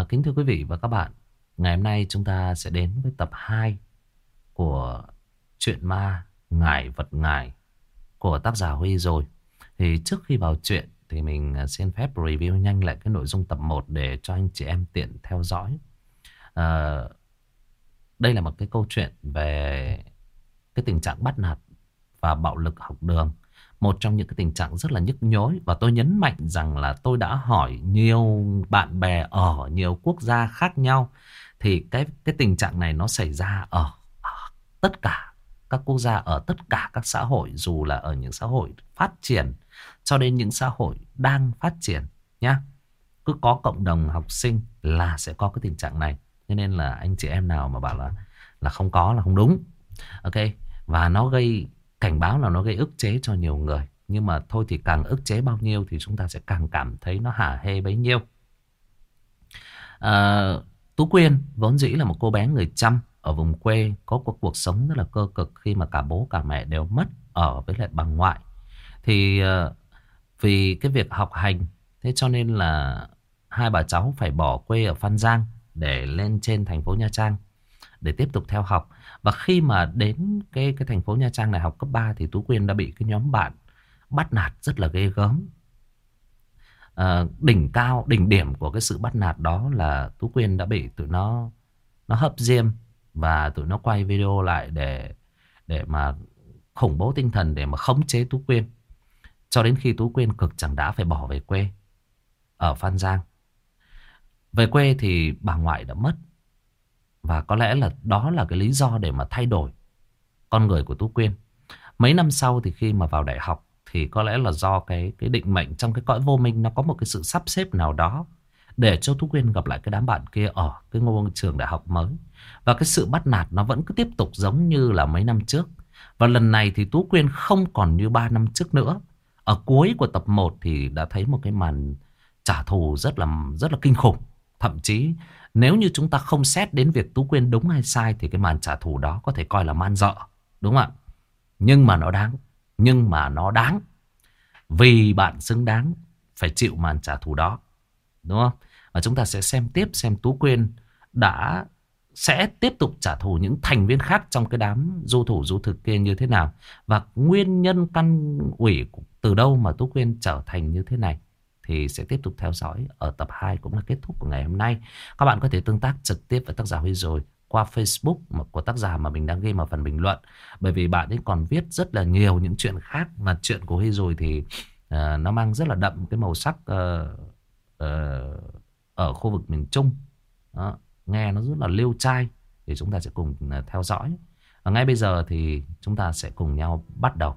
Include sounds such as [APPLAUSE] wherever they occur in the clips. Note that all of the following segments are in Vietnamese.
À, kính thưa quý vị và các bạn, ngày hôm nay chúng ta sẽ đến với tập 2 của truyện ma Ngải Vật Ngải của tác giả Huy rồi. Thì trước khi vào chuyện thì mình à, xin phép review nhanh lại cái nội dung tập 1 để cho anh chị em tiện theo dõi. À, đây là một cái câu chuyện về cái tình trạng bắt nạt và bạo lực học đường. Một trong những cái tình trạng rất là nhức nhối. Và tôi nhấn mạnh rằng là tôi đã hỏi nhiều bạn bè ở nhiều quốc gia khác nhau Thì cái cái tình trạng này nó xảy ra ở, ở tất cả các quốc gia Ở tất cả các xã hội Dù là ở những xã hội phát triển Cho đến những xã hội đang phát triển nhá. Cứ có cộng đồng học sinh là sẽ có cái tình trạng này. Cho nên là anh chị em nào mà bảo là là không có là không đúng. Ok? Và nó gây cảnh báo là nó gây ức chế cho nhiều người. Nhưng mà thôi thì càng ức chế bao nhiêu thì chúng ta sẽ càng cảm thấy nó hả hê bấy nhiêu. À, Tú Quyên vốn dĩ là một cô bé người chăm ở vùng quê có cuộc, cuộc sống rất là cơ cực khi mà cả bố cả mẹ đều mất ở với lại bà ngoại. Thì uh, vì cái việc học hành thế cho nên là hai bà cháu phải bỏ quê ở Phan Giang để lên trên thành phố Nha Trang để tiếp tục theo học. Và khi mà đến cái cái thành phố Nha Trang này học cấp 3 thì Tú Quyên đã bị cái nhóm bạn bắt nạt rất là ghê gớm. À, đỉnh cao, đỉnh điểm của cái sự bắt nạt đó là Tú Quyên đã bị tụi nó nó hấp diêm và tụi nó quay video lại để để mà khủng bố tinh thần để mà khống chế Tú Quyên. Cho đến khi Tú Quyên cực chẳng đã phải bỏ về quê ở Phan Giang. Về quê thì bà ngoại đã mất và có lẽ là đó là cái lý do để mà thay đổi con người của Tú Quyên. Mấy năm sau thì khi mà vào đại học thì có lẽ là do cái cái định mệnh trong cái cõi vô minh nó có một cái sự sắp xếp nào đó để cho Tú Quyên gặp lại cái đám bạn kia ở cái ngôi trường đại học mới. Và cái sự bắt nạt nó vẫn cứ tiếp tục giống như là mấy năm trước. Và lần này thì Tú Quyên không còn như ba năm trước nữa. Ở cuối của tập 1 thì đã thấy một cái màn trả thù rất là rất là kinh khủng. Thậm chí nếu như chúng ta không xét đến việc Tú Quyên đúng hay sai thì cái màn trả thù đó có thể coi là man dợ. Đúng không ạ? Nhưng mà nó đáng. Nhưng mà nó đáng. Vì bạn xứng đáng phải chịu màn trả thù đó. Đúng không? Và chúng ta sẽ xem tiếp xem Tú Quyên đã, sẽ tiếp tục trả thù những thành viên khác trong cái đám du thủ, du thực kia như thế nào. Và nguyên nhân căn ủy từ đâu mà Tú Quyên trở thành như thế này thì sẽ tiếp tục theo dõi ở tập 2 cũng là kết thúc của ngày hôm nay. Các bạn có thể tương tác trực tiếp với tác giả Huy rồi qua Facebook của tác giả mà mình đang ghi vào phần bình luận. Bởi vì bạn ấy còn viết rất là nhiều những chuyện khác mà chuyện của Huy rồi thì uh, nó mang rất là đậm cái màu sắc uh, uh, ở khu vực miền Trung. Đó, nghe nó rất là liêu trai thì chúng ta sẽ cùng uh, theo dõi. Và ngay bây giờ thì chúng ta sẽ cùng nhau bắt đầu.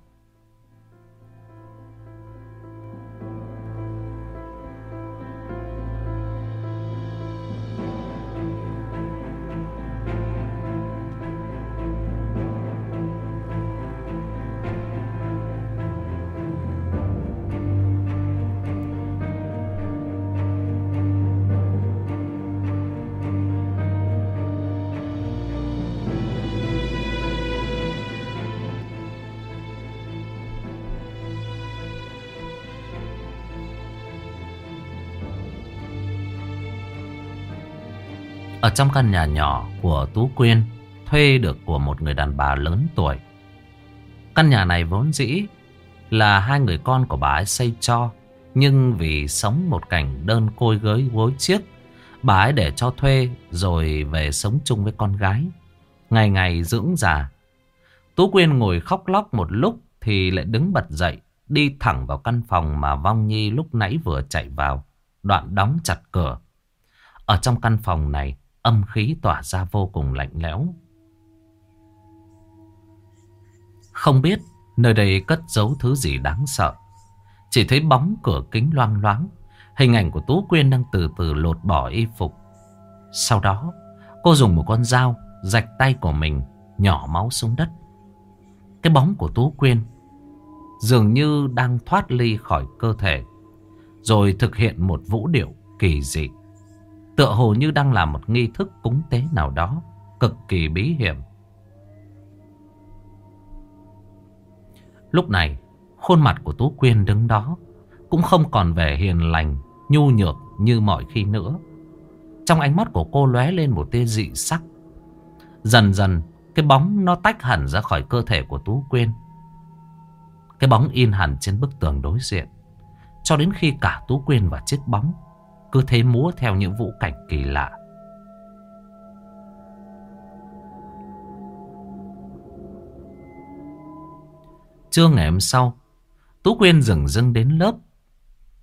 Ở trong căn nhà nhỏ của Tú Quyên, Thuê được của một người đàn bà lớn tuổi. Căn nhà này vốn dĩ Là hai người con của bà ấy xây cho, Nhưng vì sống một cảnh đơn côi gới gối chiếc, Bà ấy để cho thuê Rồi về sống chung với con gái. Ngày ngày dưỡng già, Tú Quyên ngồi khóc lóc một lúc Thì lại đứng bật dậy, Đi thẳng vào căn phòng mà Vong Nhi lúc nãy vừa chạy vào, Đoạn đóng chặt cửa. Ở trong căn phòng này Âm khí tỏa ra vô cùng lạnh lẽo. Không biết nơi đây cất giấu thứ gì đáng sợ. Chỉ thấy bóng cửa kính loang loáng. Hình ảnh của Tú Quyên đang từ từ lột bỏ y phục. Sau đó, cô dùng một con dao rạch tay của mình nhỏ máu xuống đất. Cái bóng của Tú Quyên dường như đang thoát ly khỏi cơ thể. Rồi thực hiện một vũ điệu kỳ dị. Tựa hồ như đang làm một nghi thức cúng tế nào đó Cực kỳ bí hiểm Lúc này Khuôn mặt của Tú Quyên đứng đó Cũng không còn vẻ hiền lành Nhu nhược như mọi khi nữa Trong ánh mắt của cô lóe lên một tia dị sắc. Dần dần, cái bóng nó tách hẳn ra khỏi cơ thể của Tú Quyên. Cái bóng in hẳn trên bức tường đối diện. Cho đến khi cả Tú Quyên và chiếc bóng cứ thế múa theo những vũ cảnh kỳ lạ. Trưa ngày hôm sau, Tú Quyên dừng dưng đến lớp.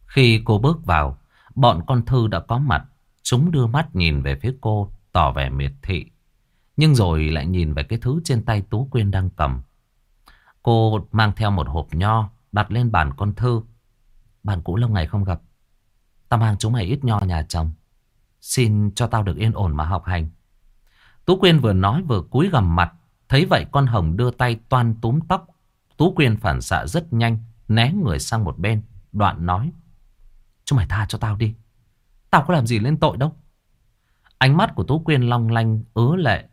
Khi cô bước vào, bọn con thư đã có mặt. Chúng đưa mắt nhìn về phía cô, tỏ vẻ miệt thị. Nhưng rồi lại nhìn về cái thứ trên tay Tú Quyên đang cầm. Cô mang theo một hộp nho, đặt lên bàn con thư. Bạn cũ lâu ngày không gặp. Tao mang chúng mày ít nho nhà chồng. Xin cho tao được yên ổn mà học hành. Tú Quyên vừa nói vừa cúi gằm mặt. Thấy vậy con Hồng đưa tay toan túm tóc. Tú Quyên phản xạ rất nhanh, né người sang một bên. Đoạn nói. Chúng mày tha cho tao đi. Tao có làm gì lên tội đâu. Ánh mắt của Tú Quyên long lanh, ứa lệ.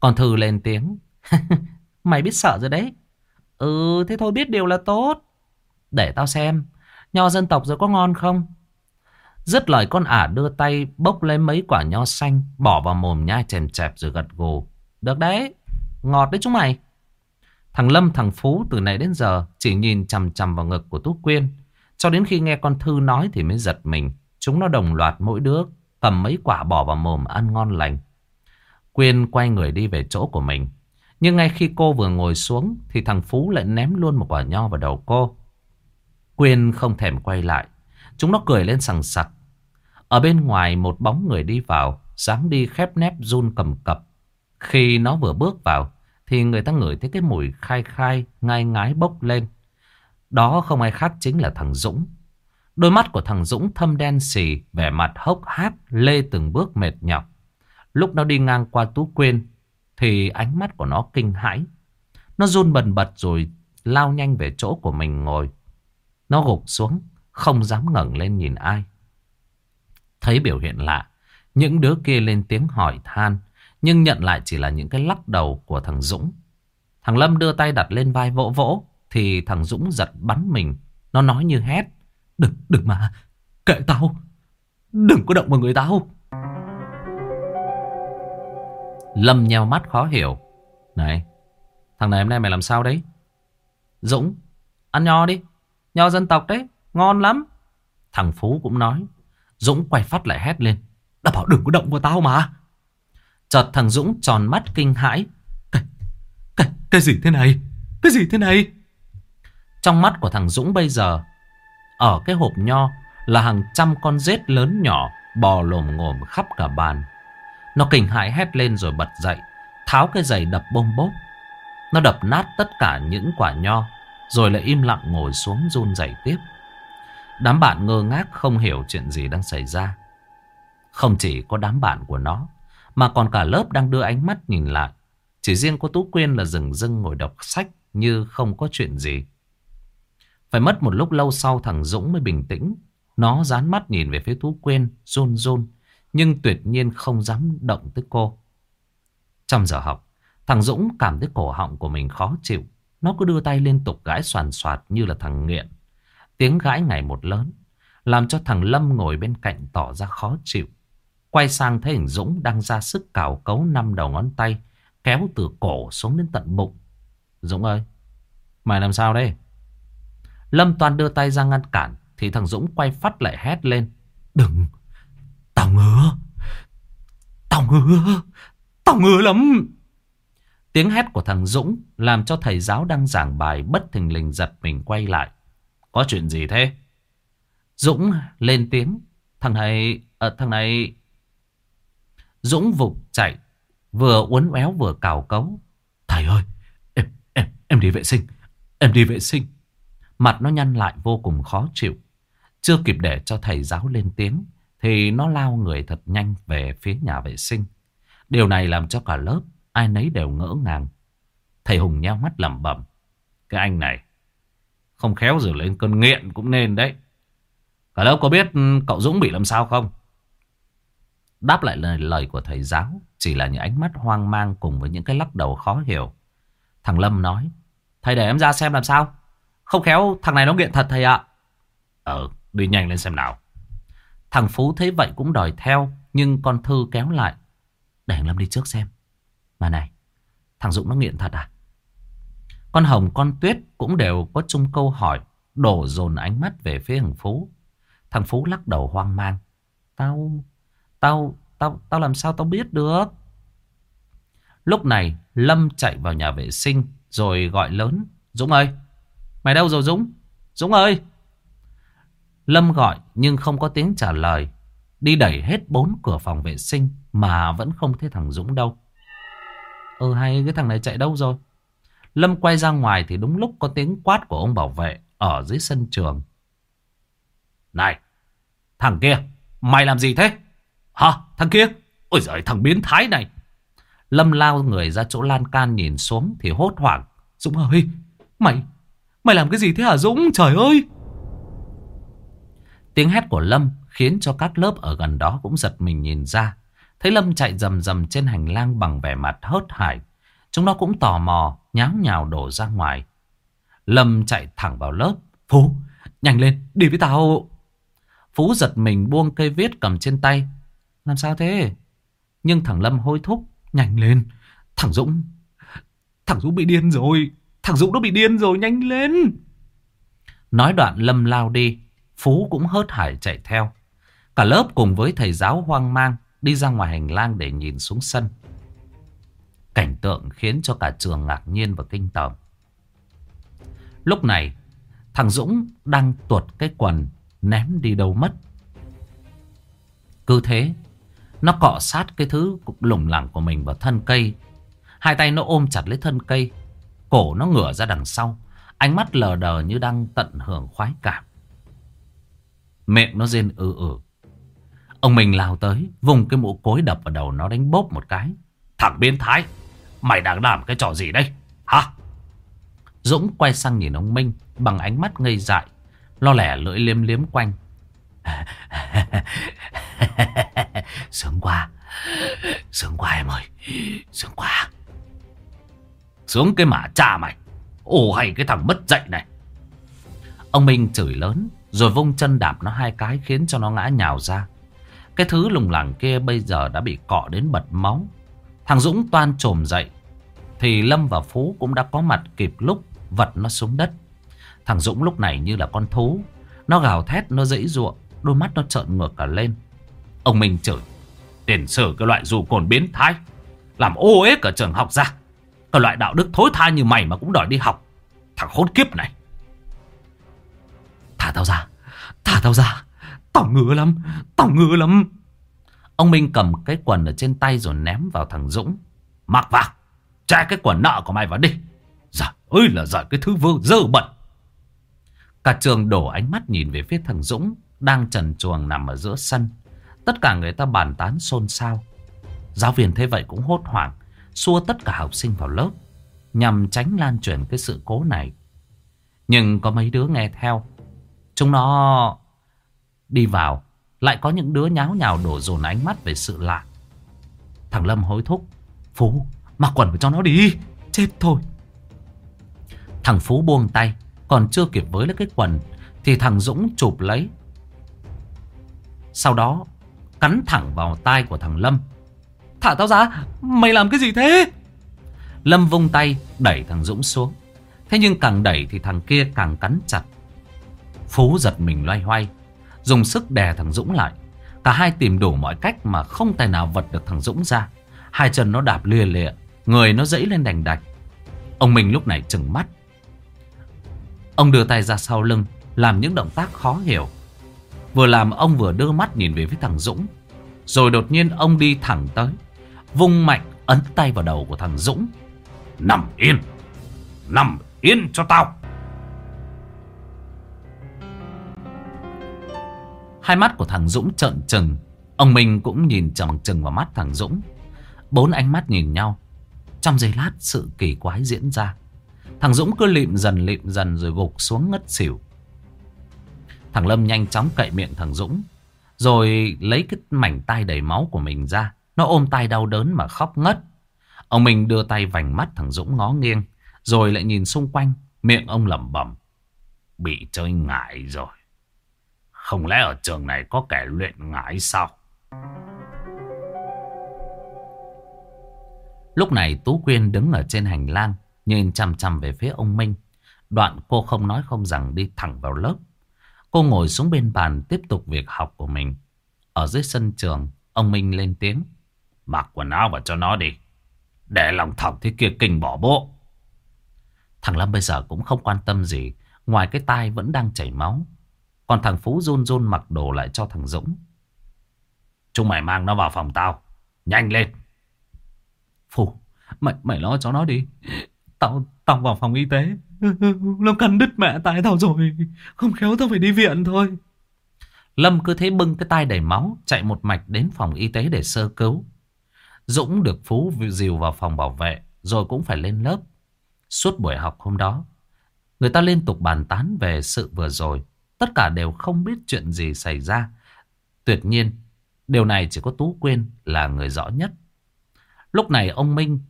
Còn Thư lên tiếng. [LAUGHS] mày biết sợ rồi đấy. Ừ, thế thôi biết điều là tốt. Để tao xem. Nho dân tộc rồi có ngon không? Dứt lời con ả đưa tay bốc lấy mấy quả nho xanh, bỏ vào mồm nhai chèm chẹp rồi gật gù. Được đấy, ngọt đấy chúng mày. Thằng Lâm, thằng Phú từ nãy đến giờ chỉ nhìn chằm chằm vào ngực của Tú Quyên. Cho đến khi nghe con Thư nói thì mới giật mình. Chúng nó đồng loạt mỗi đứa cầm mấy quả bỏ vào mồm ăn ngon lành. Quyên quay người đi về chỗ của mình. Nhưng ngay khi cô vừa ngồi xuống thì thằng Phú lại ném luôn một quả nho vào đầu cô. Quyên không thèm quay lại. Chúng nó cười lên sằng sặc. Ở bên ngoài một bóng người đi vào, dáng đi khép nép run cầm cập. Khi nó vừa bước vào, thì người ta ngửi thấy cái mùi khai khai, ngai ngái bốc lên. Đó không ai khác chính là thằng Dũng. Đôi mắt của thằng Dũng thâm đen xì, vẻ mặt hốc hác, lê từng bước mệt nhọc. Lúc nó đi ngang qua Tú Quyên, thì ánh mắt của nó kinh hãi. Nó run bần bật rồi lao nhanh về chỗ của mình ngồi. Nó gục xuống, không dám ngẩng lên nhìn ai. Thấy biểu hiện lạ, những đứa kia lên tiếng hỏi than, nhưng nhận lại chỉ là những cái lắc đầu của thằng Dũng. Thằng Lâm đưa tay đặt lên vai vỗ vỗ, thì thằng Dũng giật bắn mình. Nó nói như hét. Đừng, đừng mà, kệ tao. Đừng có động vào người tao. Lâm nheo mắt khó hiểu. Này, thằng này hôm nay mày làm sao đấy? Dũng, ăn nho đi. Nho dân tộc đấy. Ngon lắm. Thằng Phú cũng nói. Dũng quay phát lại hét lên. Đã bảo đừng có động vào tao mà. Chợt thằng Dũng tròn mắt kinh hãi. Cái, cái, cái gì thế này? Cái gì thế này? Trong mắt của thằng Dũng bây giờ, ở cái hộp nho là hàng trăm con rết lớn nhỏ bò lồm ngồm khắp cả bàn. Nó kinh hãi hét lên rồi bật dậy, tháo cái giày đập bông bốp. Nó đập nát tất cả những quả nho, rồi lại im lặng ngồi xuống run rẩy tiếp. Đám bạn ngơ ngác không hiểu chuyện gì đang xảy ra. Không chỉ có đám bạn của nó, mà còn cả lớp đang đưa ánh mắt nhìn lại. Chỉ riêng cô Tú Quyên là rừng rưng ngồi đọc sách như không có chuyện gì. Phải mất một lúc lâu sau thằng Dũng mới bình tĩnh. Nó dán mắt nhìn về phía Tú Quyên, run run, nhưng tuyệt nhiên không dám động tới cô. Trong giờ học, thằng Dũng cảm thấy cổ họng của mình khó chịu. Nó cứ đưa tay liên tục gãi soàn soạt như là thằng nghiện. Tiếng gãi ngày một lớn, làm cho thằng Lâm ngồi bên cạnh tỏ ra khó chịu. Quay sang thấy hình Dũng đang ra sức cào cấu năm đầu ngón tay, kéo từ cổ xuống đến tận bụng. Dũng ơi, mày làm sao đây? Lâm Toàn đưa tay ra ngăn cản, thì thằng Dũng quay phát lại hét lên. Đừng, tao ngứa, tao ngứa, tao ngứa lắm. Tiếng hét của thằng Dũng làm cho thầy giáo đang giảng bài bất thình lình giật mình quay lại. Có chuyện gì thế? Dũng lên tiếng. Thằng này, à, thằng này... Dũng vụt chạy, vừa uốn éo vừa cào cấu. Thầy ơi, em, em, em đi vệ sinh, em đi vệ sinh. Mặt nó nhăn lại vô cùng khó chịu. Chưa kịp để cho thầy giáo lên tiếng, thì nó lao người thật nhanh về phía nhà vệ sinh. Điều này làm cho cả lớp, ai nấy đều ngỡ ngàng. Thầy Hùng nheo mắt lẩm bẩm. Cái anh này, không khéo rồi lên cơn nghiện cũng nên đấy. Cả lớp có biết cậu Dũng bị làm sao không? Đáp lại lời, lời của thầy giáo chỉ là những ánh mắt hoang mang cùng với những cái lắc đầu khó hiểu. Thằng Lâm nói, thầy để em ra xem làm sao. Không khéo thằng này nó nghiện thật thầy ạ. Ờ, đi nhanh lên xem nào. Thằng Phú thấy vậy cũng đòi theo. Nhưng con Thư kéo lại. Để Lâm đi trước xem. Mà này, thằng Dũng nó nghiện thật à? Con Hồng, con Tuyết cũng đều có chung câu hỏi. Đổ dồn ánh mắt về phía thằng Phú. Thằng Phú lắc đầu hoang mang. Tao, tao, tao, tao làm sao tao biết được? Lúc này, Lâm chạy vào nhà vệ sinh rồi gọi lớn. Dũng ơi, mày đâu rồi Dũng? Dũng ơi! Lâm gọi nhưng không có tiếng trả lời. Đi đẩy hết bốn cửa phòng vệ sinh mà vẫn không thấy thằng Dũng đâu. Ừ hay cái thằng này chạy đâu rồi? Lâm quay ra ngoài thì đúng lúc có tiếng quát của ông bảo vệ ở dưới sân trường. Này, thằng kia, mày làm gì thế? Hả, thằng kia? Ôi giời, thằng biến thái này. Lâm lao người ra chỗ lan can nhìn xuống thì hốt hoảng. Dũng ơi, mày, mày làm cái gì thế hả Dũng? Trời ơi! Tiếng hét của Lâm khiến cho các lớp ở gần đó cũng giật mình nhìn ra. Thấy Lâm chạy rầm rầm trên hành lang bằng vẻ mặt hớt hải. Chúng nó cũng tò mò, nháo nhào đổ ra ngoài. Lâm chạy thẳng vào lớp. Phú, nhanh lên, đi với tao. Phú giật mình buông cây viết cầm trên tay. Làm sao thế? Nhưng thằng Lâm hối thúc. Nhanh lên, thằng Dũng, thằng Dũng bị điên rồi. Thằng Dũng nó bị điên rồi, nhanh lên. Nói đoạn Lâm lao đi. Phú cũng hớt hải chạy theo. Cả lớp cùng với thầy giáo hoang mang đi ra ngoài hành lang để nhìn xuống sân. Cảnh tượng khiến cho cả trường ngạc nhiên và kinh tởm. Lúc này, thằng Dũng đang tuột cái quần ném đi đâu mất. Cứ thế, nó cọ sát cái thứ lủng lẳng của mình vào thân cây. Hai tay nó ôm chặt lấy thân cây, cổ nó ngửa ra đằng sau, ánh mắt lờ đờ như đang tận hưởng khoái cảm. Miệng nó rên ừ ừ. Ông mình lao tới, vùng cái mũ cối đập vào đầu nó đánh bốp một cái. Thằng biến thái, mày đang làm cái trò gì đây? Hả? Dũng quay sang nhìn ông Minh bằng ánh mắt ngây dại, lo lẻ lưỡi liếm liếm quanh. [LAUGHS] sướng quá, sướng quá em ơi, sướng quá. Sướng cái mả cha mày, ồ hay cái thằng mất dậy này. Ông Minh chửi lớn rồi vung chân đạp nó hai cái khiến cho nó ngã nhào ra. Cái thứ lùng lẳng kia bây giờ đã bị cọ đến bật máu. Thằng Dũng toan trồm dậy. Thì Lâm và Phú cũng đã có mặt kịp lúc vật nó xuống đất. Thằng Dũng lúc này như là con thú. Nó gào thét, nó dãy ruộng, đôi mắt nó trợn ngược cả lên. Ông Minh chửi. Tiền sử cái loại dù cồn biến thái. Làm ô ế cả trường học ra. Cái loại đạo đức thối tha như mày mà cũng đòi đi học. Thằng khốn kiếp này. Thả tao ra Thả tao ra Tao ngứa lắm Tao ngứa lắm Ông Minh cầm cái quần ở trên tay rồi ném vào thằng Dũng. Mặc vào, che cái quần nợ của mày vào đi. Giời ơi là giời, cái thứ vơ, dơ bẩn. Cả trường đổ ánh mắt nhìn về phía thằng Dũng Đang trần chuồng nằm ở giữa sân. Tất cả người ta bàn tán xôn xao. Giáo viên thế vậy cũng hốt hoảng, Xua tất cả học sinh vào lớp, Nhằm tránh lan truyền cái sự cố này. Nhưng có mấy đứa nghe theo. Chúng nó đi vào. Lại có những đứa nháo nhào đổ dồn ánh mắt về sự lạ. Thằng Lâm hối thúc. Phú, mặc quần vào cho nó đi. Chết thôi. Thằng Phú buông tay. Còn chưa kịp với lấy cái quần. Thì thằng Dũng chụp lấy. Sau đó cắn thẳng vào tai của thằng Lâm. Thả tao ra. Mày làm cái gì thế? Lâm vung tay đẩy thằng Dũng xuống. Thế nhưng càng đẩy thì thằng kia càng cắn chặt. Phú giật mình loay hoay Dùng sức đè thằng Dũng lại. Cả hai tìm đủ mọi cách mà không tài nào vật được thằng Dũng ra. Hai chân nó đạp lia lịa, Người nó dẫy lên đành đạch. Ông Minh lúc này chừng mắt. Ông đưa tay ra sau lưng, Làm những động tác khó hiểu. Vừa làm ông vừa đưa mắt nhìn về phía thằng Dũng. Rồi đột nhiên ông đi thẳng tới, Vung mạnh ấn tay vào đầu của thằng Dũng. Nằm yên Nằm yên cho tao. Hai mắt của thằng Dũng trợn trừng. Ông Minh cũng nhìn trầm chừng vào mắt thằng Dũng. Bốn ánh mắt nhìn nhau. Trong giây lát, sự kỳ quái diễn ra. Thằng Dũng cứ lịm dần lịm dần rồi gục xuống ngất xỉu. Thằng Lâm nhanh chóng cậy miệng thằng Dũng. Rồi lấy cái mảnh tay đầy máu của mình ra. Nó ôm tay đau đớn mà khóc ngất. Ông Minh đưa tay vành mắt thằng Dũng ngó nghiêng. Rồi lại nhìn xung quanh. Miệng ông lẩm bẩm. Bị chơi ngại rồi. Không lẽ ở trường này có kẻ luyện ngải sao? Lúc này Tú Quyên đứng ở trên hành lang, Nhìn chăm chăm về phía ông Minh. Đoạn cô không nói không rằng đi thẳng vào lớp. Cô ngồi xuống bên bàn tiếp tục việc học của mình. Ở dưới sân trường, Ông Minh lên tiếng. Mặc quần áo vào cho nó đi. Để lòng thọc thế kia kinh bỏ bộ. Thằng Lâm bây giờ cũng không quan tâm gì, Ngoài cái tai vẫn đang chảy máu. Còn thằng Phú run run mặc đồ lại cho thằng Dũng. Chúng mày mang nó vào phòng tao. Nhanh lên. Phù, mày, mày lo cho nó đi. Tao, tao vào phòng y tế. [LAUGHS] Lâm cắn đứt mẹ tay tao rồi. Không khéo tao phải đi viện thôi. Lâm cứ thế bưng cái tay đầy máu. Chạy một mạch đến phòng y tế để sơ cứu. Dũng được Phú dìu vào phòng bảo vệ. Rồi cũng phải lên lớp. Suốt buổi học hôm đó. Người ta liên tục bàn tán về sự vừa rồi. Tất cả đều không biết chuyện gì xảy ra. Tuyệt nhiên, điều này chỉ có Tú Quyên là người rõ nhất. Lúc này ông Minh,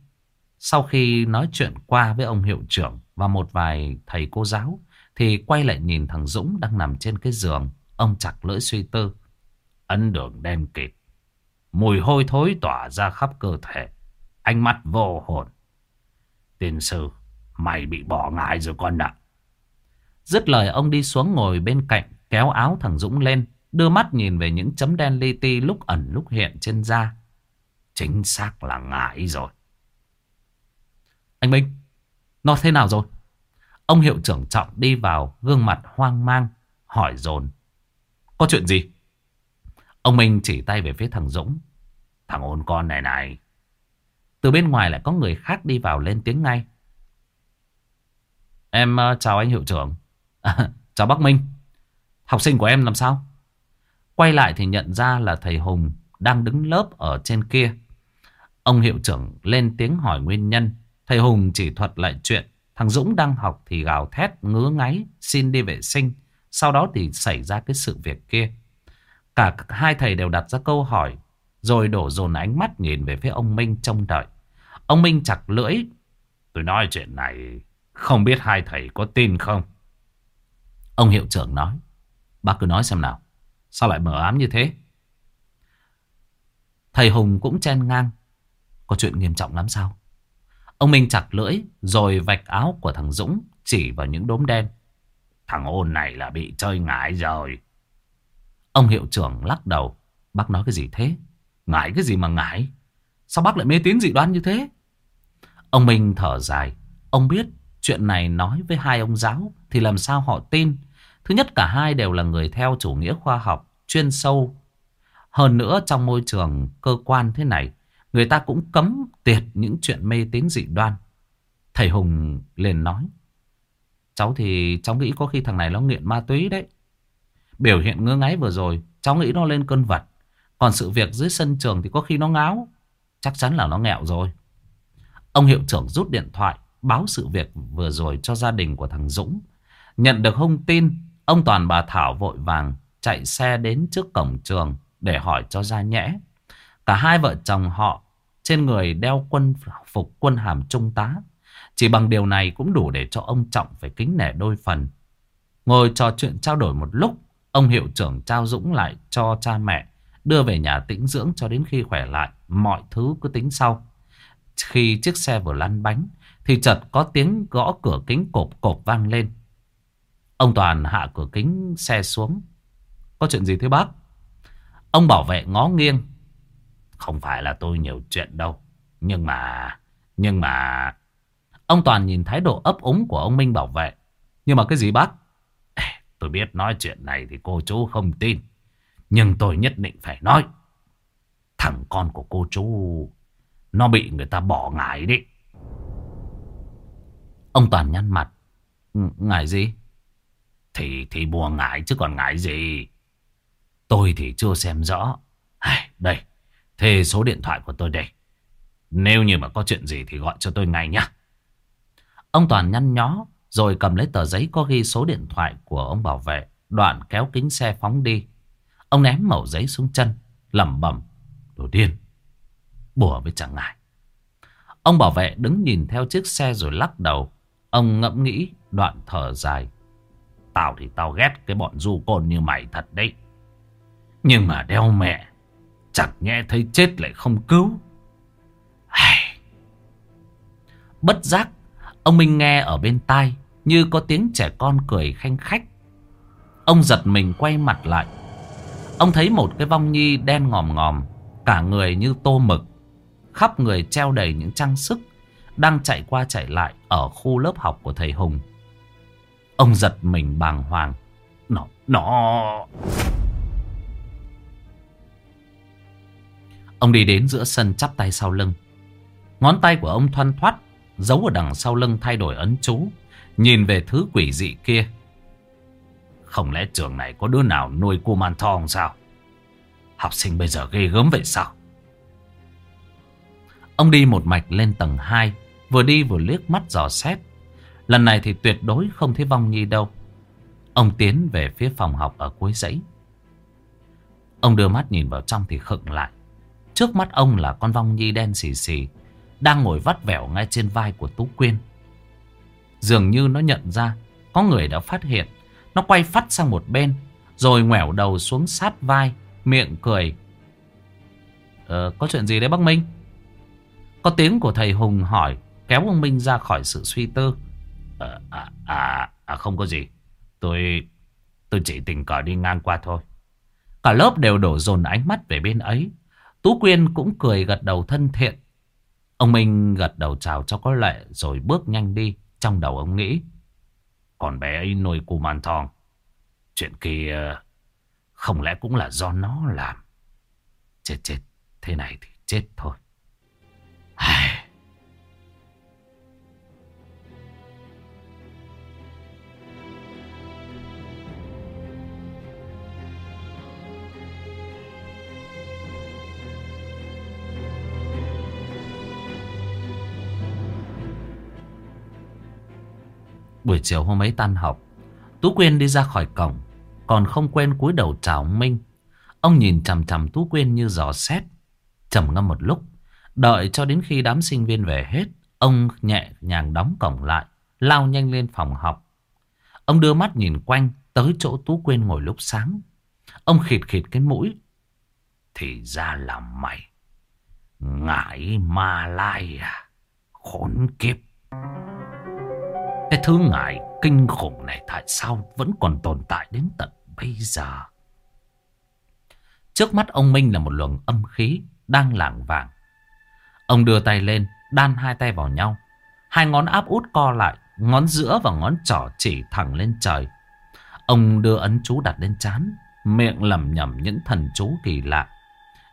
sau khi nói chuyện qua với ông hiệu trưởng và một vài thầy cô giáo, thì quay lại nhìn thằng Dũng đang nằm trên cái giường. Ông chặt lưỡi suy tư. Ấn đường đen kịt. Mùi hôi thối tỏa ra khắp cơ thể. Ánh mắt vô hồn. Tiên sư, mày bị bỏ ngại rồi con ạ. Dứt lời ông đi xuống ngồi bên cạnh, kéo áo thằng Dũng lên, đưa mắt nhìn về những chấm đen li ti lúc ẩn lúc hiện trên da. Chính xác là ngại rồi. Anh Minh, nó thế nào rồi? Ông hiệu trưởng trọng đi vào, gương mặt hoang mang, hỏi dồn Có chuyện gì? Ông Minh chỉ tay về phía thằng Dũng. Thằng ôn con này này. Từ bên ngoài lại có người khác đi vào lên tiếng ngay. Em uh, chào anh hiệu trưởng. À, chào bác Minh. Học sinh của em làm sao? Quay lại thì nhận ra là thầy Hùng đang đứng lớp ở trên kia. Ông hiệu trưởng lên tiếng hỏi nguyên nhân. Thầy Hùng chỉ thuật lại chuyện. Thằng Dũng đang học thì gào thét, ngứa ngáy, xin đi vệ sinh. Sau đó thì xảy ra cái sự việc kia. Cả hai thầy đều đặt ra câu hỏi. Rồi đổ dồn ánh mắt nhìn về phía ông Minh trông đợi. Ông Minh chặt lưỡi. Tôi nói chuyện này không biết hai thầy có tin không? Ông hiệu trưởng nói. Bác cứ nói xem nào. Sao lại mở ám như thế? Thầy Hùng cũng chen ngang. Có chuyện nghiêm trọng lắm sao? Ông Minh chặt lưỡi, rồi vạch áo của thằng Dũng chỉ vào những đốm đen. Thằng ôn này là bị chơi ngải rồi. Ông hiệu trưởng lắc đầu. Bác nói cái gì thế? Ngải cái gì mà ngải? Sao bác lại mê tín dị đoan như thế? Ông Minh thở dài. Ông biết chuyện này nói với hai ông giáo thì làm sao họ tin. Thứ nhất cả hai đều là người theo chủ nghĩa khoa học, chuyên sâu. Hơn nữa trong môi trường cơ quan thế này, người ta cũng cấm tiệt những chuyện mê tín dị đoan. Thầy Hùng liền nói. Cháu thì cháu nghĩ có khi thằng này nó nghiện ma túy đấy. Biểu hiện ngơ ngáy vừa rồi, cháu nghĩ nó lên cơn vật. Còn sự việc dưới sân trường thì có khi nó ngáo. Chắc chắn là nó nghẹo rồi. Ông hiệu trưởng rút điện thoại, báo sự việc vừa rồi cho gia đình của thằng Dũng. Nhận được thông tin, ông Toàn bà Thảo vội vàng chạy xe đến trước cổng trường để hỏi cho ra nhẽ. Cả hai vợ chồng họ trên người đeo quân phục quân hàm trung tá. Chỉ bằng điều này cũng đủ để cho ông Trọng phải kính nể đôi phần. Ngồi trò chuyện trao đổi một lúc, ông hiệu trưởng trao Dũng lại cho cha mẹ, đưa về nhà tĩnh dưỡng cho đến khi khỏe lại, mọi thứ cứ tính sau. Khi chiếc xe vừa lăn bánh, thì chợt có tiếng gõ cửa kính cộp cộp vang lên. Ông Toàn hạ cửa kính, xe xuống. Có chuyện gì thế bác? Ông bảo vệ ngó nghiêng. Không phải là tôi nhiều chuyện đâu. Nhưng mà... Nhưng mà... Ông Toàn nhìn thái độ ấp úng của ông Minh bảo vệ. Nhưng mà cái gì bác? Tôi biết nói chuyện này thì cô chú không tin. Nhưng tôi nhất định phải nói. Thằng con của cô chú... Nó bị người ta bỏ ngải đi. Ông Toàn nhăn mặt. Ngải gì? Thì thì bùa ngải chứ còn ngải gì. Tôi thì chưa xem rõ. Đây, thế số điện thoại của tôi đây. Nếu như mà có chuyện gì thì gọi cho tôi ngay nhé. Ông Toàn nhăn nhó rồi cầm lấy tờ giấy có ghi số điện thoại của ông bảo vệ. Đoạn kéo kính xe phóng đi. Ông ném mẩu giấy xuống chân, lẩm bẩm Đồ điên, bùa với chẳng ngại. Ông bảo vệ đứng nhìn theo chiếc xe rồi lắc đầu. Ông ngẫm nghĩ đoạn thở dài. Tao thì tao ghét cái bọn du côn như mày thật đấy. Nhưng mà đeo mẹ, chẳng nghe thấy chết lại không cứu. Ai, Bất giác, ông Minh nghe ở bên tai như có tiếng trẻ con cười khanh khách. Ông giật mình quay mặt lại. Ông thấy một cái vong nhi đen ngòm ngòm, cả người như tô mực. Khắp người treo đầy những trang sức, đang chạy qua chạy lại ở khu lớp học của thầy Hùng. Ông giật mình bàng hoàng. Nó, nó... Ông đi đến giữa sân chắp tay sau lưng. Ngón tay của ông thoăn thoát, giấu ở đằng sau lưng thay đổi ấn chú. Nhìn về thứ quỷ dị kia. Không lẽ trường này có đứa nào nuôi cua man thong sao? Học sinh bây giờ ghê gớm vậy sao? Ông đi một mạch lên tầng 2, vừa đi vừa liếc mắt dò xét. Lần này thì tuyệt đối không thấy vong nhi đâu. Ông tiến về phía phòng học ở cuối dãy. Ông đưa mắt nhìn vào trong thì khựng lại. Trước mắt ông là con vong nhi đen xì xì, đang ngồi vắt vẻo ngay trên vai của Tú Quyên. Dường như nó nhận ra có người đã phát hiện. Nó quay phát sang một bên, rồi ngoẻo đầu xuống sát vai, miệng cười. Ờ, có chuyện gì đấy bác Minh? Có tiếng của thầy Hùng hỏi, kéo ông Minh ra khỏi sự suy tư. À, à, à, à không có gì. Tôi tôi chỉ tình cờ đi ngang qua thôi. Cả lớp đều đổ dồn ánh mắt về bên ấy. Tú Quyên cũng cười gật đầu thân thiện. Ông Minh gật đầu chào cho có lệ rồi bước nhanh đi. Trong đầu ông nghĩ. Còn bé ấy nuôi cu man thong. Chuyện kia ờ, không lẽ cũng là do nó làm. Chết chết. Thế này thì chết thôi. Ai... Buổi chiều hôm ấy tan học, Tú Quyên đi ra khỏi cổng, Còn không quên cúi đầu chào ông Minh. Ông nhìn chằm chằm Tú Quyên như giò xét. Trầm ngâm một lúc, Đợi cho đến khi đám sinh viên về hết, Ông nhẹ nhàng đóng cổng lại, Lao nhanh lên phòng học. Ông đưa mắt nhìn quanh, Tới chỗ Tú Quyên ngồi lúc sáng. Ông khịt khịt cái mũi. Thì ra là mày. Ngải ma lai à. Khốn kiếp cái thứ ngại kinh khủng này tại sao vẫn còn tồn tại đến tận bây giờ? Trước mắt ông Minh là một luồng âm khí đang lảng vàng. Ông đưa tay lên, đan hai tay vào nhau. Hai ngón áp út co lại, ngón giữa và ngón trỏ chỉ thẳng lên trời. Ông đưa ấn chú đặt lên chán, miệng lẩm nhẩm những thần chú kỳ lạ.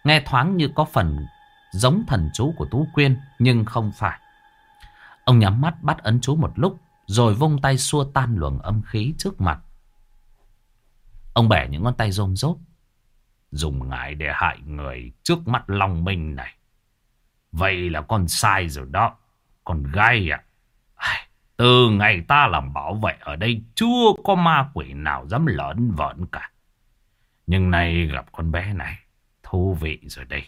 Nghe thoáng như có phần giống thần chú của Tú Quyên, nhưng không phải. Ông nhắm mắt bắt ấn chú một lúc, rồi vung tay xua tan luồng âm khí trước mặt. Ông bẻ những ngón tay rôm rốt. Dùng ngải để hại người trước mắt Long Minh này. Vậy là con sai rồi đó. Con gai à. Từ ngày ta làm bảo vệ ở đây chưa có ma quỷ nào dám lợn vợn cả. Nhưng nay gặp con bé này, thú vị rồi đây.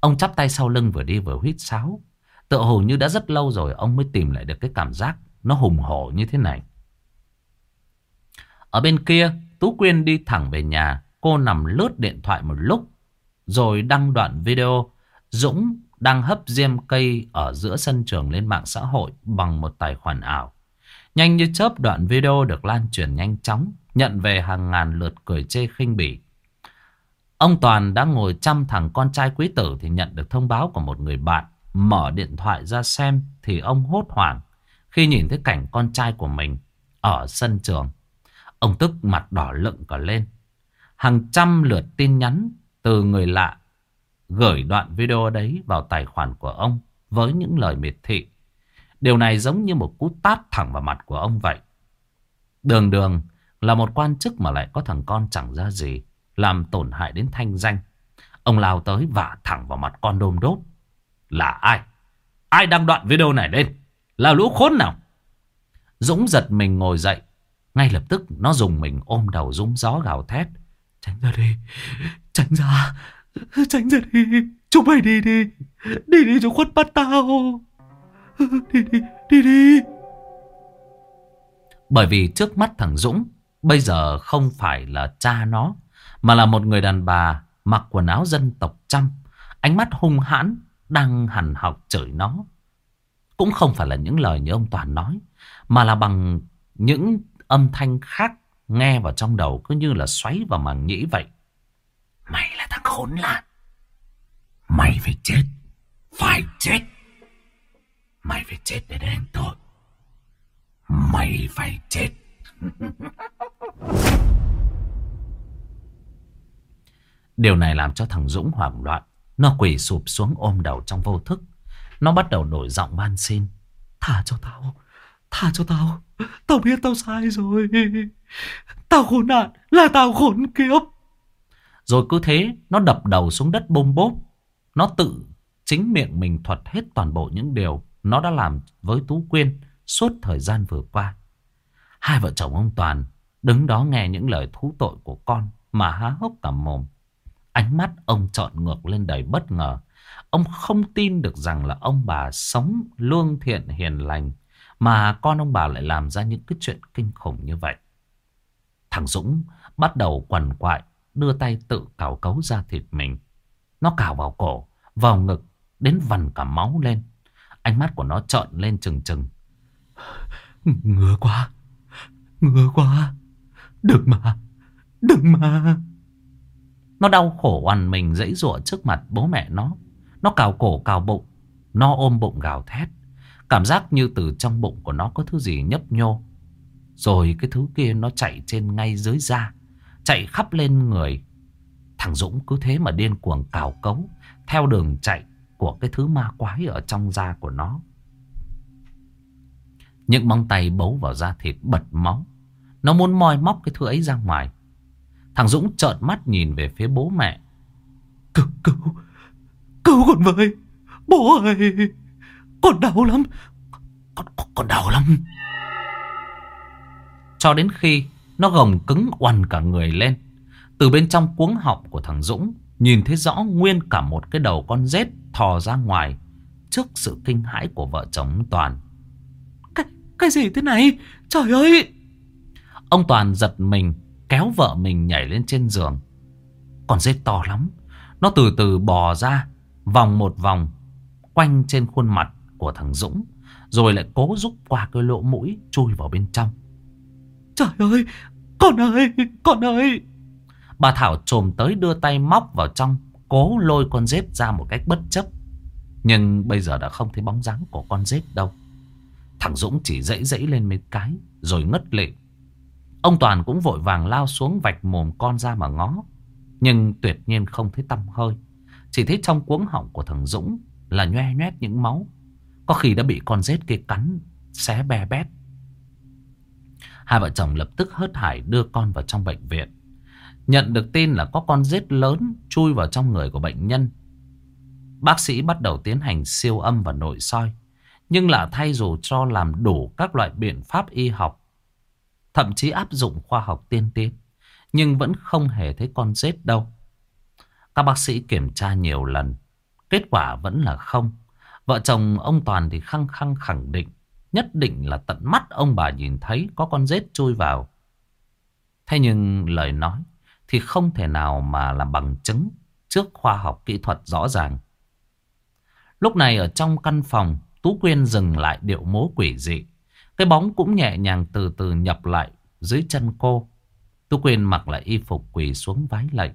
Ông chắp tay sau lưng vừa đi vừa huýt sáo. Tự hồ như đã rất lâu rồi ông mới tìm lại được cái cảm giác nó hùng hổ như thế này. Ở bên kia, Tú Quyên đi thẳng về nhà. Cô nằm lướt điện thoại một lúc. Rồi đăng đoạn video. Dũng đang hấp diêm cây ở giữa sân trường lên mạng xã hội bằng một tài khoản ảo. Nhanh như chớp đoạn video được lan truyền nhanh chóng. Nhận về hàng ngàn lượt cười chê khinh bỉ. Ông Toàn đang ngồi chăm thằng con trai quý tử thì nhận được thông báo của một người bạn. Mở điện thoại ra xem thì ông hốt hoảng khi nhìn thấy cảnh con trai của mình ở sân trường. Ông tức mặt đỏ lựng cả lên. Hàng trăm lượt tin nhắn từ người lạ gửi đoạn video đấy vào tài khoản của ông với những lời miệt thị. Điều này giống như một cú tát thẳng vào mặt của ông vậy. Đường đường là một quan chức mà lại có thằng con chẳng ra gì, làm tổn hại đến thanh danh. Ông lao tới vả thẳng vào mặt con đôm đốt. Là ai? Ai đăng đoạn video này lên? Là lũ khốn nào? Dũng giật mình ngồi dậy. Ngay lập tức, nó dùng mình ôm đầu Dũng gió gào thét. Tránh ra đi, Tránh ra Tránh ra đi. Chúng mày đi đi Đi đi cho khuất bắt tao. Đi đi đi đi. Bởi vì trước mắt thằng Dũng, Bây giờ không phải là cha nó, Mà là một người đàn bà Mặc quần áo dân tộc trăm. Ánh mắt hung hãn Đang hằn học chửi nó cũng không phải là những lời như ông Toàn nói, mà là bằng những âm thanh khác nghe vào trong đầu cứ như là xoáy vào màng nhĩ vậy. Mày là thằng khốn nạn. Mày phải chết. Phải chết. Mày phải chết để đền tội. Mày phải chết. Điều này làm cho thằng Dũng hoảng loạn. Nó quỳ sụp xuống ôm đầu trong vô thức. Nó bắt đầu đổi giọng van xin. Thả cho tao. Thả cho tao. Tao biết tao sai rồi. Tao khốn nạn. Là tao khốn kiếp. Rồi cứ thế, nó đập đầu xuống đất bôm bốp. Nó tự chính miệng mình thuật hết toàn bộ những điều nó đã làm với Tú Quyên suốt thời gian vừa qua. Hai vợ chồng ông Toàn đứng đó nghe những lời thú tội của con mà há hốc cả mồm. Ánh mắt ông trọn ngược lên đầy bất ngờ. Ông không tin được rằng là ông bà sống lương thiện hiền lành mà con ông bà lại làm ra những cái chuyện kinh khủng như vậy. Thằng Dũng bắt đầu quằn quại đưa tay tự cào cấu ra thịt mình. Nó cào vào cổ, vào ngực, đến vằn cả máu lên. Ánh mắt của nó trợn lên trừng trừng. [LAUGHS] Ngứa quá, ngứa quá, đừng mà, đừng mà. Nó đau khổ oằn mình dãy rụa trước mặt bố mẹ nó. Nó cào cổ cào bụng, nó ôm bụng gào thét. Cảm giác như từ trong bụng của nó có thứ gì nhấp nhô. Rồi cái thứ kia nó chạy trên ngay dưới da chạy khắp lên người. Thằng Dũng cứ thế mà điên cuồng cào cấu theo đường chạy của cái thứ ma quái ở trong da của nó. Những móng tay bấu vào da thịt bật máu. Nó muốn moi móc cái thứ ấy ra ngoài. Thằng Dũng trợn mắt nhìn về phía bố mẹ. Cứu, cứu, cứu con với. Bố ơi, con đau lắm. Con, con, đau lắm. Cho đến khi nó gồng cứng oằn cả người lên. Từ bên trong cuống họng của thằng Dũng nhìn thấy rõ nguyên cả một cái đầu con rết thò ra ngoài trước sự kinh hãi của vợ chồng Toàn. Cái, cái gì thế này? Trời ơi! Ông Toàn giật mình kéo vợ mình nhảy lên trên giường. Con rết to lắm. Nó từ từ bò ra vòng một vòng quanh trên khuôn mặt của thằng Dũng rồi lại cố rút qua cái lỗ mũi chui vào bên trong. Trời ơi, con ơi, con ơi. Bà Thảo trồm tới đưa tay móc vào trong, cố lôi con rết ra một cách bất chấp. Nhưng bây giờ đã không thấy bóng dáng của con rết đâu. Thằng Dũng chỉ dãy dãy lên mấy cái, rồi ngất lịm. Ông Toàn cũng vội vàng lao xuống vạch mồm con ra mà ngó. Nhưng tuyệt nhiên không thấy tăm hơi. Chỉ thấy trong cuống họng của thằng Dũng là nhoe nhoét những máu. Có khi đã bị con rết kia cắn, xé bè bét. Hai vợ chồng lập tức hớt hải đưa con vào trong bệnh viện. Nhận được tin là có con rết lớn chui vào trong người của bệnh nhân. Bác sĩ bắt đầu tiến hành siêu âm và nội soi. Nhưng là thay dù cho làm đủ các loại biện pháp y học. Thậm chí áp dụng khoa học tiên tiến. Nhưng vẫn không hề thấy con rết đâu. Các bác sĩ kiểm tra nhiều lần. Kết quả vẫn là không. Vợ chồng ông Toàn thì khăng khăng khẳng định Nhất định là tận mắt ông bà nhìn thấy có con rết chui vào. Thế nhưng lời nói thì không thể nào mà làm bằng chứng trước khoa học kỹ thuật rõ ràng. Lúc này ở trong căn phòng, Tú Quyên dừng lại điệu múa quỷ dị. Cái bóng cũng nhẹ nhàng từ từ nhập lại dưới chân cô. Tú Quyên mặc lại y phục quỳ xuống vái lạy.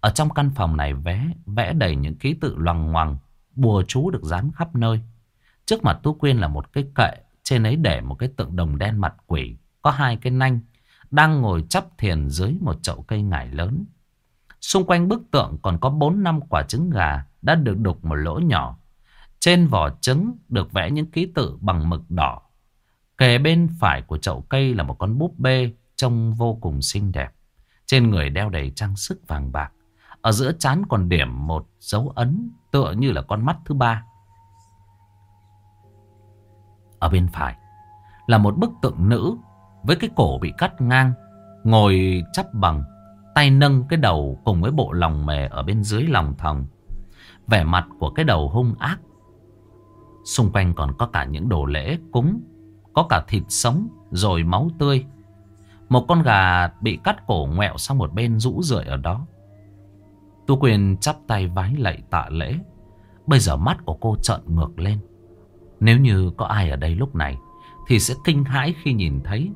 Ở trong căn phòng này vẽ, vẽ đầy những ký tự loằng ngoằng, bùa chú được dán khắp nơi. Trước mặt Tú Quyên là một cái kệ, trên ấy để một cái tượng đồng đen mặt quỷ, có hai cái nanh, đang ngồi chắp thiền dưới một chậu cây ngải lớn. Xung quanh bức tượng còn có 4 năm quả trứng gà đã được đục một lỗ nhỏ. Trên vỏ trứng được vẽ những ký tự bằng mực đỏ. Kề bên phải của chậu cây là một con búp bê trông vô cùng xinh đẹp. Trên người đeo đầy trang sức vàng bạc. Ở giữa chán còn điểm một dấu ấn tựa như là con mắt thứ ba. Ở bên phải là một bức tượng nữ với cái cổ bị cắt ngang, ngồi chắp bằng, tay nâng cái đầu cùng với bộ lòng mề ở bên dưới lòng thòng. Vẻ mặt của cái đầu hung ác. Xung quanh còn có cả những đồ lễ cúng, có cả thịt sống rồi máu tươi. Một con gà bị cắt cổ ngoẹo sang một bên rũ rượi ở đó. Tu Quyền chắp tay vái lạy tạ lễ. Bây giờ mắt của cô trợn ngược lên. Nếu như có ai ở đây lúc này, Thì sẽ kinh hãi khi nhìn thấy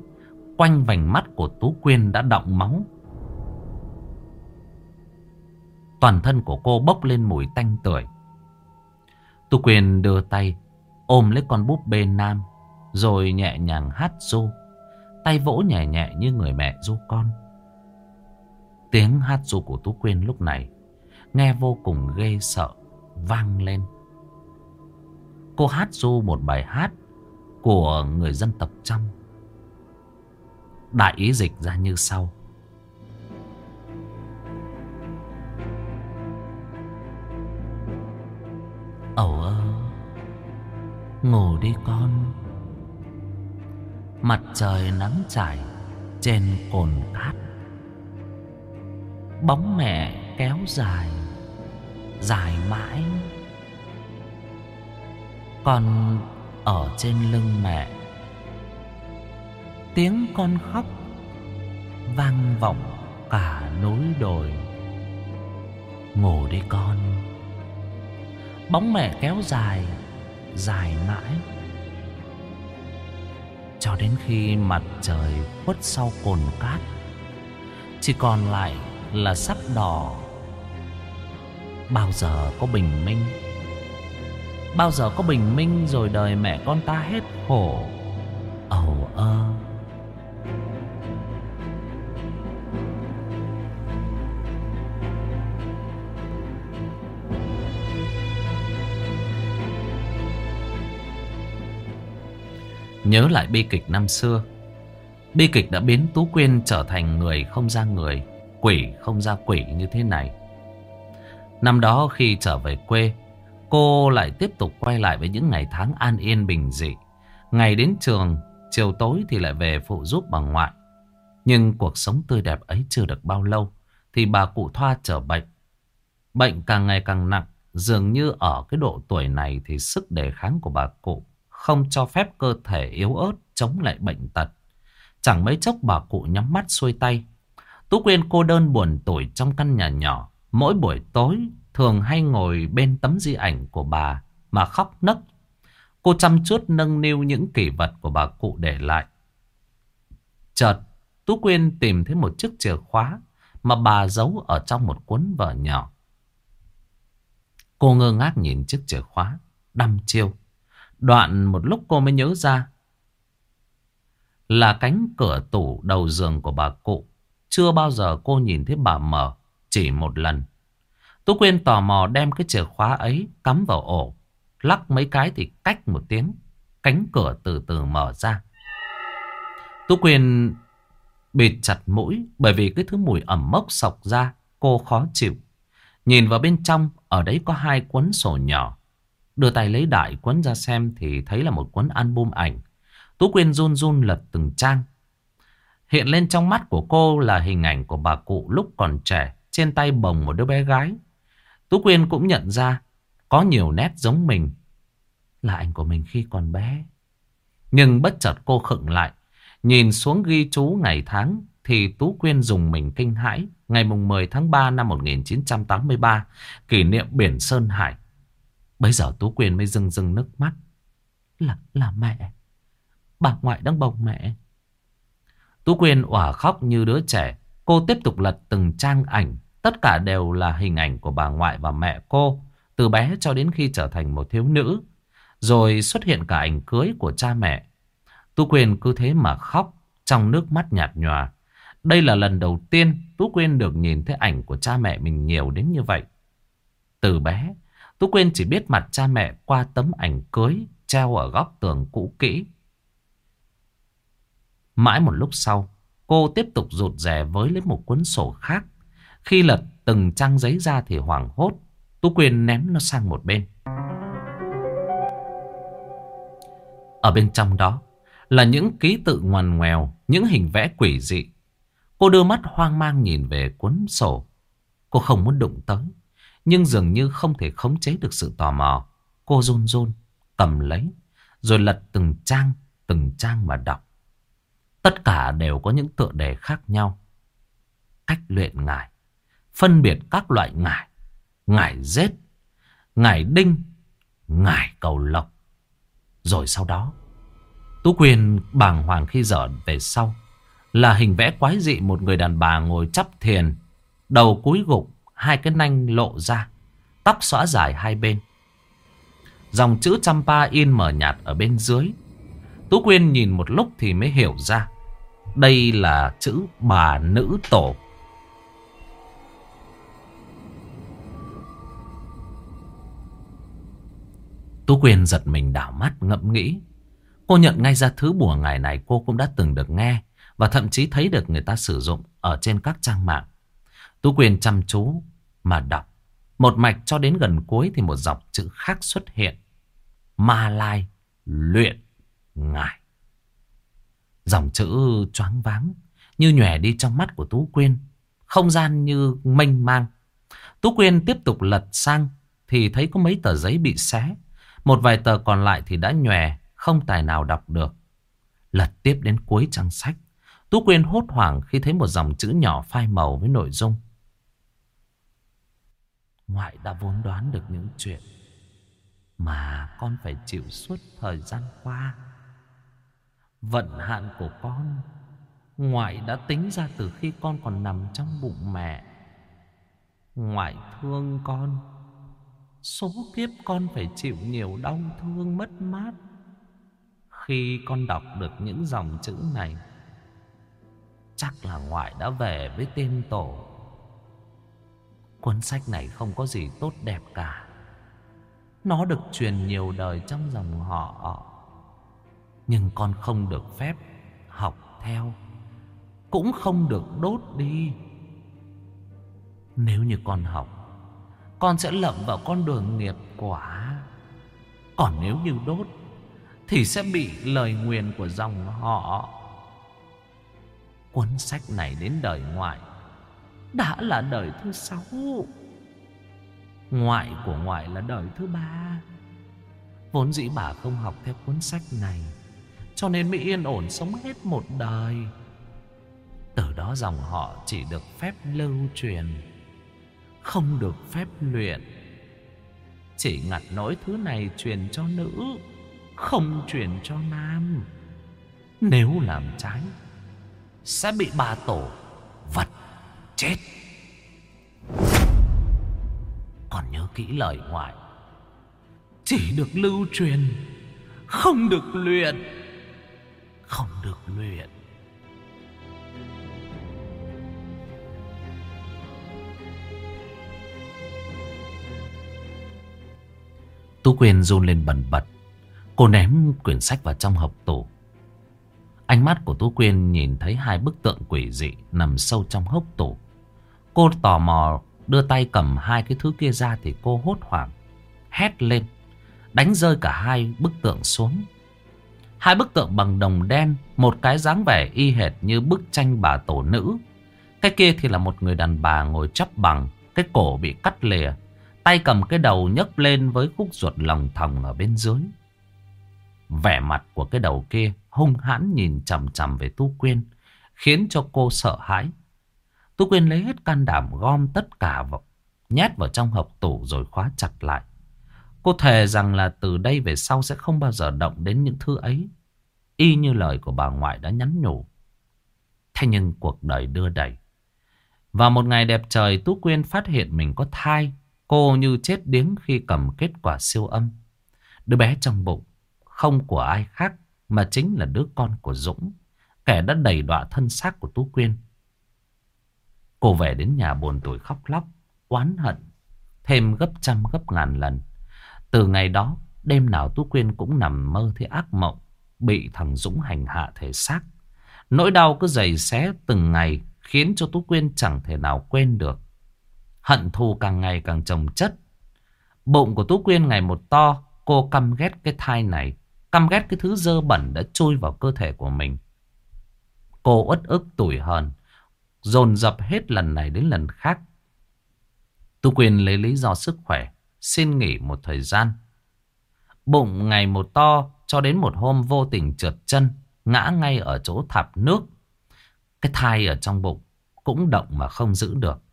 Quanh vành mắt của Tú Quyên đã đọng máu Toàn thân của cô bốc lên mùi tanh tưởi Tú Quyên đưa tay Ôm lấy con búp bê nam, Rồi nhẹ nhàng hát ru Tay vỗ nhẹ nhẹ như người mẹ ru con Tiếng hát ru của Tú Quyên lúc này Nghe vô cùng ghê sợ, Vang lên. Cô hát du một bài hát Của người dân tộc trăm Đại ý dịch ra như sau. Ẩu ơ, Ngủ đi con. Mặt trời nắng trải Trên cồn cát. Bóng mẹ kéo dài. Dài mãi. Con ở trên lưng mẹ. Tiếng con khóc Vang vọng cả núi đồi. Ngủ đi con. Bóng mẹ kéo dài Dài mãi. Cho đến khi mặt trời khuất sau cồn cát, Chỉ còn lại là sắc đỏ. Bao giờ có bình minh? Bao giờ có bình minh rồi đời mẹ con ta hết khổ? Ầu ơ. Nhớ lại bi kịch năm xưa. Bi kịch đã biến Tú Quyên trở thành người không ra người, Quỷ không ra quỷ như thế này. Năm đó khi trở về quê, Cô lại tiếp tục quay lại với những ngày tháng an yên bình dị. Ngày đến trường, Chiều tối thì lại về phụ giúp bà ngoại. Nhưng cuộc sống tươi đẹp ấy chưa được bao lâu Thì bà cụ Thoa trở bệnh. Bệnh càng ngày càng nặng, Dường như ở cái độ tuổi này Thì sức đề kháng của bà cụ Không cho phép cơ thể yếu ớt Chống lại bệnh tật. Chẳng mấy chốc bà cụ nhắm mắt xuôi tay. Tú Quyên cô đơn buồn tủi trong căn nhà nhỏ Mỗi buổi tối thường hay ngồi bên tấm di ảnh của bà mà khóc nấc. Cô chăm chút nâng niu những kỷ vật của bà cụ để lại. Chợt, Tú Quyên tìm thấy một chiếc chìa khóa mà bà giấu ở trong một cuốn vở nhỏ. Cô ngơ ngác nhìn chiếc chìa khóa, đăm chiêu. Đoạn một lúc cô mới nhớ ra là cánh cửa tủ đầu giường của bà cụ. Chưa bao giờ cô nhìn thấy bà mở chỉ một lần. Tú Quyên tò mò đem cái chìa khóa ấy cắm vào ổ. Lắc mấy cái thì cách một tiếng. Cánh cửa từ từ mở ra. Tú Quyên bịt chặt mũi, bởi vì cái thứ mùi ẩm mốc sọc ra, cô khó chịu. Nhìn vào bên trong, ở đấy có hai cuốn sổ nhỏ. Đưa tay lấy đại cuốn ra xem thì thấy là một cuốn album ảnh. Tú Quyên run run lật từng trang. Hiện lên trong mắt của cô là hình ảnh của bà cụ lúc còn trẻ trên tay bồng một đứa bé gái. Tú Quyên cũng nhận ra có nhiều nét giống mình. Là anh của mình khi còn bé. Nhưng bất chợt cô khựng lại. Nhìn xuống ghi chú ngày tháng thì Tú Quyên dùng mình kinh hãi. Ngày mùng 10 tháng 3 năm 1983, kỷ niệm biển Sơn Hải. Bây giờ Tú Quyên mới rưng rưng nước mắt. Là, là mẹ. Bà ngoại đang bồng mẹ. Tú Quyên òa khóc như đứa trẻ. Cô tiếp tục lật từng trang ảnh Tất cả đều là hình ảnh của bà ngoại và mẹ cô, Từ bé cho đến khi trở thành một thiếu nữ, Rồi xuất hiện cả ảnh cưới của cha mẹ. Tú Quyên cứ thế mà khóc, Trong nước mắt nhạt nhòa. Đây là lần đầu tiên Tú Quyên được nhìn thấy ảnh của cha mẹ mình nhiều đến như vậy. Từ bé, Tú Quyên chỉ biết mặt cha mẹ qua tấm ảnh cưới Treo ở góc tường cũ kỹ. Mãi một lúc sau, Cô tiếp tục rụt rè với lấy một cuốn sổ khác khi lật từng trang giấy ra thì hoảng hốt. Tú Quyên ném nó sang một bên. Ở bên trong đó là những ký tự ngoằn ngoèo, những hình vẽ quỷ dị. Cô đưa mắt hoang mang nhìn về cuốn sổ. Cô không muốn đụng tới, nhưng dường như không thể khống chế được sự tò mò. Cô run run, cầm lấy, rồi lật từng trang, từng trang mà đọc. Tất cả đều có những tựa đề khác nhau. Cách luyện ngải, phân biệt các loại ngải, ngải rết, ngải đinh, ngải cầu lộc. Rồi sau đó Tú quyền bàng hoàng khi dở về sau Là hình vẽ quái dị một người đàn bà ngồi chắp thiền Đầu cúi gục Hai cái nanh lộ ra Tóc xõa dài hai bên Dòng chữ Champa in mờ nhạt ở bên dưới Tú Quyên nhìn một lúc thì mới hiểu ra Đây là chữ bà nữ tổ Tú Quyên giật mình đảo mắt, ngẫm nghĩ. Cô nhận ngay ra thứ bùa ngày này cô cũng đã từng được nghe và thậm chí thấy được người ta sử dụng ở trên các trang mạng. Tú Quyên chăm chú mà đọc. Một mạch cho đến gần cuối thì một dòng chữ khác xuất hiện. Ma Lai luyện ngải. Dòng chữ choáng váng, như nhòe đi trong mắt của Tú Quyên. Không gian như mênh mang. Tú Quyên tiếp tục lật sang thì thấy có mấy tờ giấy bị xé. Một vài tờ còn lại thì đã nhòe, không tài nào đọc được. Lật tiếp đến cuối trang sách. Tú Quyên hốt hoảng khi thấy một dòng chữ nhỏ phai màu với nội dung. Ngoại đã vốn đoán được những chuyện mà con phải chịu suốt thời gian qua. Vận hạn của con, ngoại đã tính ra từ khi con còn nằm trong bụng mẹ. Ngoại thương con Số kiếp con phải chịu nhiều đau thương mất mát. Khi con đọc được những dòng chữ này, Chắc là ngoại đã về với tên tổ. Cuốn sách này không có gì tốt đẹp cả. Nó được truyền nhiều đời trong dòng họ. Nhưng con không được phép học theo, Cũng không được đốt đi. Nếu như con học con sẽ lậm vào con đường nghiệp quả. Còn nếu như đốt, thì sẽ bị lời nguyền của dòng họ. Cuốn sách này đến đời ngoại, đã là đời thứ sáu. Ngoại của ngoại là đời thứ ba. Vốn dĩ bà không học theo cuốn sách này, Cho nên mới yên ổn sống hết một đời Từ đó dòng họ chỉ được phép lưu truyền không được phép luyện. Chỉ ngặt nỗi thứ này truyền cho nữ, không truyền cho nam. Nếu làm trái, sẽ bị bà tổ vật chết. Còn nhớ kỹ lời ngoại, chỉ được lưu truyền, không được luyện, không được luyện. Tú Quyên run lên bần bật. Cô ném quyển sách vào trong hộp tủ. Ánh mắt của Tú Quyên nhìn thấy hai bức tượng quỷ dị nằm sâu trong hốc tủ. Cô tò mò đưa tay cầm hai cái thứ kia ra thì cô hốt hoảng. Hét lên. Đánh rơi cả hai bức tượng xuống. Hai bức tượng bằng đồng đen. Một cái dáng vẻ y hệt như bức tranh bà tổ nữ. Cái kia thì là một người đàn bà ngồi chấp bằng. Cái cổ bị cắt lìa. Tay cầm cái đầu nhấc lên với khúc ruột lòng thòng ở bên dưới. Vẻ mặt của cái đầu kia hung hãn nhìn chằm chằm về Tu Quyên, khiến cho cô sợ hãi. Tu Quyên lấy hết can đảm gom tất cả vào, nhét vào trong hộp tủ rồi khóa chặt lại. Cô thề rằng là từ đây về sau sẽ không bao giờ động đến những thứ ấy. Y như lời của bà ngoại đã nhắn nhủ. Thế nhưng cuộc đời đưa đẩy. Vào một ngày đẹp trời Tú Quyên phát hiện mình có thai Cô như chết điếng khi cầm kết quả siêu âm. Đứa bé trong bụng không của ai khác mà chính là đứa con của Dũng, kẻ đã đầy đọa thân xác của Tú Quyên. Cô về đến nhà buồn tuổi khóc lóc, oán hận, thêm gấp trăm gấp ngàn lần. Từ ngày đó, đêm nào Tú Quyên cũng nằm mơ thấy ác mộng, bị thằng Dũng hành hạ thể xác. Nỗi đau cứ dày xé từng ngày khiến cho Tú Quyên chẳng thể nào quên được. Hận thù càng ngày càng trồng chất. Bụng của Tú Quyên ngày một to, cô căm ghét cái thai này. Căm ghét cái thứ dơ bẩn đã trôi vào cơ thể của mình. Cô uất ức tủi hờn, dồn dập hết lần này đến lần khác. Tú Quyên lấy lý do sức khỏe, xin nghỉ một thời gian. Bụng ngày một to, cho đến một hôm vô tình trượt chân, ngã ngay ở chỗ thạp nước. Cái thai ở trong bụng cũng động mà không giữ được.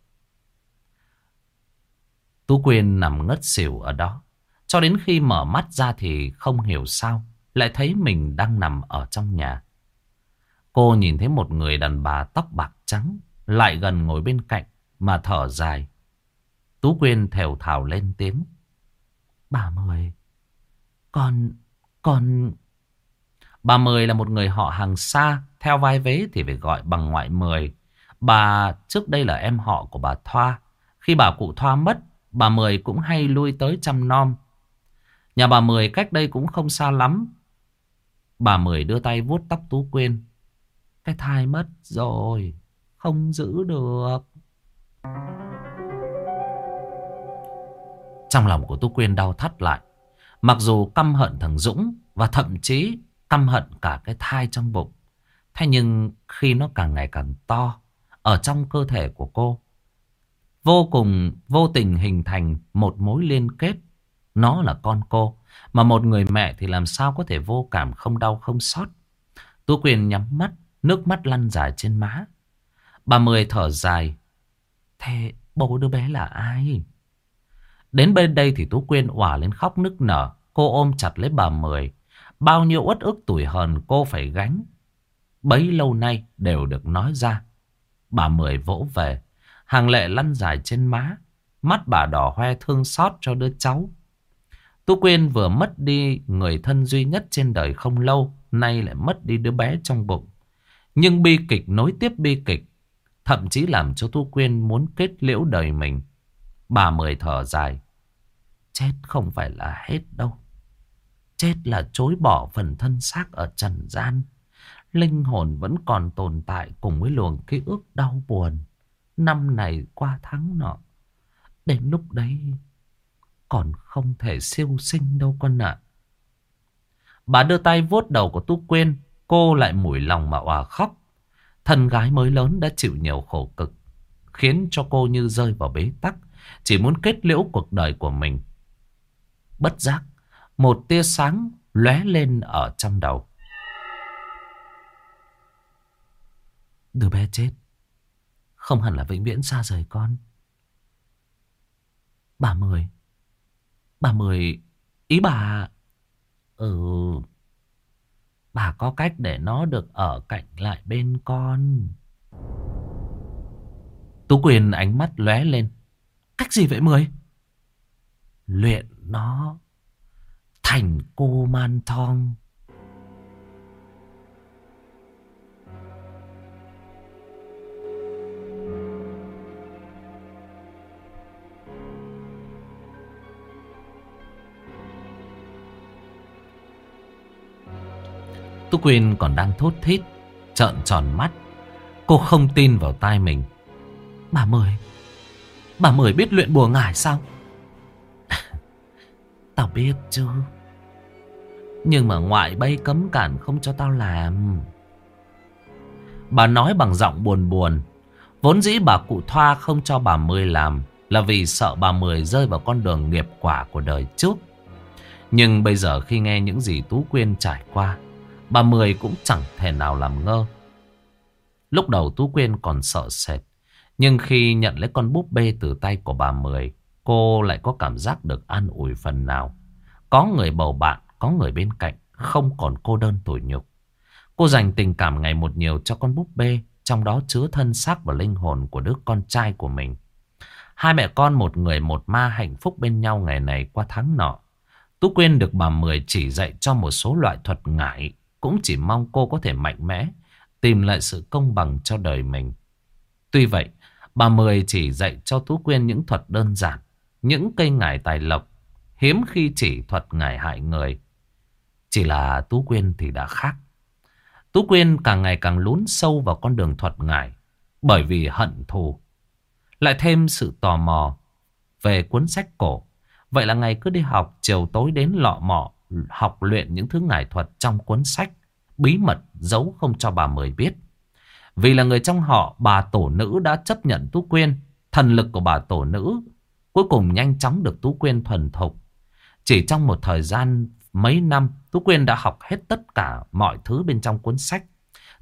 Tú Quyên nằm ngất xỉu ở đó. Cho đến khi mở mắt ra thì không hiểu sao. lại thấy mình đang nằm ở trong nhà. Cô nhìn thấy một người đàn bà tóc bạc trắng lại gần ngồi bên cạnh mà thở dài. Tú Quyên thều thào lên tiếng. Bà Mười, con, con... Bà Mười là một người họ hàng xa, theo vai vế thì phải gọi bằng ngoại Mười. Bà trước đây là em họ của bà Thoa. Khi bà cụ Thoa mất, bà Mười cũng hay lui tới chăm nom. Nhà bà Mười cách đây cũng không xa lắm. Bà Mười đưa tay vuốt tóc Tú Quyên. Cái thai mất rồi, không giữ được. Trong lòng của Tú Quyên đau thắt lại. Mặc dù căm hận thằng Dũng và thậm chí căm hận cả cái thai trong bụng. Thế nhưng khi nó càng ngày càng to ở trong cơ thể của cô, vô cùng vô tình hình thành một mối liên kết. Nó là con cô, mà một người mẹ thì làm sao có thể vô cảm không đau không xót. Tú quyền nhắm mắt, nước mắt lăn dài trên má. Bà Mười thở dài. Thế bố đứa bé là ai? Đến bên đây thì Tú Quyên òa lên khóc nức nở. Cô ôm chặt lấy bà Mười. Bao nhiêu uất ức tủi hờn cô phải gánh. Bấy lâu nay đều được nói ra. Bà Mười vỗ về. Hàng lệ lăn dài trên má. Mắt bà đỏ hoe thương xót cho đứa cháu. Tú Quyên vừa mất đi người thân duy nhất trên đời không lâu. Nay lại mất đi đứa bé trong bụng. Nhưng bi kịch nối tiếp bi kịch. Thậm chí làm cho Tú Quyên muốn kết liễu đời mình. Bà Mười thở dài. Chết không phải là hết đâu. Chết là chối bỏ phần thân xác ở trần gian. Linh hồn vẫn còn tồn tại cùng với luồng ký ức đau buồn. Năm này qua tháng nọ. Đến lúc đấy còn không thể siêu sinh đâu con ạ. Bà đưa tay vuốt đầu của Tú Quyên. Cô lại mủi lòng mà òa khóc. Thân gái mới lớn đã chịu nhiều khổ cực. Khiến cho cô như rơi vào bế tắc. Chỉ muốn kết liễu cuộc đời của mình. Bất giác, một tia sáng lóe lên ở trong đầu. Đứa bé chết, không hẳn là vĩnh viễn xa rời con. Bà Mười, bà Mười, ý bà... Ừ, bà có cách để nó được ở cạnh lại bên con. Tú Quyền ánh mắt lóe lên. Cách gì vậy Mười? Luyện nó thành cô man thong. Tú Quyên còn đang thốt thít, trợn tròn mắt. Cô không tin vào tai mình. Bà Mười, bà Mười biết luyện bùa ngải sao? [LAUGHS] Tao biết chứ. Nhưng mà ngoại bay cấm cản không cho tao làm. Bà nói bằng giọng buồn buồn. Vốn dĩ bà cụ Thoa không cho bà Mười làm là vì sợ bà Mười rơi vào con đường nghiệp quả của đời trước. Nhưng bây giờ khi nghe những gì Tú Quyên trải qua, bà Mười cũng chẳng thể nào làm ngơ. Lúc đầu Tú Quyên còn sợ sệt, nhưng khi nhận lấy con búp bê từ tay của bà Mười, cô lại có cảm giác được an ủi phần nào. Có người bầu bạn, có người bên cạnh, không còn cô đơn tủi nhục. Cô dành tình cảm ngày một nhiều cho con búp bê, trong đó chứa thân xác và linh hồn của đứa con trai của mình. Hai mẹ con một người một ma hạnh phúc bên nhau ngày này qua tháng nọ. Tú Quyên được bà Mười chỉ dạy cho một số loại thuật ngải, cũng chỉ mong cô có thể mạnh mẽ, tìm lại sự công bằng cho đời mình. Tuy vậy, bà Mười chỉ dạy cho Tú Quyên những thuật đơn giản, những cây ngải tài lộc, hiếm khi chỉ thuật ngải hại người. Chỉ là Tú Quyên thì đã khác. Tú Quyên càng ngày càng lún sâu vào con đường thuật ngải bởi vì hận thù. Lại thêm sự tò mò về cuốn sách cổ. Vậy là ngày cứ đi học chiều tối đến lọ mọ Ừ. học luyện những thứ ngải thuật trong cuốn sách. Bí mật giấu không cho bà Mười biết. Vì là người trong họ bà tổ nữ đã chấp nhận Tú Quyên. Thần lực của bà tổ nữ cuối cùng nhanh chóng được Tú Quyên thuần thục. Chỉ trong một thời gian mấy năm, Tú Quyên đã học hết tất cả mọi thứ bên trong cuốn sách.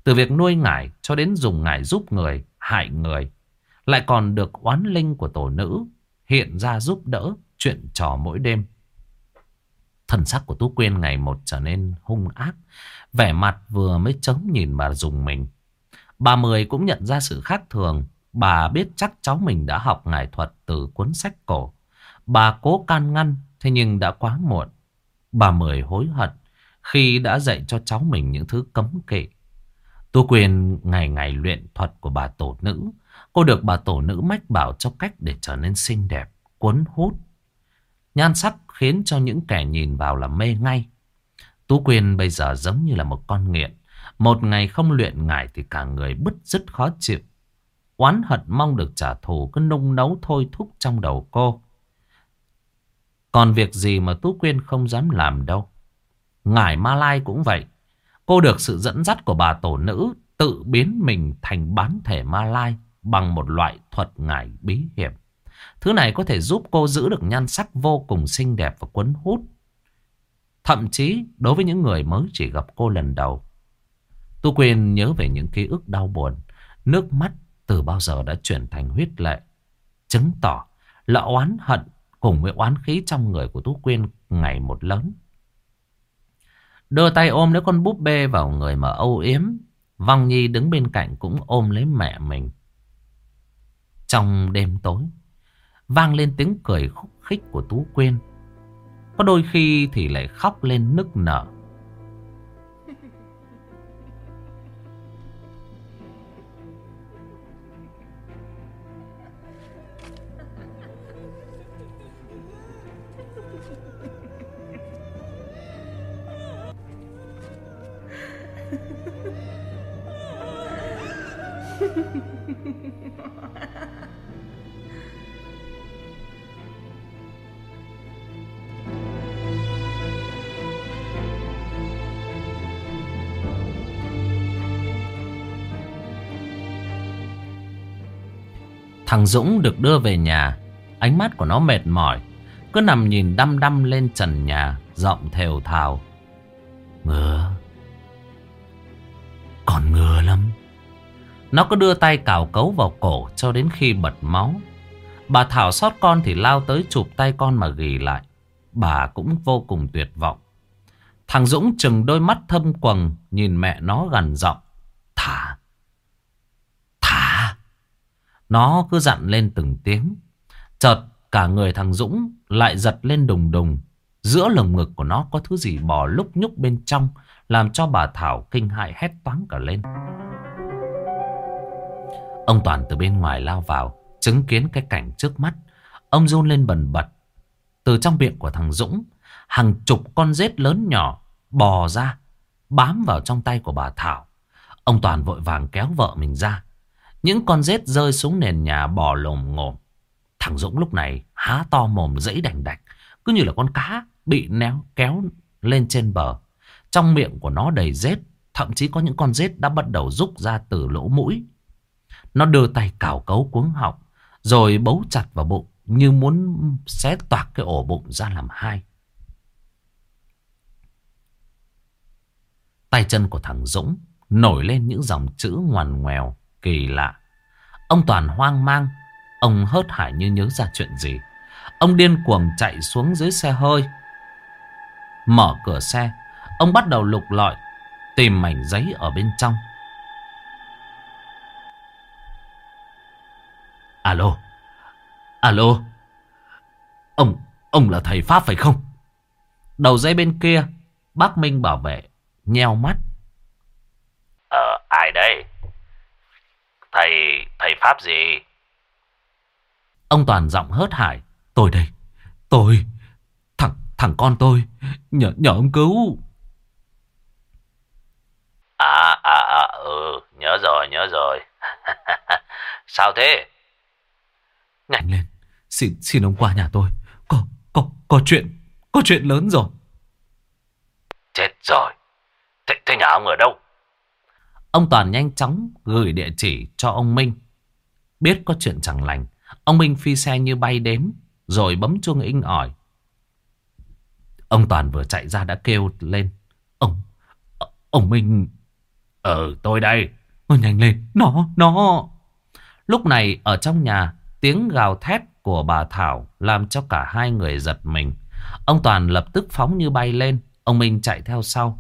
Từ việc nuôi ngải cho đến dùng ngải giúp người, hại người. Lại còn được oán linh của tổ nữ hiện ra giúp đỡ chuyện trò mỗi đêm. Thần sắc của Tú Quyên ngày một trở nên hung ác. Vẻ mặt vừa mới chống nhìn bà dùng mình. Bà Mười cũng nhận ra sự khác thường. Bà biết chắc cháu mình đã học ngải thuật từ cuốn sách cổ. Bà cố can ngăn, thế nhưng đã quá muộn. Bà Mười hối hận khi đã dạy cho cháu mình những thứ cấm kỵ. Tú Quyên ngày ngày luyện thuật của bà tổ nữ. Cô được bà tổ nữ mách bảo cho cách để trở nên xinh đẹp, cuốn hút. Nhan sắc khiến cho những kẻ nhìn vào là mê ngay. Tú Quyên bây giờ giống như là một con nghiện. Một ngày không luyện ngải thì cả người bứt rứt khó chịu. Oán hận mong được trả thù cứ nung nấu thôi thúc trong đầu cô. Còn việc gì mà Tú Quyên không dám làm đâu. Ngải Ma Lai cũng vậy. Cô được sự dẫn dắt của bà tổ nữ tự biến mình thành bán thể Ma Lai bằng một loại thuật ngải bí hiểm. Thứ này có thể giúp cô giữ được nhan sắc vô cùng xinh đẹp và cuốn hút. Thậm chí đối với những người mới chỉ gặp cô lần đầu. Tu Quyên nhớ về những ký ức đau buồn. Nước mắt từ bao giờ đã chuyển thành huyết lệ. Chứng tỏ là oán hận cùng với oán khí trong người của Tú Quyên ngày một lớn. Đưa tay ôm lấy con búp bê vào người mà âu yếm. Vong Nhi đứng bên cạnh cũng ôm lấy mẹ mình. Trong đêm tối, vang lên tiếng cười khúc khích của Tú Quyên. Có đôi khi thì lại khóc lên nức nở. [LAUGHS] Thằng Dũng được đưa về nhà. Ánh mắt của nó mệt mỏi. Cứ nằm nhìn đăm đăm lên trần nhà, Giọng thều thào. Ngứa. Còn ngứa lắm. Nó cứ đưa tay cào cấu vào cổ Cho đến khi bật máu. Bà Thảo sót con thì lao tới chụp tay con mà ghi lại. Bà cũng vô cùng tuyệt vọng. Thằng Dũng chừng đôi mắt thâm quầng, Nhìn mẹ nó gần giọng. Thả. Thả nó cứ dặn lên từng tiếng. Chợt, cả người thằng Dũng lại giật lên đùng đùng. Giữa lồng ngực của nó có thứ gì bò lúc nhúc bên trong. Làm cho bà Thảo kinh hại hét toáng cả lên. Ông Toàn từ bên ngoài lao vào. Chứng kiến cái cảnh trước mắt. Ông run lên bần bật. Từ trong miệng của thằng Dũng. Hàng chục con rết lớn nhỏ bò ra. Bám vào trong tay của bà Thảo. Ông Toàn vội vàng kéo vợ mình ra. Những con rết rơi xuống nền nhà bò lồm ngồm. Thằng Dũng lúc này há to mồm dẫy đành đạch. Cứ như là con cá bị néo kéo lên trên bờ. Trong miệng của nó đầy rết. Thậm chí có những con rết đã bắt đầu rút ra từ lỗ mũi. Nó đưa tay cào cấu cuống họng. Rồi bấu chặt vào bụng. Như muốn xé toạc cái ổ bụng ra làm hai. Tay chân của thằng Dũng nổi lên những dòng chữ ngoằn ngoèo. Kỳ lạ. Ông Toàn hoang mang. Ông hớt hải như nhớ ra chuyện gì. Ông điên cuồng chạy xuống dưới xe hơi. Mở cửa xe. Ông bắt đầu lục lọi. Tìm mảnh giấy ở bên trong. Alo. Alo. Ông, ông là thầy Pháp phải không? Đầu dây bên kia. Bác Minh bảo vệ. Nheo mắt. Ờ, ai đây? Thầy, thầy Pháp gì? Ông Toàn giọng hớt hải. Tôi đây, tôi, thằng, thằng con tôi, nhờ, nhờ ông cứu. À, à, à, ừ, nhớ rồi, nhớ rồi. [LAUGHS] Sao thế? Nhanh lên, xin, xin ông qua nhà tôi. Có, có, có chuyện, có chuyện lớn rồi. Chết rồi. Thế, thế nhà ông ở đâu? Ông Toàn nhanh chóng gửi địa chỉ cho ông Minh. Biết có chuyện chẳng lành, ông Minh phi xe như bay đến, rồi bấm chuông inh ỏi. Ông Toàn vừa chạy ra đã kêu lên. Ông, ông Minh... ở tôi đây. Ôi, nhanh lên, nó, nó... Lúc này ở trong nhà, tiếng gào thét của bà Thảo làm cho cả hai người giật mình. Ông Toàn lập tức phóng như bay lên. Ông Minh chạy theo sau.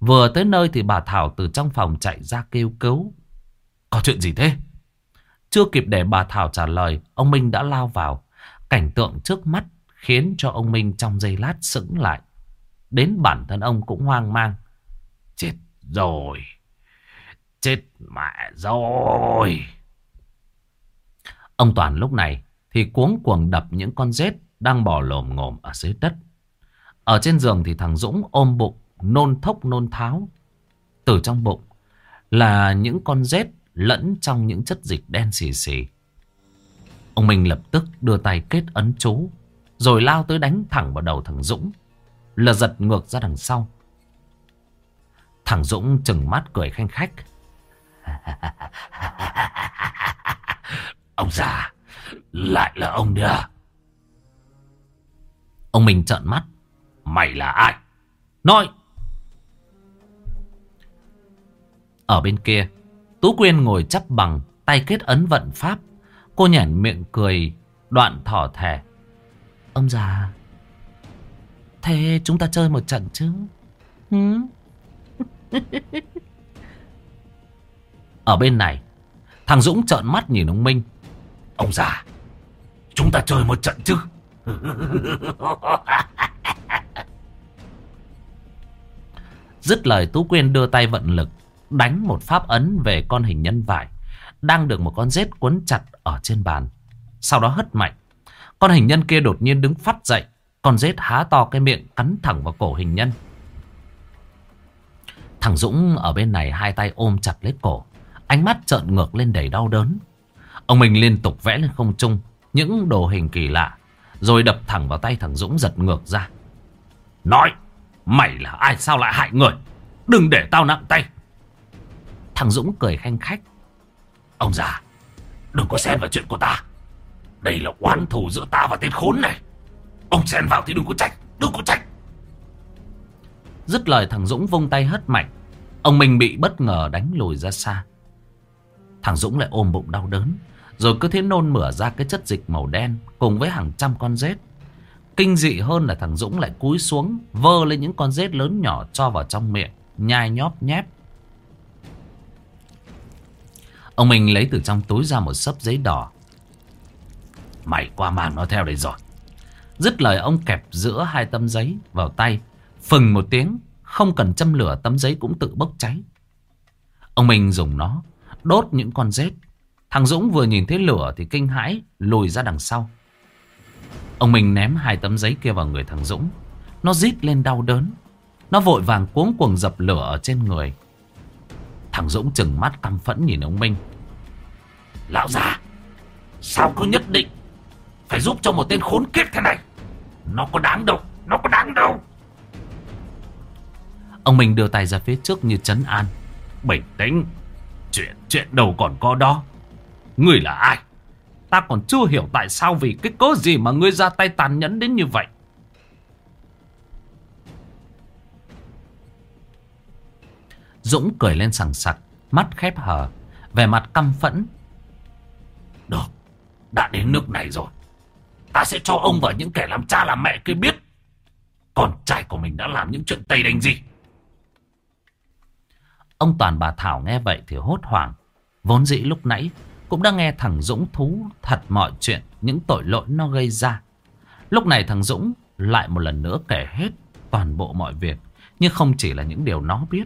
Vừa tới nơi thì bà Thảo từ trong phòng chạy ra kêu cứu. Có chuyện gì thế? Chưa kịp để bà Thảo trả lời, ông Minh đã lao vào. Cảnh tượng trước mắt khiến cho ông Minh trong giây lát sững lại. Đến bản thân ông cũng hoang mang. Chết rồi. Chết mẹ rồi. Ông Toàn lúc này thì cuống cuồng đập những con rết đang bò lồm ngồm ở dưới đất. Ở trên giường thì thằng Dũng ôm bụng, nôn thốc nôn tháo. Từ trong bụng là những con rết lẫn trong những chất dịch đen xì xì. Ông Minh lập tức đưa tay kết ấn chú, rồi lao tới đánh thẳng vào đầu thằng Dũng, là giật ngược ra đằng sau. Thằng Dũng chừng mắt cười khanh khách. [LAUGHS] ông già, lại là ông nữa. À? Ông Minh trợn mắt. Mày là ai? Nói! Ở bên kia, Tú Quyên ngồi chắp bằng, tay kết ấn vận pháp. Cô nhảy miệng cười, đoạn thỏ thẻ. Ông già, thế chúng ta chơi một trận chứ? Hứ? Ở bên này, thằng Dũng trợn mắt nhìn ông Minh. Ông già, chúng ta chơi một trận chứ? [LAUGHS] Dứt lời Tú Quyên đưa tay vận lực đánh một pháp ấn về con hình nhân vải đang được một con rết quấn chặt ở trên bàn. Sau đó hất mạnh. Con hình nhân kia đột nhiên đứng phát dậy. Con rết há to cái miệng cắn thẳng vào cổ hình nhân. Thằng Dũng ở bên này hai tay ôm chặt lấy cổ. Ánh mắt trợn ngược lên đầy đau đớn. Ông mình liên tục vẽ lên không trung những đồ hình kỳ lạ. Rồi đập thẳng vào tay thằng Dũng giật ngược ra. Nói, mày là ai sao lại hại người? Đừng để tao nặng tay. Thằng Dũng cười khanh khách. Ông già, đừng có xen vào chuyện của ta. Đây là oán thù giữa ta và tên khốn này. Ông xen vào thì đừng có trách, đừng có trách. Dứt lời thằng Dũng vung tay hất mạnh. Ông mình bị bất ngờ đánh lùi ra xa. Thằng Dũng lại ôm bụng đau đớn. Rồi cứ thế nôn mửa ra cái chất dịch màu đen cùng với hàng trăm con rết. Kinh dị hơn là thằng Dũng lại cúi xuống vơ lên những con rết lớn nhỏ cho vào trong miệng, nhai nhóp nhép. Ông mình lấy từ trong túi ra một sấp giấy đỏ. Mày qua màn nó theo đây rồi. Dứt lời ông kẹp giữa hai tấm giấy vào tay. Phừng một tiếng, không cần châm lửa tấm giấy cũng tự bốc cháy. Ông mình dùng nó đốt những con rết. Thằng Dũng vừa nhìn thấy lửa thì kinh hãi lùi ra đằng sau. Ông mình ném hai tấm giấy kia vào người thằng Dũng. Nó rít lên đau đớn. Nó vội vàng cuống cuồng dập lửa ở trên người. Thằng Dũng chừng mắt căm phẫn nhìn ông Minh. Lão già, sao cứ nhất định phải giúp cho một tên khốn kiếp thế này? Nó có đáng đâu, nó có đáng đâu. Ông Minh đưa tay ra phía trước như chấn an. Bình tĩnh, chuyện chuyện đâu còn có đó. Người là ai? Ta còn chưa hiểu tại sao vì cái cớ gì mà ngươi ra tay tàn nhẫn đến như vậy. Dũng cười lên sảng sặc, mắt khép hờ, vẻ mặt căm phẫn. Được, đã đến nước này rồi. Ta sẽ cho ông và những kẻ làm cha làm mẹ kia biết. Con trai của mình đã làm những chuyện tây đánh gì. Ông Toàn bà Thảo nghe vậy thì hốt hoảng. Vốn dĩ lúc nãy cũng đã nghe thằng Dũng thú thật mọi chuyện, những tội lỗi nó gây ra. Lúc này thằng Dũng lại một lần nữa kể hết toàn bộ mọi việc. Nhưng không chỉ là những điều nó biết,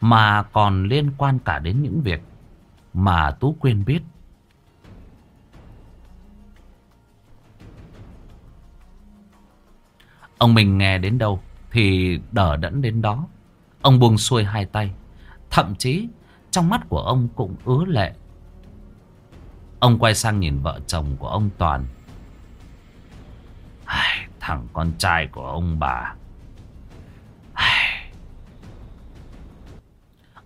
mà còn liên quan cả đến những việc mà Tú Quyên biết. Ông mình nghe đến đâu thì đỡ đẫn đến đó. Ông buông xuôi hai tay. Thậm chí trong mắt của ông cũng ứa lệ. Ông quay sang nhìn vợ chồng của ông Toàn. Ai, thằng con trai của ông bà.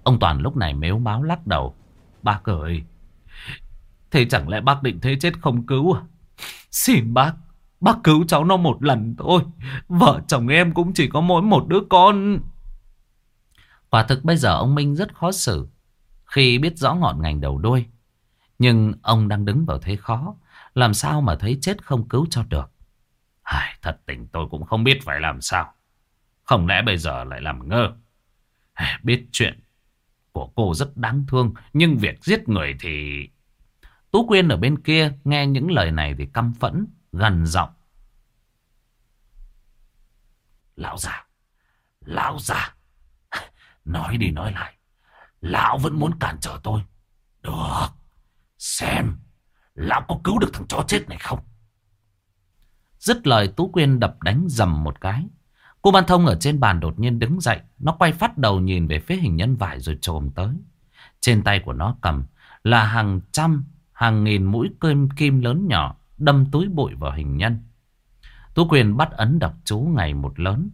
Ông Toàn lúc này mếu máu lắc đầu. Bác ơi, thế chẳng lẽ bác định thế chết không cứu à? Xin bác, bác cứu cháu nó một lần thôi. Vợ chồng em cũng chỉ có mỗi một đứa con. Quả thực bây giờ ông Minh rất khó xử khi biết rõ ngọn ngành đầu đuôi. Nhưng ông đang đứng vào thế khó, làm sao mà thấy chết không cứu cho được. Ai, thật tình tôi cũng không biết phải làm sao. Không lẽ bây giờ lại làm ngơ. Biết chuyện của cô rất đáng thương. Nhưng việc giết người thì... Tú Quyên ở bên kia nghe những lời này thì căm phẫn, gần giọng. Lão già, lão già. Nói đi nói lại, lão vẫn muốn cản trở tôi. Được, xem, lão có cứu được thằng chó chết này không? Dứt lời Tú Quyên đập đánh dầm một cái. Cô Ban Thông ở trên bàn đột nhiên đứng dậy. Nó quay phát đầu nhìn về phía hình nhân vải rồi trồm tới. Trên tay của nó cầm là hàng trăm, hàng nghìn mũi kim kim lớn nhỏ đâm túi bụi vào hình nhân. Tú Quyền bắt ấn đọc chú ngày một lớn.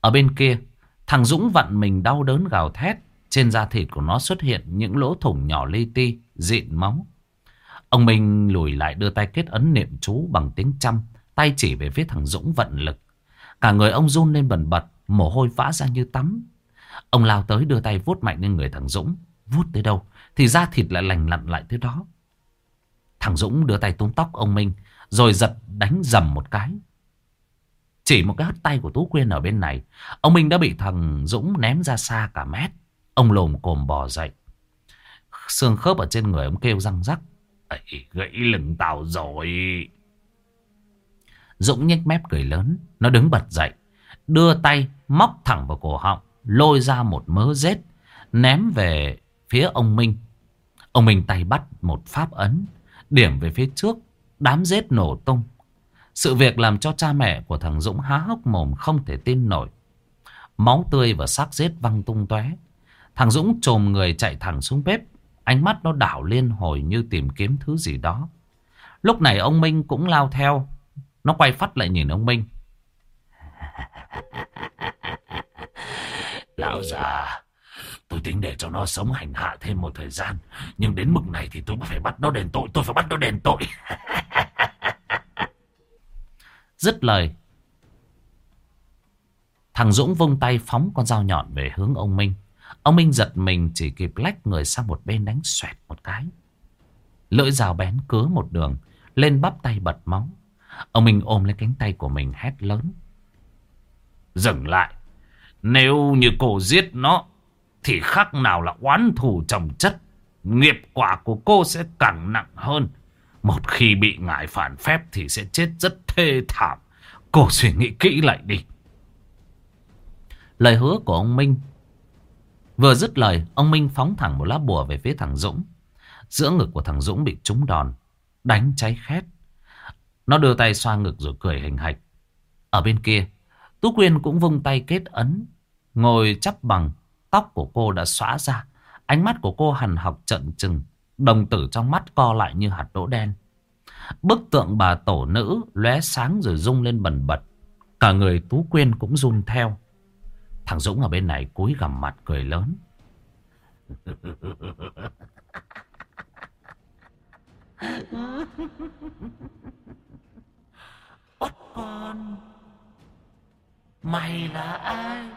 Ở bên kia, thằng Dũng vặn mình đau đớn gào thét. Trên da thịt của nó xuất hiện những lỗ thủng nhỏ li ti, dịn máu. Ông Minh lùi lại đưa tay kết ấn niệm chú bằng tiếng trăm, tay chỉ về phía thằng Dũng vận lực. Cả người ông run lên bẩn bật, mồ hôi vã ra như tắm. Ông lao tới đưa tay vuốt mạnh lên người thằng Dũng. Vuốt tới đâu thì da thịt lại lành lặn lại tới đó. Thằng Dũng đưa tay túm tóc ông Minh, rồi giật đánh dầm một cái. Chỉ một cái hất tay của Tú Quyên ở bên này, ông Minh đã bị thằng Dũng ném ra xa cả mét. Ông lồm cồm bò dậy. Xương khớp ở trên người ông kêu răng rắc. Ấy, gãy lưng tao rồi. Dũng nhếch mép cười lớn. Nó đứng bật dậy. Đưa tay móc thẳng vào cổ họng. Lôi ra một mớ rết. Ném về phía ông Minh. Ông Minh tay bắt một pháp ấn. Điểm về phía trước. Đám rết nổ tung. Sự việc làm cho cha mẹ của thằng Dũng há hốc mồm không thể tin nổi. Máu tươi và xác rết văng tung tóe. Thằng Dũng trồm người chạy thẳng xuống bếp. Ánh mắt nó đảo liên hồi như tìm kiếm thứ gì đó. Lúc này ông Minh cũng lao theo. Nó quay phát lại nhìn ông Minh. [LAUGHS] Lão già, tôi tính để cho nó sống hành hạ thêm một thời gian. Nhưng đến mức này thì tôi phải bắt nó đền tội, tôi phải bắt nó đền tội. [LAUGHS] Dứt lời. Thằng Dũng vung tay phóng con dao nhọn về hướng ông Minh. Ông Minh giật mình chỉ kịp lách người sang một bên đánh xoẹt một cái. Lưỡi dao bén cứa một đường, lên bắp tay bật máu. Ông Minh ôm lấy cánh tay của mình hét lớn. Dừng lại, nếu như cô giết nó, thì khác nào là oán thù chồng chất. Nghiệp quả của cô sẽ càng nặng hơn. Một khi bị ngại phản phép thì sẽ chết rất thê thảm. Cô suy nghĩ kỹ lại đi. Lời hứa của ông Minh Vừa dứt lời, ông Minh phóng thẳng một lá bùa về phía thằng Dũng. Giữa ngực của thằng Dũng bị trúng đòn, đánh cháy khét. Nó đưa tay xoa ngực rồi cười hình hạch. Ở bên kia, Tú Quyên cũng vung tay kết ấn. Ngồi chắp bằng, tóc của cô đã xóa ra. Ánh mắt của cô hằn học trận trừng, đồng tử trong mắt co lại như hạt đỗ đen. Bức tượng bà tổ nữ lóe sáng rồi rung lên bần bật. Cả người Tú Quyên cũng run theo. Thằng Dũng ở bên này cúi gằm mặt cười lớn. [LAUGHS] Con Mày là ai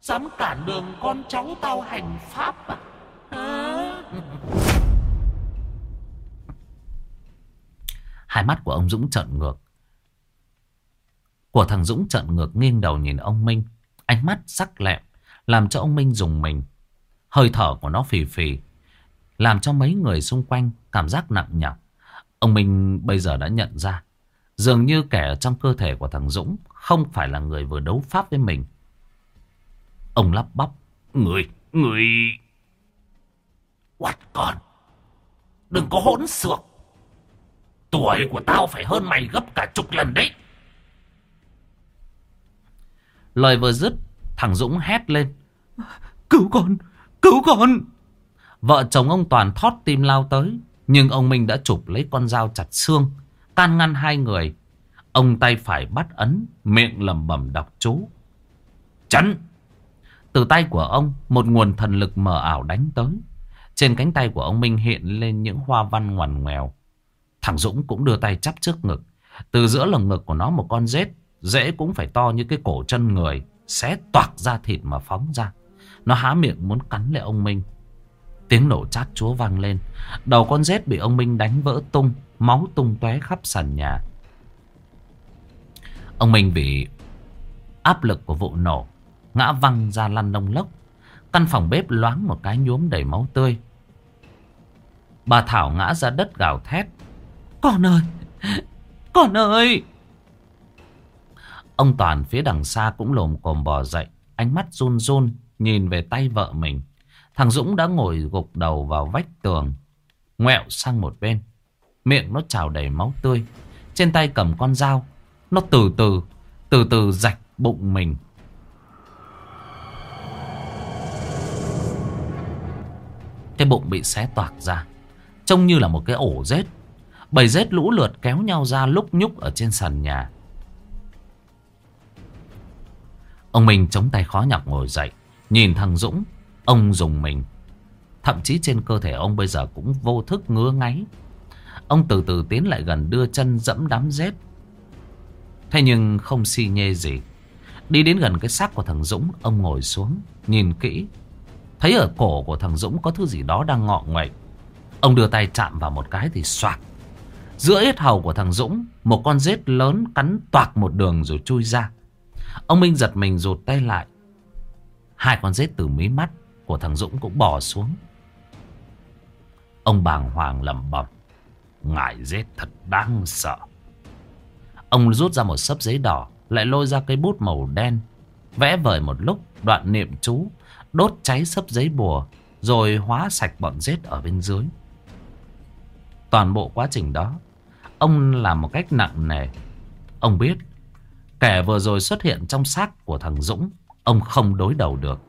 Dám cản đường con cháu tao hành pháp à Hai mắt của ông Dũng trợn ngược. Của thằng Dũng trợn ngược nghiêng đầu nhìn ông Minh. Ánh mắt sắc lẹm. Làm cho ông Minh dùng mình. Hơi thở của nó phì phì. Làm cho mấy người xung quanh cảm giác nặng nhọc. Ông Minh bây giờ đã nhận ra. Dường như kẻ ở trong cơ thể của thằng Dũng không phải là người vừa đấu pháp với mình. Ông lắp bắp. Người, người... Quạt con. Đừng có hỗn xược. Tuổi của tao phải hơn mày gấp cả chục lần đấy. Lời vừa dứt, thằng Dũng hét lên. Cứu con, cứu con. Vợ chồng ông Toàn thót tim lao tới. Nhưng ông Minh đã chụp lấy con dao chặt xương. Can ngăn hai người. Ông tay phải bắt ấn, miệng lẩm bẩm đọc chú. Chấn! Từ tay của ông, một nguồn thần lực mờ ảo đánh tới. Trên cánh tay của ông Minh hiện lên những hoa văn ngoằn ngoèo. Thằng Dũng cũng đưa tay chắp trước ngực. Từ giữa lồng ngực của nó một con rết, dễ cũng phải to như cái cổ chân người, xé toạc ra thịt mà phóng ra. Nó há miệng muốn cắn lại ông Minh. Tiếng nổ chát chúa vang lên. Đầu con rết bị ông Minh đánh vỡ tung, máu tung tóe khắp sàn nhà. Ông Minh vì áp lực của vụ nổ ngã văng ra lăn lông lốc. Căn phòng bếp loáng một cái nhuốm đầy máu tươi. Bà Thảo ngã ra đất gào thét. Con ơi! Con ơi! Ông Toàn phía đằng xa cũng lồm cồm bò dậy. Ánh mắt run run nhìn về tay vợ mình. Thằng Dũng đã ngồi gục đầu vào vách tường. Ngoẹo sang một bên. Miệng nó trào đầy máu tươi. Trên tay cầm con dao. Nó từ từ, từ từ rạch bụng mình. Cái bụng bị xé toạc ra. Trông như là một cái ổ rết. Bầy rết lũ lượt kéo nhau ra lúc nhúc ở trên sàn nhà. Ông Minh chống tay khó nhọc ngồi dậy. Nhìn thằng Dũng, ông dùng mình. Thậm chí trên cơ thể ông bây giờ cũng vô thức ngứa ngáy. Ông từ từ tiến lại gần đưa chân dẫm đám rết. Thế nhưng không si nhê gì. Đi đến gần cái xác của thằng Dũng, ông ngồi xuống, nhìn kỹ. Thấy ở cổ của thằng Dũng có thứ gì đó đang ngọ nguậy. Ông đưa tay chạm vào một cái thì soạt. Giữa yết hầu của thằng Dũng, một con rết lớn cắn toạc một đường rồi chui ra. Ông Minh giật mình rụt tay lại. Hai con rết từ mí mắt của thằng Dũng cũng bò xuống. Ông bàng hoàng lẩm bẩm. ngại rết thật đáng sợ. Ông rút ra một sấp giấy đỏ, lại lôi ra cây bút màu đen. Vẽ vời một lúc, đoạn niệm chú, đốt cháy sấp giấy bùa, rồi hóa sạch bọn rết ở bên dưới. Toàn bộ quá trình đó, ông làm một cách nặng nề. Ông biết Kẻ vừa rồi xuất hiện trong xác của thằng Dũng Ông không đối đầu được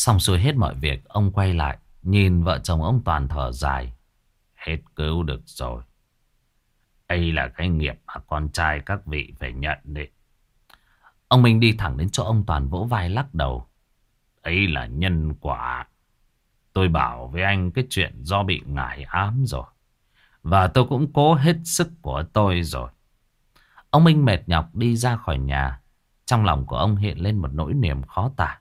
Xong xuôi hết mọi việc, Ông quay lại, Nhìn vợ chồng ông Toàn thở dài Hết cứu được rồi đây là cái nghiệp mà con trai các vị phải nhận đấy. Ông Minh đi thẳng đến chỗ ông Toàn vỗ vai lắc đầu. Ấy là nhân quả. Tôi bảo với anh cái chuyện do bị ngải ám rồi. Và tôi cũng cố hết sức của tôi rồi. Ông Minh mệt nhọc đi ra khỏi nhà. Trong lòng của ông hiện lên một nỗi niềm khó tả.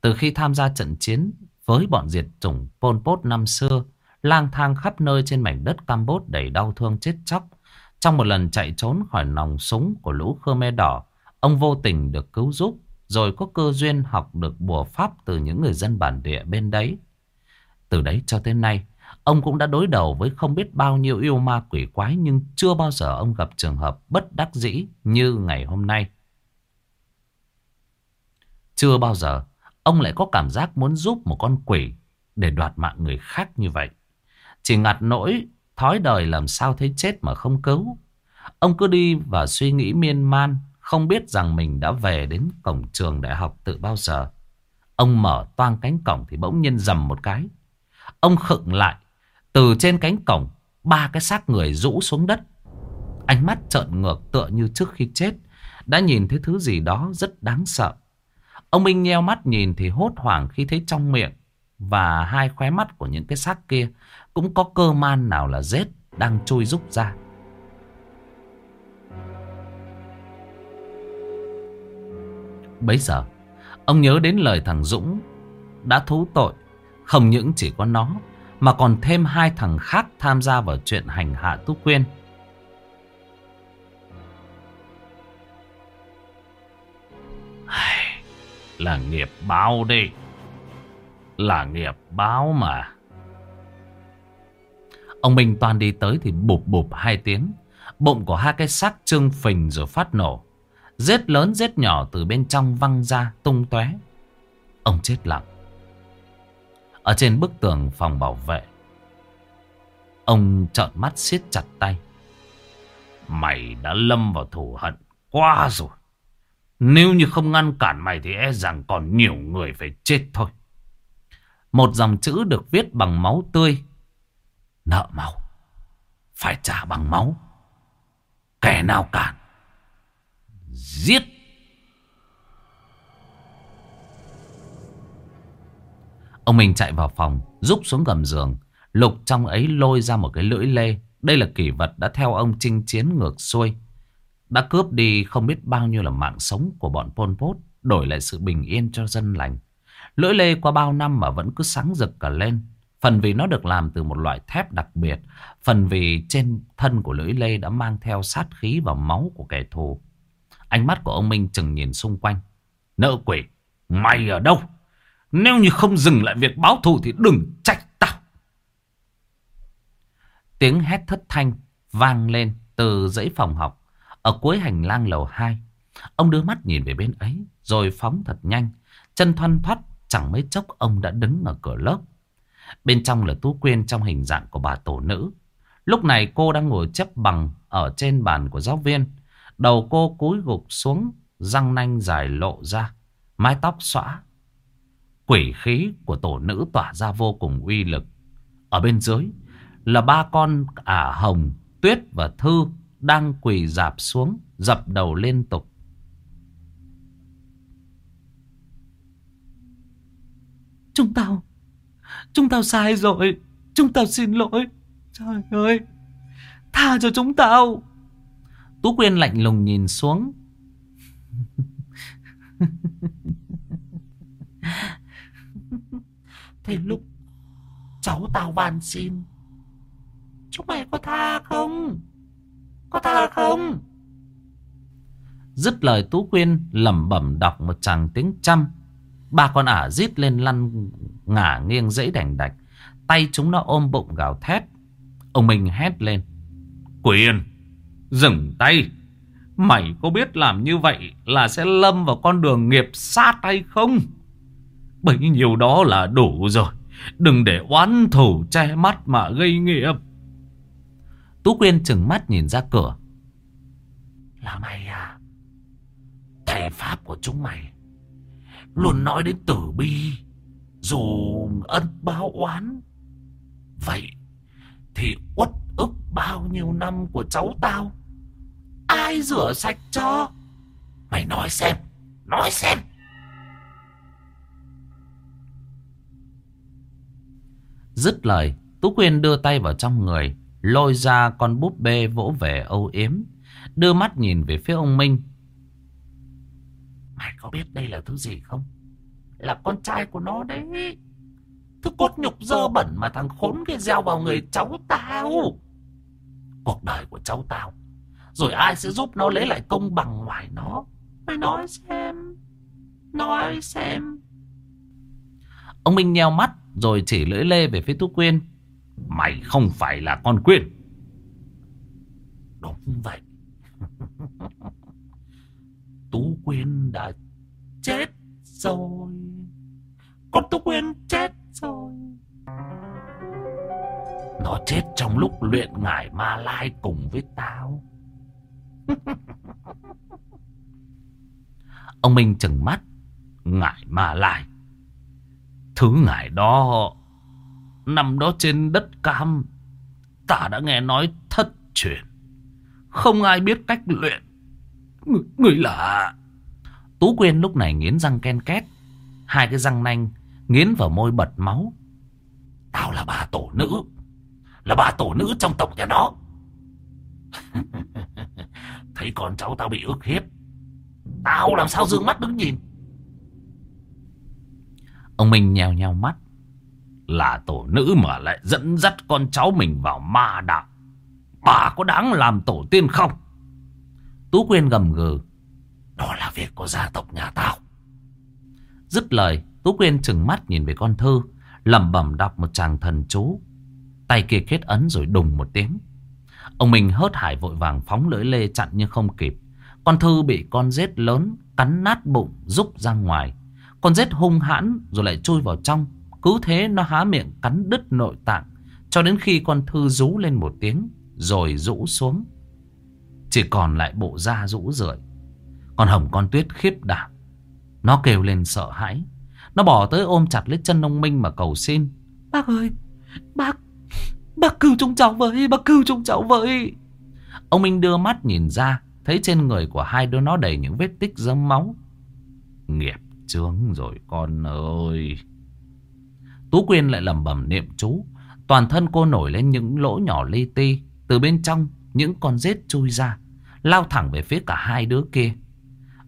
Từ khi tham gia trận chiến với bọn diệt chủng Pol Pot năm xưa, lang thang khắp nơi trên mảnh đất Campuchia đầy đau thương chết chóc, trong một lần chạy trốn khỏi nòng súng của lũ Khmer đỏ, ông vô tình được cứu giúp, rồi có cơ duyên học được bùa pháp từ những người dân bản địa bên đấy. Từ đấy cho tới nay, ông cũng đã đối đầu với không biết bao nhiêu yêu ma quỷ quái nhưng chưa bao giờ ông gặp trường hợp bất đắc dĩ như ngày hôm nay. Chưa bao giờ ông lại có cảm giác muốn giúp một con quỷ để đoạt mạng người khác như vậy. Chỉ ngặt nỗi Thói đời làm sao thấy chết mà không cứu. Ông cứ đi và suy nghĩ miên man. Không biết rằng mình đã về đến cổng trường đại học từ bao giờ. Ông mở toang cánh cổng thì bỗng nhiên dầm một cái. Ông khựng lại. Từ trên cánh cổng, ba cái xác người rũ xuống đất. Ánh mắt trợn ngược tựa như trước khi chết. Đã nhìn thấy thứ gì đó rất đáng sợ. Ông Minh nheo mắt nhìn thì hốt hoảng khi thấy trong miệng và hai khóe mắt của những cái xác kia cũng có cơ man nào là rết đang trôi rúc ra. Bấy giờ, ông nhớ đến lời thằng Dũng đã thú tội. Không những chỉ có nó, mà còn thêm hai thằng khác tham gia vào chuyện hành hạ Tú Quyên. Là nghiệp báo đi. Là nghiệp báo mà. Ông Minh Toàn đi tới thì bụp bụp hai tiếng. Bụng của hai cái xác trương phình rồi phát nổ. Rết lớn rết nhỏ từ bên trong văng ra, tung tóe. Ông chết lặng. Ở trên bức tường phòng bảo vệ. Ông trợn mắt siết chặt tay. Mày đã lâm vào thù hận quá rồi. Nếu như không ngăn cản mày thì e rằng còn nhiều người phải chết thôi. Một dòng chữ được viết bằng máu tươi. Nợ máu. Phải trả bằng máu. Kẻ nào cản, Giết. Ông mình chạy vào phòng rúc xuống gầm giường. Lục trong ấy lôi ra một cái lưỡi lê. Đây là kỷ vật đã theo ông chinh chiến ngược xuôi đã cướp đi không biết bao nhiêu là mạng sống của bọn Pol Pot, đổi lại sự bình yên cho dân lành. Lưỡi lê qua bao năm mà vẫn cứ sáng rực cả lên. Phần vì nó được làm từ một loại thép đặc biệt, phần vì trên thân của lưỡi lê đã mang theo sát khí và máu của kẻ thù. Ánh mắt của ông Minh chừng nhìn xung quanh. Nợ quỷ, mày ở đâu? Nếu như không dừng lại việc báo thù thì đừng trách tao. Tiếng hét thất thanh vang lên từ dãy phòng học ở cuối hành lang lầu 2. Ông đưa mắt nhìn về bên ấy rồi phóng thật nhanh. Chân thoăn thoắt chẳng mấy chốc ông đã đứng ở cửa lớp. Bên trong là Tú Quyên trong hình dạng của bà tổ nữ. Lúc này cô đang ngồi chấp bằng ở trên bàn của giáo viên. Đầu cô cúi gục xuống, răng nanh dài lộ ra, mái tóc xõa. Quỷ khí của tổ nữ tỏa ra vô cùng uy lực. Ở bên dưới là ba con ả hồng, tuyết và thư đang quỳ dạp xuống, dập đầu liên tục. Chúng tao, chúng tao sai rồi, chúng tao xin lỗi. Trời ơi, tha cho chúng tao. Tú Quyên lạnh lùng nhìn xuống. [LAUGHS] Thế lúc cháu tao van xin, chúng mày có tha không? Có tha không? Dứt lời Tú Quyên lẩm bẩm đọc một tràng tiếng trăm. Ba con ả rít lên lăn ngả nghiêng dãy đành đạch. Tay chúng nó ôm bụng gào thét. Ông Minh hét lên. Quyên, dừng tay. Mày có biết làm như vậy là sẽ lâm vào con đường nghiệp sát hay không? Bấy nhiêu đó là đủ rồi. Đừng để oán thủ che mắt mà gây nghiệp. Tú Quyên chừng mắt nhìn ra cửa. Là mày à? Thầy Pháp của chúng mày luôn nói đến tử bi dù ân báo oán. Vậy thì uất ức bao nhiêu năm của cháu tao ai rửa sạch cho? Mày nói xem, nói xem. Dứt lời, Tú Quyên đưa tay vào trong người, lôi ra con búp bê vỗ về âu yếm, đưa mắt nhìn về phía ông Minh. Mày có biết đây là thứ gì không? Là con trai của nó đấy. Thứ cốt nhục dơ bẩn mà thằng khốn kia gieo vào người cháu tao. Cuộc đời của cháu tao. Rồi ai sẽ giúp nó lấy lại công bằng ngoài nó? Mày nói xem. Nói xem. Ông Minh nheo mắt rồi chỉ lưỡi lê về phía Tú Quyên. Mày không phải là con Quyên. Đúng vậy. [LAUGHS] Tú Quyên đã chết rồi. Con Tú Quyên chết rồi. Nó chết trong lúc luyện ngải ma lai cùng với tao. [LAUGHS] Ông Minh chừng mắt. Ngải ma lai. Thứ ngải đó nằm đó trên đất cam. Ta đã nghe nói thất truyền. Không ai biết cách luyện. Người, người là... Tú Quyên lúc này nghiến răng ken két. Hai cái răng nanh nghiến vào môi bật máu. Tao là bà tổ nữ. Là bà tổ nữ trong tộc nhà nó. [LAUGHS] Thấy con cháu tao bị ức hiếp. Tao làm sao dương mắt đứng nhìn. Ông Minh nhèo nhèo mắt. Là tổ nữ mà lại dẫn dắt con cháu mình vào ma đạo. Bà có đáng làm tổ tiên không? Tú Quyên gầm gừ. Đó là việc của gia tộc nhà tao. Dứt lời, Tú Quyên chừng mắt nhìn về con thư, lẩm bẩm đọc một tràng thần chú. Tay kia kết ấn rồi đùng một tiếng. Ông mình hớt hải vội vàng phóng lưỡi lê chặn nhưng không kịp. Con thư bị con rết lớn cắn nát bụng rúc ra ngoài. Con rết hung hãn rồi lại chui vào trong. Cứ thế nó há miệng cắn đứt nội tạng. Cho đến khi con thư rú lên một tiếng rồi rũ xuống. Chỉ còn lại bộ da rũ rượi. Con hồng con tuyết khiếp đảm. Nó kêu lên sợ hãi. Nó bỏ tới ôm chặt lấy chân ông Minh mà cầu xin. Bác ơi, bác, bác cứu chúng cháu với, bác cứu chúng cháu với. Ông Minh đưa mắt nhìn ra, thấy trên người của hai đứa nó đầy những vết tích dâm máu. Nghiệp chướng rồi con ơi. Tú Quyên lại lẩm bẩm niệm chú. Toàn thân cô nổi lên những lỗ nhỏ li ti. Từ bên trong, những con rết chui ra. Lao thẳng về phía cả hai đứa kia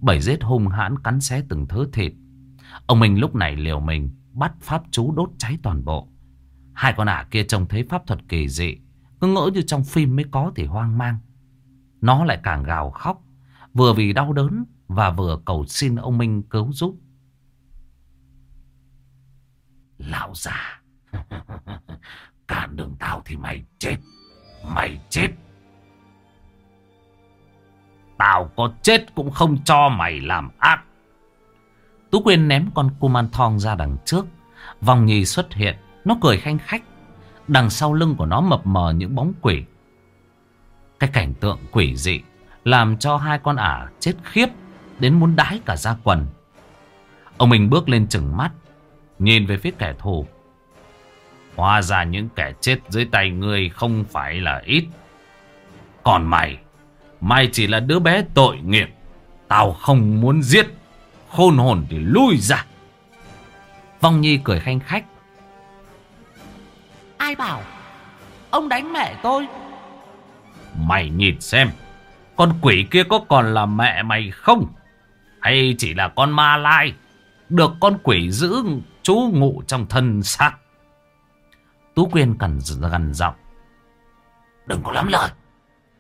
Bảy rết hung hãn cắn xé từng thứ thịt Ông Minh lúc này liều mình Bắt pháp chú đốt cháy toàn bộ Hai con ả kia trông thấy pháp thuật kỳ dị Cứ ngỡ như trong phim mới có thì hoang mang Nó lại càng gào khóc Vừa vì đau đớn Và vừa cầu xin ông Minh cứu giúp Lão già. [LAUGHS] Cản đường tao thì mày chết. Mày chết. Tao có chết cũng không cho mày làm ác. Tú Quyên ném con Kuman Thong ra đằng trước. Vòng nhì xuất hiện. Nó cười khanh khách. Đằng sau lưng của nó mập mờ những bóng quỷ. Cái cảnh tượng quỷ dị Làm cho hai con ả chết khiếp, Đến muốn đái cả ra quần. Ông mình bước lên chừng mắt. Nhìn về phía kẻ thù. Hóa ra những kẻ chết dưới tay ngươi không phải là ít. Còn mày Mày chỉ là đứa bé tội nghiệp. Tao không muốn giết Khôn hồn thì lui ra. Vong Nhi cười khanh khách. Ai bảo? Ông đánh mẹ tôi. Mày nhìn xem Con quỷ kia có còn là mẹ mày không? Hay chỉ là con ma lai? Được con quỷ giữ chú ngụ trong thân xác. Tú Quyên cần gần giọng. Đừng có lắm lời.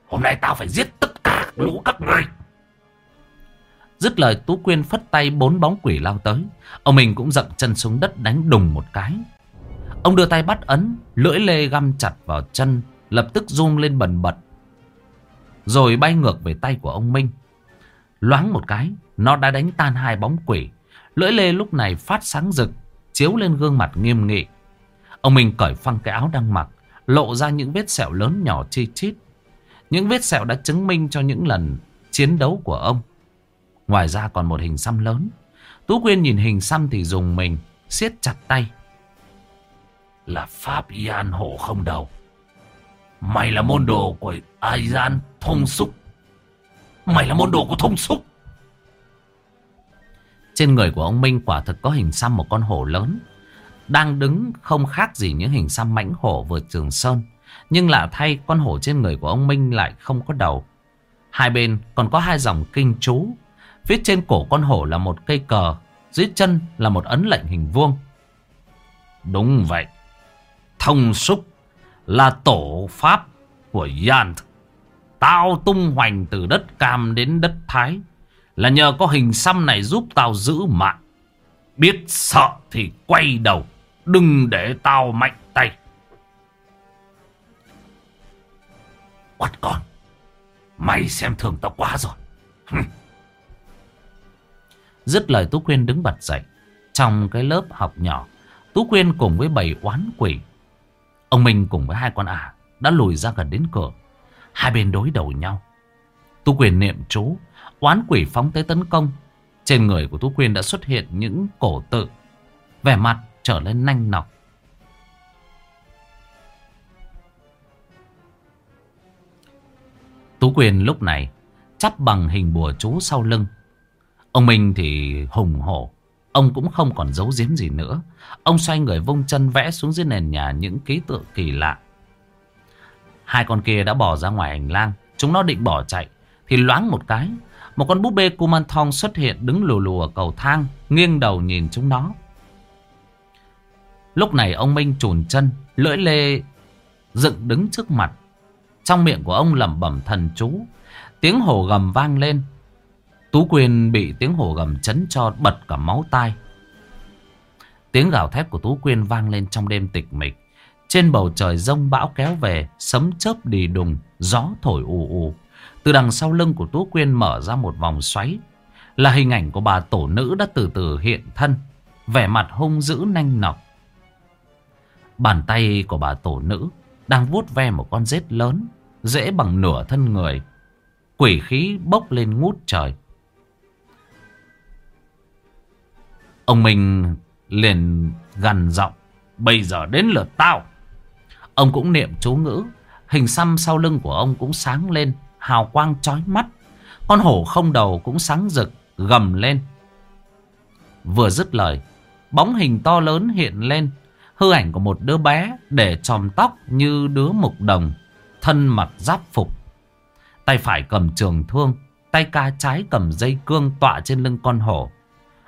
Hôm nay tao phải giết tất cả lũ các người Dứt lời, Tú Quyên phất tay bốn bóng quỷ lao tới. Ông mình cũng dậm chân xuống đất đánh đùng một cái. Ông đưa tay bắt ấn, Lưỡi lê găm chặt vào chân, Lập tức run lên bần bật. Rồi bay ngược về tay của ông Minh. Loáng một cái, Nó đã đánh tan hai bóng quỷ. Lưỡi lê lúc này phát sáng rực. Chiếu lên gương mặt nghiêm nghị. Ông Minh cởi phăng cái áo đang mặc, Lộ ra những vết sẹo lớn nhỏ chi chít. Những vết sẹo đã chứng minh cho những lần chiến đấu của ông. Ngoài ra còn một hình xăm lớn. Tú Quyên nhìn hình xăm thì dùng mình, siết chặt tay. Là Pháp Yan hổ không đầu. Mày là môn đồ của ayan thông xúc. Mày là môn đồ của thông xúc. Trên người của ông Minh quả thực có hình xăm một con hổ lớn. Đang đứng không khác gì những hình xăm mãnh hổ vừa trường sơn. Nhưng lạ thay, con hổ trên người của ông Minh lại không có đầu. Hai bên còn có hai dòng kinh chú. Phía trên cổ con hổ là một cây cờ, Dưới chân là một ấn lệnh hình vuông. Đúng vậy. Thông xúc là tổ pháp của Yant. Tao tung hoành từ đất cam đến đất thái. Là nhờ có hình xăm này giúp tao giữ mạng. Biết sợ thì quay đầu, Đừng để tao mạnh tay. Quát con, Mày xem thường tao quá rồi. Dứt lời Tú Quyên đứng bật dậy. Trong cái lớp học nhỏ, Tú Quyên cùng với bảy oán quỷ, Ông Minh cùng với hai con ả Đã lùi ra gần đến cửa. Hai bên đối đầu nhau. Tú Quyên niệm chú Oán quỷ phóng tới tấn công Trên người của Tú Quyên đã xuất hiện những cổ tự Vẻ mặt trở lên nanh nọc Tú Quyên lúc này chắp bằng hình bùa chú sau lưng Ông Minh thì hùng hổ. Ông cũng không còn giấu giếm gì nữa. Ông xoay người vung chân vẽ xuống dưới nền nhà những ký tự kỳ lạ. Hai con kia đã bỏ ra ngoài hành lang. Chúng nó định bỏ chạy. Thì loáng một cái. Một con búp bê Kumanthong xuất hiện đứng lù lù ở cầu thang. Nghiêng đầu nhìn chúng nó. Lúc này ông Minh trùn chân. Lưỡi lê dựng đứng trước mặt. Trong miệng của ông lẩm bẩm thần chú. Tiếng hổ gầm vang lên. Tú Quyên bị tiếng hổ gầm chấn cho bật cả máu tai. Tiếng gào thét của Tú Quyên vang lên trong đêm tịch mịch. Trên bầu trời rông bão kéo về, sấm chớp đi đùng, gió thổi ù ù. Từ đằng sau lưng của Tú Quyên mở ra một vòng xoáy. Là hình ảnh của bà tổ nữ đã từ từ hiện thân, vẻ mặt hung dữ nanh nọc. Bàn tay của bà tổ nữ đang vuốt ve một con rết lớn, dễ bằng nửa thân người. Quỷ khí bốc lên ngút trời. Ông Minh liền gằn giọng. Bây giờ đến lượt tao. Ông cũng niệm chú ngữ. Hình xăm sau lưng của ông cũng sáng lên. Hào quang chói mắt. Con hổ không đầu cũng sáng rực. Gầm lên. Vừa dứt lời. Bóng hình to lớn hiện lên. Hư ảnh của một đứa bé để tròm tóc như đứa mục đồng. Thân mặc giáp phục. Tay phải cầm trường thương, Tay ca trái cầm dây cương tọa trên lưng con hổ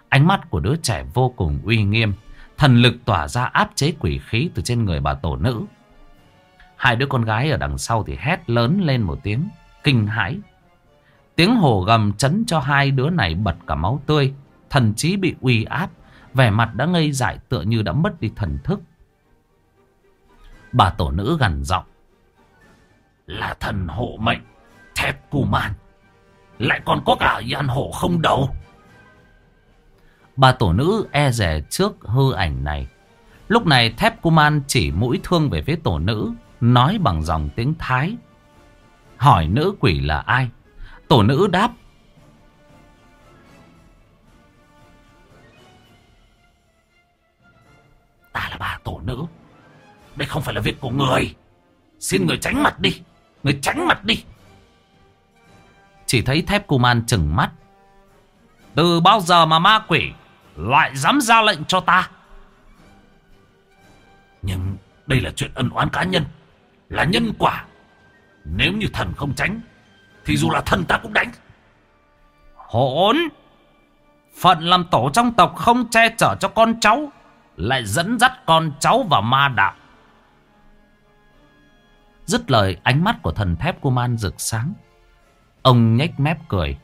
Ánh mắt của đứa trẻ vô cùng uy nghiêm, Thần lực tỏa ra áp chế quỷ khí từ trên người bà tổ nữ Hai đứa con gái ở đằng sau thì hét lớn lên một tiếng Kinh hãi. Tiếng hổ gầm chấn cho hai đứa này bật cả máu tươi, Thần trí bị uy áp, Vẻ mặt đã ngây dại tựa như đã mất đi thần thức. Bà tổ nữ gằn giọng, Là thần hộ mệnh, Thép cù màn. Lại còn có cả gian hổ không đầu. Bà tổ nữ e rè trước hư ảnh này. Lúc này thép Kuman chỉ mũi thương về phía tổ nữ, Nói bằng dòng tiếng Thái. Hỏi nữ quỷ là ai? Tổ nữ đáp. Ta là bà tổ nữ. Đây không phải là việc của người. Xin người tránh mặt đi. Người tránh mặt đi. Chỉ thấy thép Kuman chừng mắt. Từ bao giờ mà ma quỷ Lại dám ra lệnh cho ta? Nhưng đây là chuyện ân oán cá nhân. Là nhân quả. Nếu như thần không tránh, Thì dù là thần ta cũng đánh. Hỗn! Phận làm tổ trong tộc không che chở cho con cháu, Lại dẫn dắt con cháu vào ma đạo. Dứt lời, ánh mắt của thần thép của man rực sáng. Ông nhếch mép cười.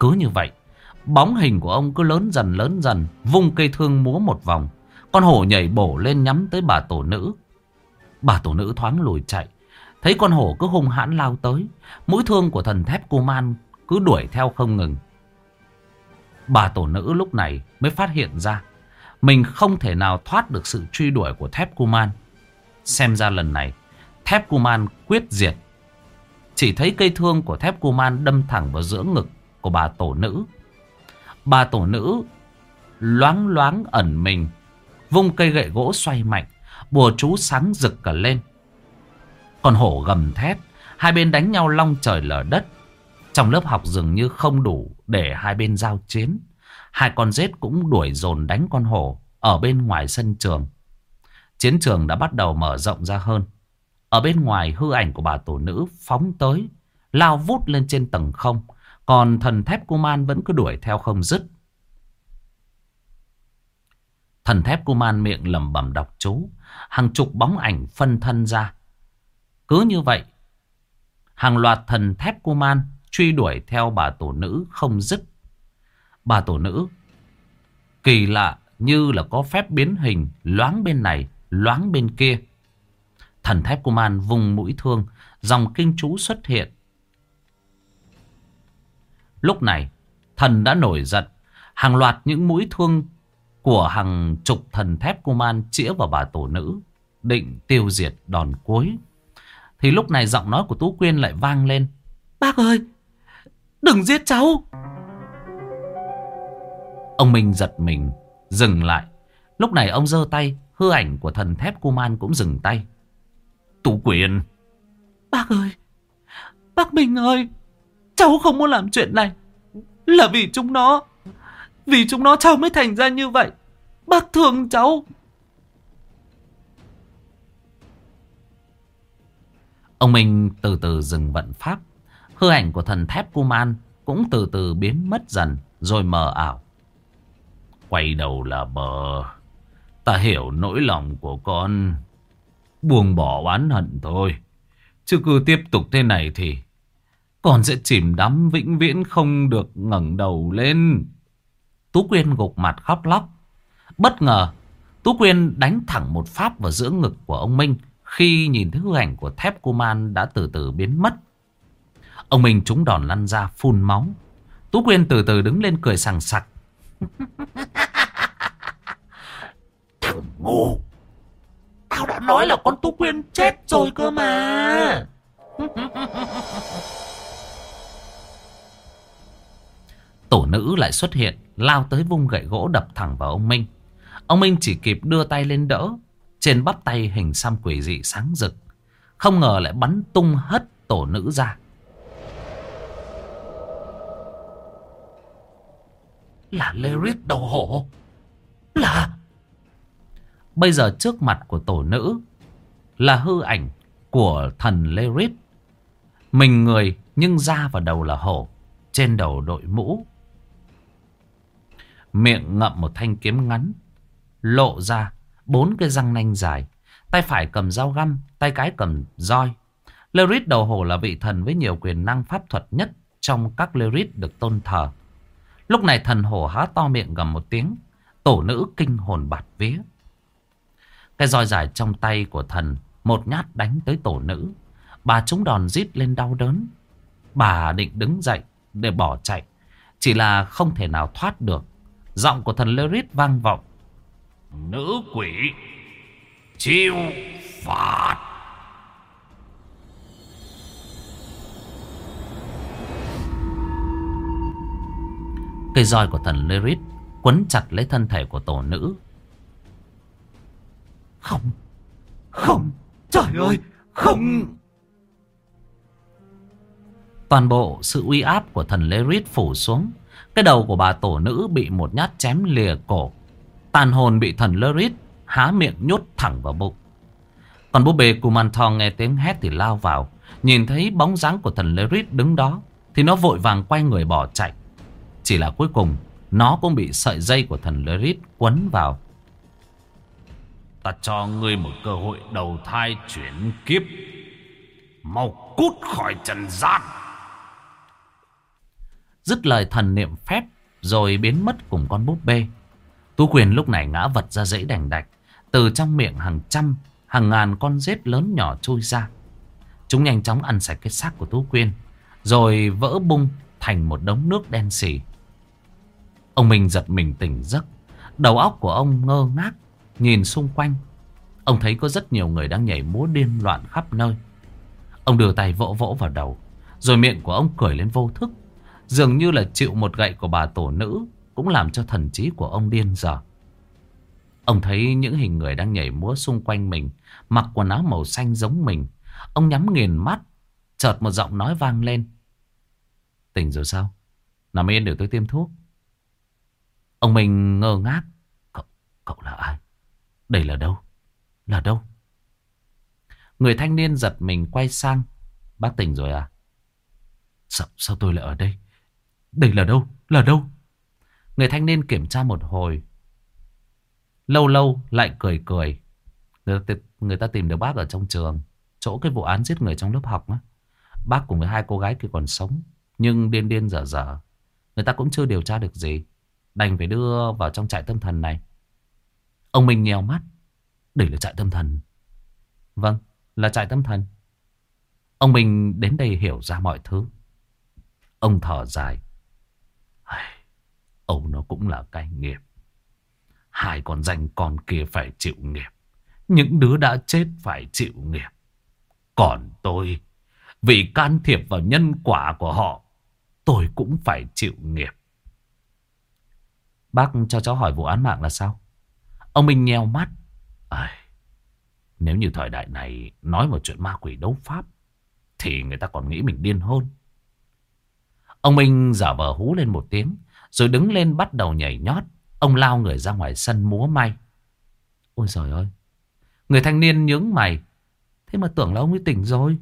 Cứ như vậy, Bóng hình của ông cứ lớn dần lớn dần, Vung cây thương múa một vòng. Con hổ nhảy bổ lên nhắm tới bà tổ nữ. Bà tổ nữ thoáng lùi chạy Thấy con hổ cứ hung hãn lao tới, Mũi thương của thần thép Kuman Cứ đuổi theo không ngừng. Bà tổ nữ lúc này mới phát hiện ra, Mình không thể nào thoát được sự truy đuổi của thép Kuman. Xem ra lần này, Thép Kuman quyết diệt. Chỉ thấy cây thương của thép Kuman đâm thẳng vào giữa ngực của bà tổ nữ. Bà tổ nữ loáng loáng ẩn mình, Vung cây gậy gỗ xoay mạnh, Bùa chú sáng rực cả lên. Còn hổ gầm thét. Hai bên đánh nhau long trời lở đất. Trong lớp học dường như không đủ Để hai bên giao chiến. Hai con rết cũng đuổi dồn đánh con hổ Ở bên ngoài sân trường. Chiến trường đã bắt đầu mở rộng ra hơn. Ở bên ngoài hư ảnh của bà tổ nữ Phóng tới, Lao vút lên trên tầng không. Còn thần thép Kuman vẫn cứ đuổi theo không dứt. Thần thép Kuman miệng lẩm bẩm đọc chú. Hàng chục bóng ảnh phân thân ra. Cứ như vậy, Hàng loạt thần thép Kuman Truy đuổi theo bà tổ nữ không dứt. Bà tổ nữ, Kỳ lạ như là có phép biến hình Loáng bên này, Loáng bên kia. Thần thép Kuman vùng mũi thương, Dòng kinh chú xuất hiện. Lúc này, Thần đã nổi giận. Hàng loạt những mũi thương Của hàng chục thần thép Kuman Chĩa vào bà tổ nữ, Định tiêu diệt đòn cuối thì lúc này giọng nói của Tú Quyên lại vang lên. Bác ơi Đừng giết cháu. Ông Minh giật mình Dừng lại. Lúc này ông giơ tay Hư ảnh của thần thép Kuman cũng dừng tay. Tú Quyên. Bác ơi Bác Minh ơi Cháu không muốn làm chuyện này. Là vì chúng nó Vì chúng nó cháu mới thành ra như vậy. Bác thương cháu Ông Minh từ từ dừng vận pháp. Hư ảnh của thần thép Kuman Cũng từ từ biến mất dần, Rồi mờ ảo. Quay đầu là bờ. Ta hiểu nỗi lòng của con. Buông bỏ oán hận thôi. Chứ cứ tiếp tục thế này thì Con sẽ chìm đắm vĩnh viễn không được ngẩng đầu lên. Tú Quyên gục mặt khóc lóc. Bất ngờ, Tú Quyên đánh thẳng một phát vào giữa ngực của ông Minh. Khi nhìn thấy hư ảnh của thép Kuman đã từ từ biến mất. Ông Minh trúng đòn lăn ra phun máu. Tú Quyên từ từ đứng lên cười sằng sặc. [LAUGHS] Thằng ngu Tao đã nói là con Tú Quyên chết rồi cơ mà. [LAUGHS] Tổ nữ lại xuất hiện Lao tới vung gậy gỗ đập thẳng vào ông Minh. Ông Minh chỉ kịp đưa tay lên đỡ Trên bắp tay hình xăm quỷ dị sáng rực Không ngờ lại bắn tung hất tổ nữ ra Là Lyris đầu hổ Là Bây giờ trước mặt của tổ nữ Là hư ảnh của thần Lyris Mình người nhưng da và đầu là hổ. Trên đầu đội mũ. Miệng ngậm một thanh kiếm ngắn. Lộ ra bốn cái răng nanh dài. Tay phải cầm dao găm, tay cái cầm roi. Lerith đầu hổ là vị thần với nhiều quyền năng pháp thuật nhất trong các Lerith được tôn thờ. Lúc này thần hổ há to miệng gầm một tiếng. Tổ nữ kinh hồn bạt vía. Cái roi dài trong tay của thần một nhát đánh tới tổ nữ. Bà trúng đòn rít lên đau đớn. Bà định đứng dậy để bỏ chạy. Chỉ là không thể nào thoát được. Giọng của thần Lerith vang vọng. Nữ quỷ chịu phạt. Cây roi của thần Lyrit quấn chặt lấy thân thể của tổ nữ. Không, không, trời ơi, không. Toàn bộ sự uy áp của thần Lyrit phủ xuống. Cái đầu của bà tổ nữ bị một nhát chém lìa cổ. Tàn hồn bị thần Lyrit há miệng nhốt thẳng vào bụng. Còn búp bê Kumanthong nghe tiếng hét thì lao vào. Nhìn thấy bóng dáng của thần Lyrit đứng đó. Thì nó vội vàng quay người bỏ chạy. Chỉ là cuối cùng, nó cũng bị sợi dây của thần Lyrit quấn vào. Ta cho ngươi một cơ hội đầu thai chuyển kiếp. Mau cút khỏi trần gian. Dứt lời thần niệm phép, rồi biến mất cùng con búp bê. Tú quyền lúc này ngã vật ra dãy đành đạch. Từ trong miệng hàng trăm, hàng ngàn con rết lớn nhỏ chui ra. Chúng nhanh chóng ăn sạch cái xác của Tú Quyên. Rồi vỡ bung thành một đống nước đen xỉ. Ông Minh giật mình tỉnh giấc. Đầu óc của ông ngơ ngác, nhìn xung quanh. Ông thấy có rất nhiều người đang nhảy múa điên loạn khắp nơi. Ông đưa tay vỗ vỗ vào đầu. Rồi miệng của ông cười lên vô thức. Dường như là chịu một gậy của bà tổ nữ cũng làm cho thần trí của ông điên dở. Ông thấy những hình người đang nhảy múa xung quanh mình, mặc quần áo màu xanh giống mình. Ông nhắm nghiền mắt, chợt một giọng nói vang lên. Tỉnh rồi sao? Nằm yên để tôi tiêm thuốc. Ông mình ngơ ngác. Cậu, cậu là ai? Đây là đâu? Là đâu? Người thanh niên giật mình quay sang. Bác tỉnh rồi à? Sao, sao tôi lại ở đây? Đây là đâu? Là đâu? Người thanh niên kiểm tra một hồi. Lâu lâu lại cười cười. Người, người ta tìm được bác ở trong trường. Chỗ cái vụ án giết người trong lớp học á. Bác cùng với hai cô gái kia còn sống. Nhưng điên điên dở dở. Người ta cũng chưa điều tra được gì. Đành phải đưa vào trong trại tâm thần này. Ông Minh nhèo mắt. Đây là trại tâm thần. Vâng, là trại tâm thần. Ông Minh đến đây hiểu ra mọi thứ. Ông thở dài. Âu nó cũng là cái nghiệp. Hai con danh con kia phải chịu nghiệp. Những đứa đã chết phải chịu nghiệp. Còn tôi, vì can thiệp vào nhân quả của họ, tôi cũng phải chịu nghiệp. Bác cho cháu hỏi vụ án mạng là sao? Ông Minh nheo mắt. À, nếu như thời đại này nói một chuyện ma quỷ đấu pháp, thì người ta còn nghĩ mình điên hơn. Ông Minh giả vờ hú lên một tiếng, rồi đứng lên bắt đầu nhảy nhót. Ông lao người ra ngoài sân múa may. Ôi trời ơi. Người thanh niên nhướng mày. Thế mà tưởng là ông ấy tỉnh rồi.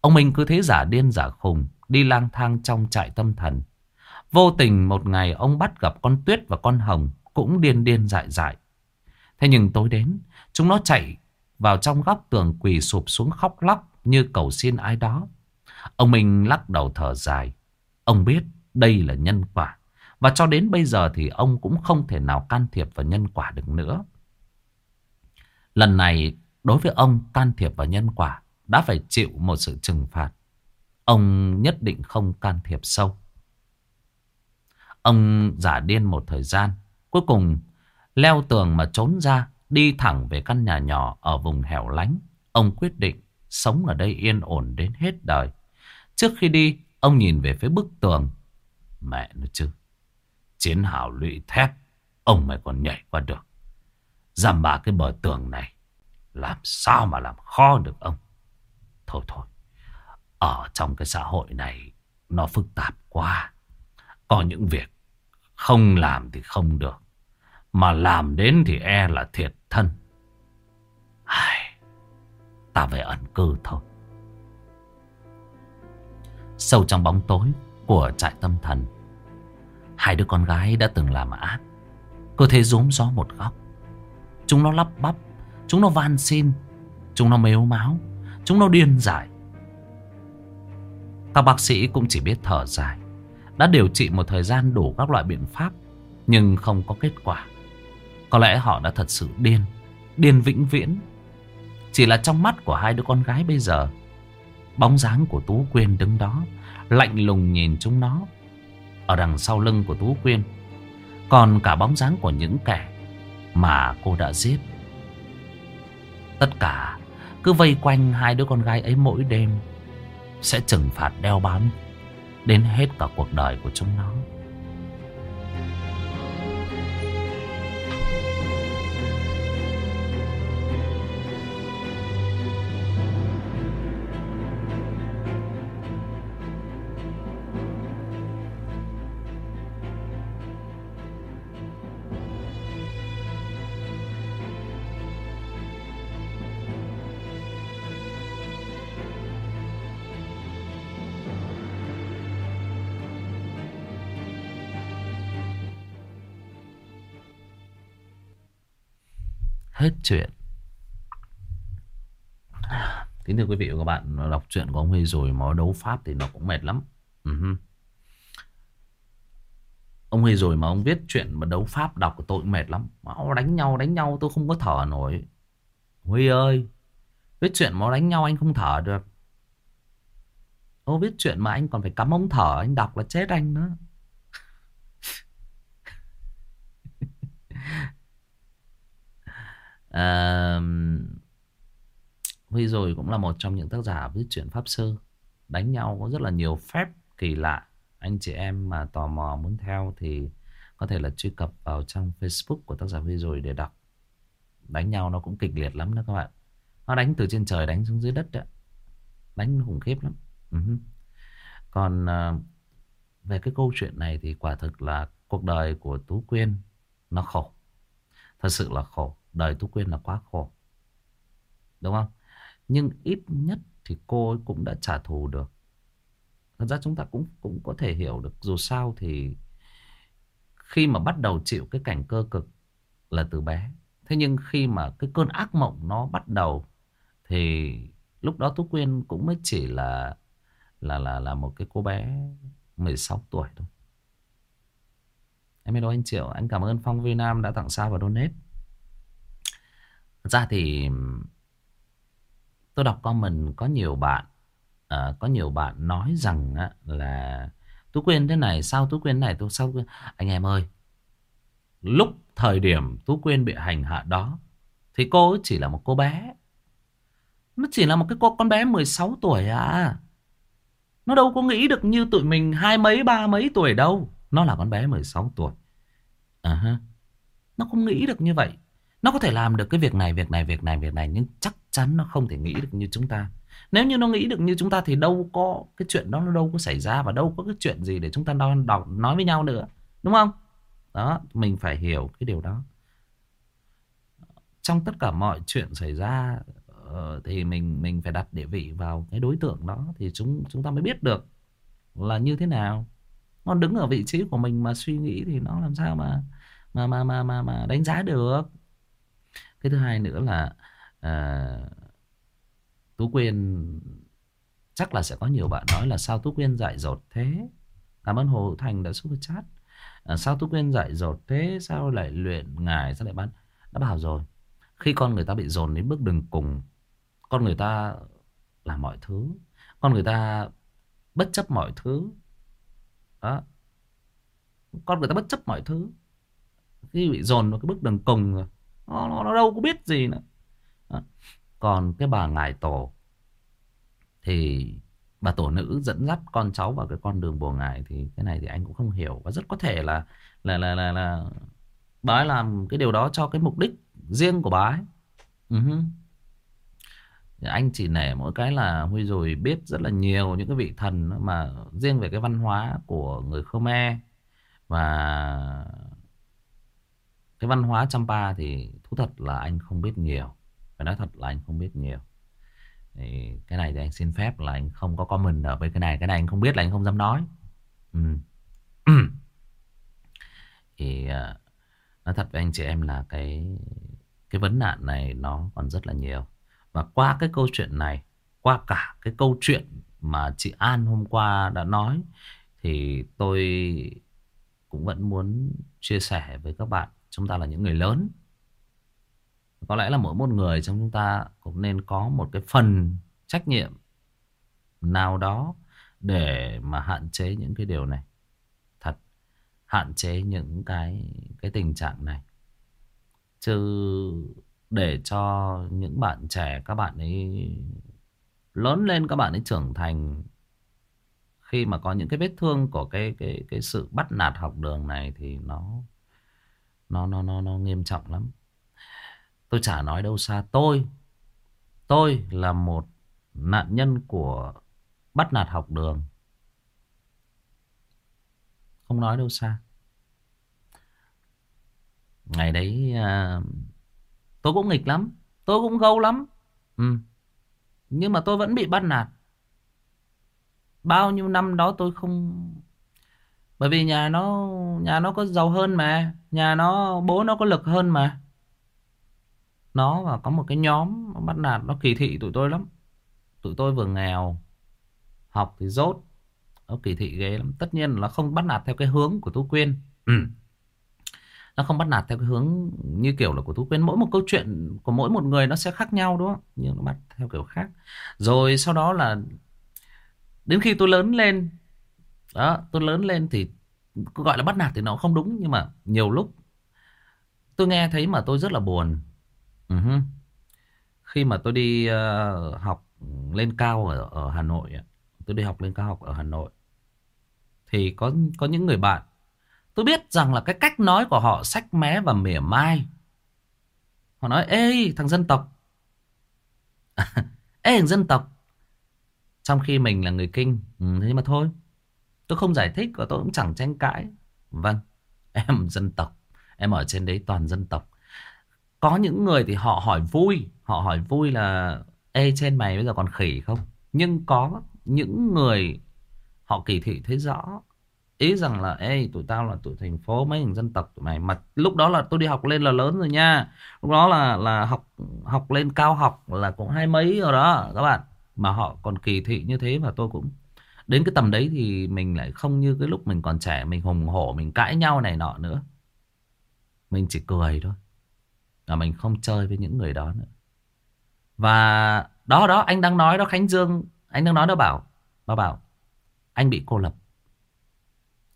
Ông Minh cứ thế giả điên giả khùng. Đi lang thang trong trại tâm thần. Vô tình một ngày ông bắt gặp con tuyết và con hồng. Cũng điên điên dại dại. Thế nhưng tối đến. Chúng nó chạy vào trong góc tường quỳ sụp xuống khóc lóc. Như cầu xin ai đó. Ông Minh lắc đầu thở dài. Ông biết đây là nhân quả. Và cho đến bây giờ thì ông cũng không thể nào can thiệp vào nhân quả được nữa. Lần này đối với ông can thiệp vào nhân quả đã phải chịu một sự trừng phạt. Ông nhất định không can thiệp sâu. Ông giả điên một thời gian. Cuối cùng leo tường mà trốn ra đi thẳng về căn nhà nhỏ ở vùng hẻo lánh. Ông quyết định sống ở đây yên ổn đến hết đời. Trước khi đi, ông nhìn về phía bức tường. Mẹ nó chứ. Chiến hào lụy thép. Ông mày còn nhảy qua được. Giảm bà cái bờ tường này. Làm sao mà làm khó được ông. Thôi thôi. Ở trong cái xã hội này. Nó phức tạp quá. Có những việc. Không làm thì không được. Mà làm đến thì e là thiệt thân. Ai, ta về ẩn cư thôi. Sâu trong bóng tối của trại tâm thần Hai đứa con gái đã từng làm ác. Cơ thể rúm gió một góc. Chúng nó lắp bắp, Chúng nó van xin, Chúng nó mếu máu, Chúng nó điên dại. Các bác sĩ cũng chỉ biết thở dài, Đã điều trị một thời gian đủ các loại biện pháp, Nhưng không có kết quả. Có lẽ họ đã thật sự điên Điên vĩnh viễn. Chỉ là trong mắt của hai đứa con gái bây giờ, Bóng dáng của Tú Quyên đứng đó, Lạnh lùng nhìn chúng nó. Ở đằng sau lưng của Tú Quyên. Còn cả bóng dáng của những kẻ Mà cô đã giết. Tất cả cứ vây quanh hai đứa con gái ấy mỗi đêm Sẽ trừng phạt đeo bám Đến hết cả cuộc đời của chúng nó. Hết chuyện. Kính thưa quý vị và các bạn, Đọc chuyện của ông Huy rồi mà đấu pháp thì nó cũng mệt lắm. Uh-huh. Ông Huy rồi mà ông viết chuyện mà đấu pháp, đọc của tôi cũng mệt lắm. Máu đánh nhau đánh nhau, tôi không có thở nổi. Huy ơi, Viết chuyện mà đánh nhau anh không thở được. Ô viết chuyện mà anh còn phải cắm ống thở, Anh đọc là chết anh nữa À, Huy rồi cũng là một trong những tác giả viết truyện Pháp Sư. Đánh nhau có rất là nhiều phép kỳ lạ. Anh chị em mà tò mò muốn theo thì có thể là truy cập vào trang Facebook của tác giả Huy rồi để đọc. Đánh nhau nó cũng kịch liệt lắm đó các bạn. Nó đánh từ trên trời đánh xuống dưới đất đấy. Đánh khủng khiếp lắm. Uh-huh. Còn uh, về cái câu chuyện này thì quả thực là cuộc đời của Tú Quyên nó khổ. Thật sự là khổ đời Tú Quyên là quá khổ. Đúng không? Nhưng ít nhất thì cô ấy cũng đã trả thù được. Thật ra chúng ta cũng cũng có thể hiểu được. Dù sao thì khi mà bắt đầu chịu cái cảnh cơ cực là từ bé. Thế nhưng khi mà cái cơn ác mộng nó bắt đầu thì lúc đó Tú Quyên cũng mới chỉ là là là là một cái cô bé 16 tuổi thôi. Em hello anh Triệu, anh cảm ơn Phong Việt Nam đã tặng sao và donate. Ra thì tôi đọc comment có nhiều bạn à, có nhiều bạn nói rằng á, là Tú Quyên thế này sao Tú Quyên này? Tôi sao Quyên? Anh em ơi lúc thời điểm Tú Quyên bị hành hạ đó thì cô chỉ là một cô bé. Nó chỉ là một cái cô con bé 16 tuổi à. Nó đâu có nghĩ được như tụi mình hai mấy ba mấy tuổi đâu. Nó là con bé 16 tuổi. À ha. Nó không nghĩ được như vậy nó có thể làm được cái việc này, việc này, việc này, việc này Nhưng chắc chắn nó không thể nghĩ được như chúng ta. Nếu như nó nghĩ được như chúng ta Thì đâu có cái chuyện đó nó đâu có xảy ra Và đâu có cái chuyện gì để chúng ta đọc, nói với nhau nữa Đúng không? Đó, mình phải hiểu cái điều đó. Trong tất cả mọi chuyện xảy ra ờ, Thì mình mình phải đặt địa vị vào cái đối tượng đó Thì chúng chúng ta mới biết được Là như thế nào. Nó đứng ở vị trí của mình mà suy nghĩ Thì nó làm sao mà mà mà mà mà, mà đánh giá được? Cái thứ hai nữa là à, tú quyên chắc là sẽ có nhiều bạn nói là sao tú quyên dại dột thế? Cảm ơn hồ thành đã super chat. À, sao tú quyên dại dột thế? Sao lại luyện ngài? Sao lại bán? Đã bảo rồi khi con người ta bị dồn đến bước đường cùng con người ta làm mọi thứ con người ta bất chấp mọi thứ. Đó. Con người ta bất chấp mọi thứ. Khi bị dồn vào cái bước đường cùng rồi nó, nó, nó đâu có biết gì nữa. Còn cái bà ngài tổ thì bà tổ nữ dẫn dắt con cháu vào cái con đường bùa ngài thì cái này thì anh cũng không hiểu. Và rất có thể là là là là, là bà ấy làm cái điều đó cho cái mục đích riêng của bà ấy. Uh-huh. anh chỉ nể mỗi cái là huy rồi biết rất là nhiều những cái vị thần mà riêng về cái văn hóa của người Khmer. Và cái văn hóa Champa thì thú thật là anh không biết nhiều. Phải nói thật là anh không biết nhiều. thì cái này thì anh xin phép là anh không có comment ở bên cái này cái này anh không biết là anh không dám nói ừ. [CLEARS THROAT] thì à, nói thật với anh chị em là cái cái vấn nạn này nó còn rất là nhiều và qua cái câu chuyện này, qua cả cái câu chuyện mà chị An hôm qua đã nói, thì tôi cũng vẫn muốn chia sẻ với các bạn chúng ta là những người lớn. Có lẽ là mỗi một người trong chúng ta cũng nên có một cái phần trách nhiệm nào đó để mà hạn chế những cái điều này. Thật, hạn chế những cái cái tình trạng này. Chứ để cho những bạn trẻ, các bạn ấy lớn lên, các bạn ấy trưởng thành, khi mà có những cái vết thương của cái cái cái sự bắt nạt học đường này thì nó nó nó nó nó nghiêm trọng lắm. Tôi chả nói đâu xa tôi. Tôi là một nạn nhân của bắt nạt học đường. Không nói đâu xa. Ngày đấy à, tôi cũng nghịch lắm. Tôi cũng gâu lắm. Ừ. Nhưng mà tôi vẫn bị bắt nạt. Bao nhiêu năm đó tôi không... Bởi vì nhà nó nhà nó có giàu hơn mà. Nhà nó, bố nó có lực hơn mà. Nó và có một cái nhóm bắt nạt, nó kỳ thị tụi tôi lắm. Tụi tôi vừa nghèo. Học thì rốt. Nó kỳ thị ghê lắm. Tất nhiên là không bắt nạt theo cái hướng của Tú Quyên. Ừ. Nó không bắt nạt theo cái hướng như kiểu là của Tú Quyên. Mỗi một câu chuyện của mỗi một người nó sẽ khác nhau, đúng không? Nhưng nó bắt theo kiểu khác. Rồi sau đó là Đến khi tôi lớn lên đó tôi lớn lên thì Gọi là bắt nạt thì nó không đúng Nhưng mà nhiều lúc Tôi nghe thấy mà tôi rất là buồn. Ừ uh -huh. Khi mà tôi đi uh, học lên cao ở, ở Hà Nội Tôi đi học lên cao học ở Hà Nội Thì có có những người bạn Tôi biết rằng là cái cách nói của họ sách mé và mỉa mai. Họ nói Ê thằng dân tộc. [LAUGHS] Ê thằng dân tộc. Trong khi mình là người kinh. Ừ, Thế mà thôi. Tôi không giải thích và tôi cũng chẳng tranh cãi. Vâng [LAUGHS] Em dân tộc. Em ở trên đấy toàn dân tộc. Có những người thì họ hỏi vui. Họ hỏi vui là, Ê, trên mày bây giờ còn khỉ không? Nhưng có những người Họ kỳ thị thấy rõ. Ý rằng là, Ê, tụi tao là tụi thành phố Mấy thằng dân tộc tụi mày. Mà lúc đó là tôi đi học lên là lớn rồi nha. Lúc đó là là học học lên cao học Là cũng hai mấy rồi đó, các bạn. Mà họ còn kỳ thị như thế và tôi cũng đến cái tầm đấy thì mình lại không như cái lúc mình còn trẻ, mình hùng hổ, mình cãi nhau này nọ nữa. Mình chỉ cười thôi. Và mình không chơi với những người đó nữa. Và đó đó, anh đang nói đó, Khánh Dương, anh đang nói đó bảo, nó bảo, anh bị cô lập.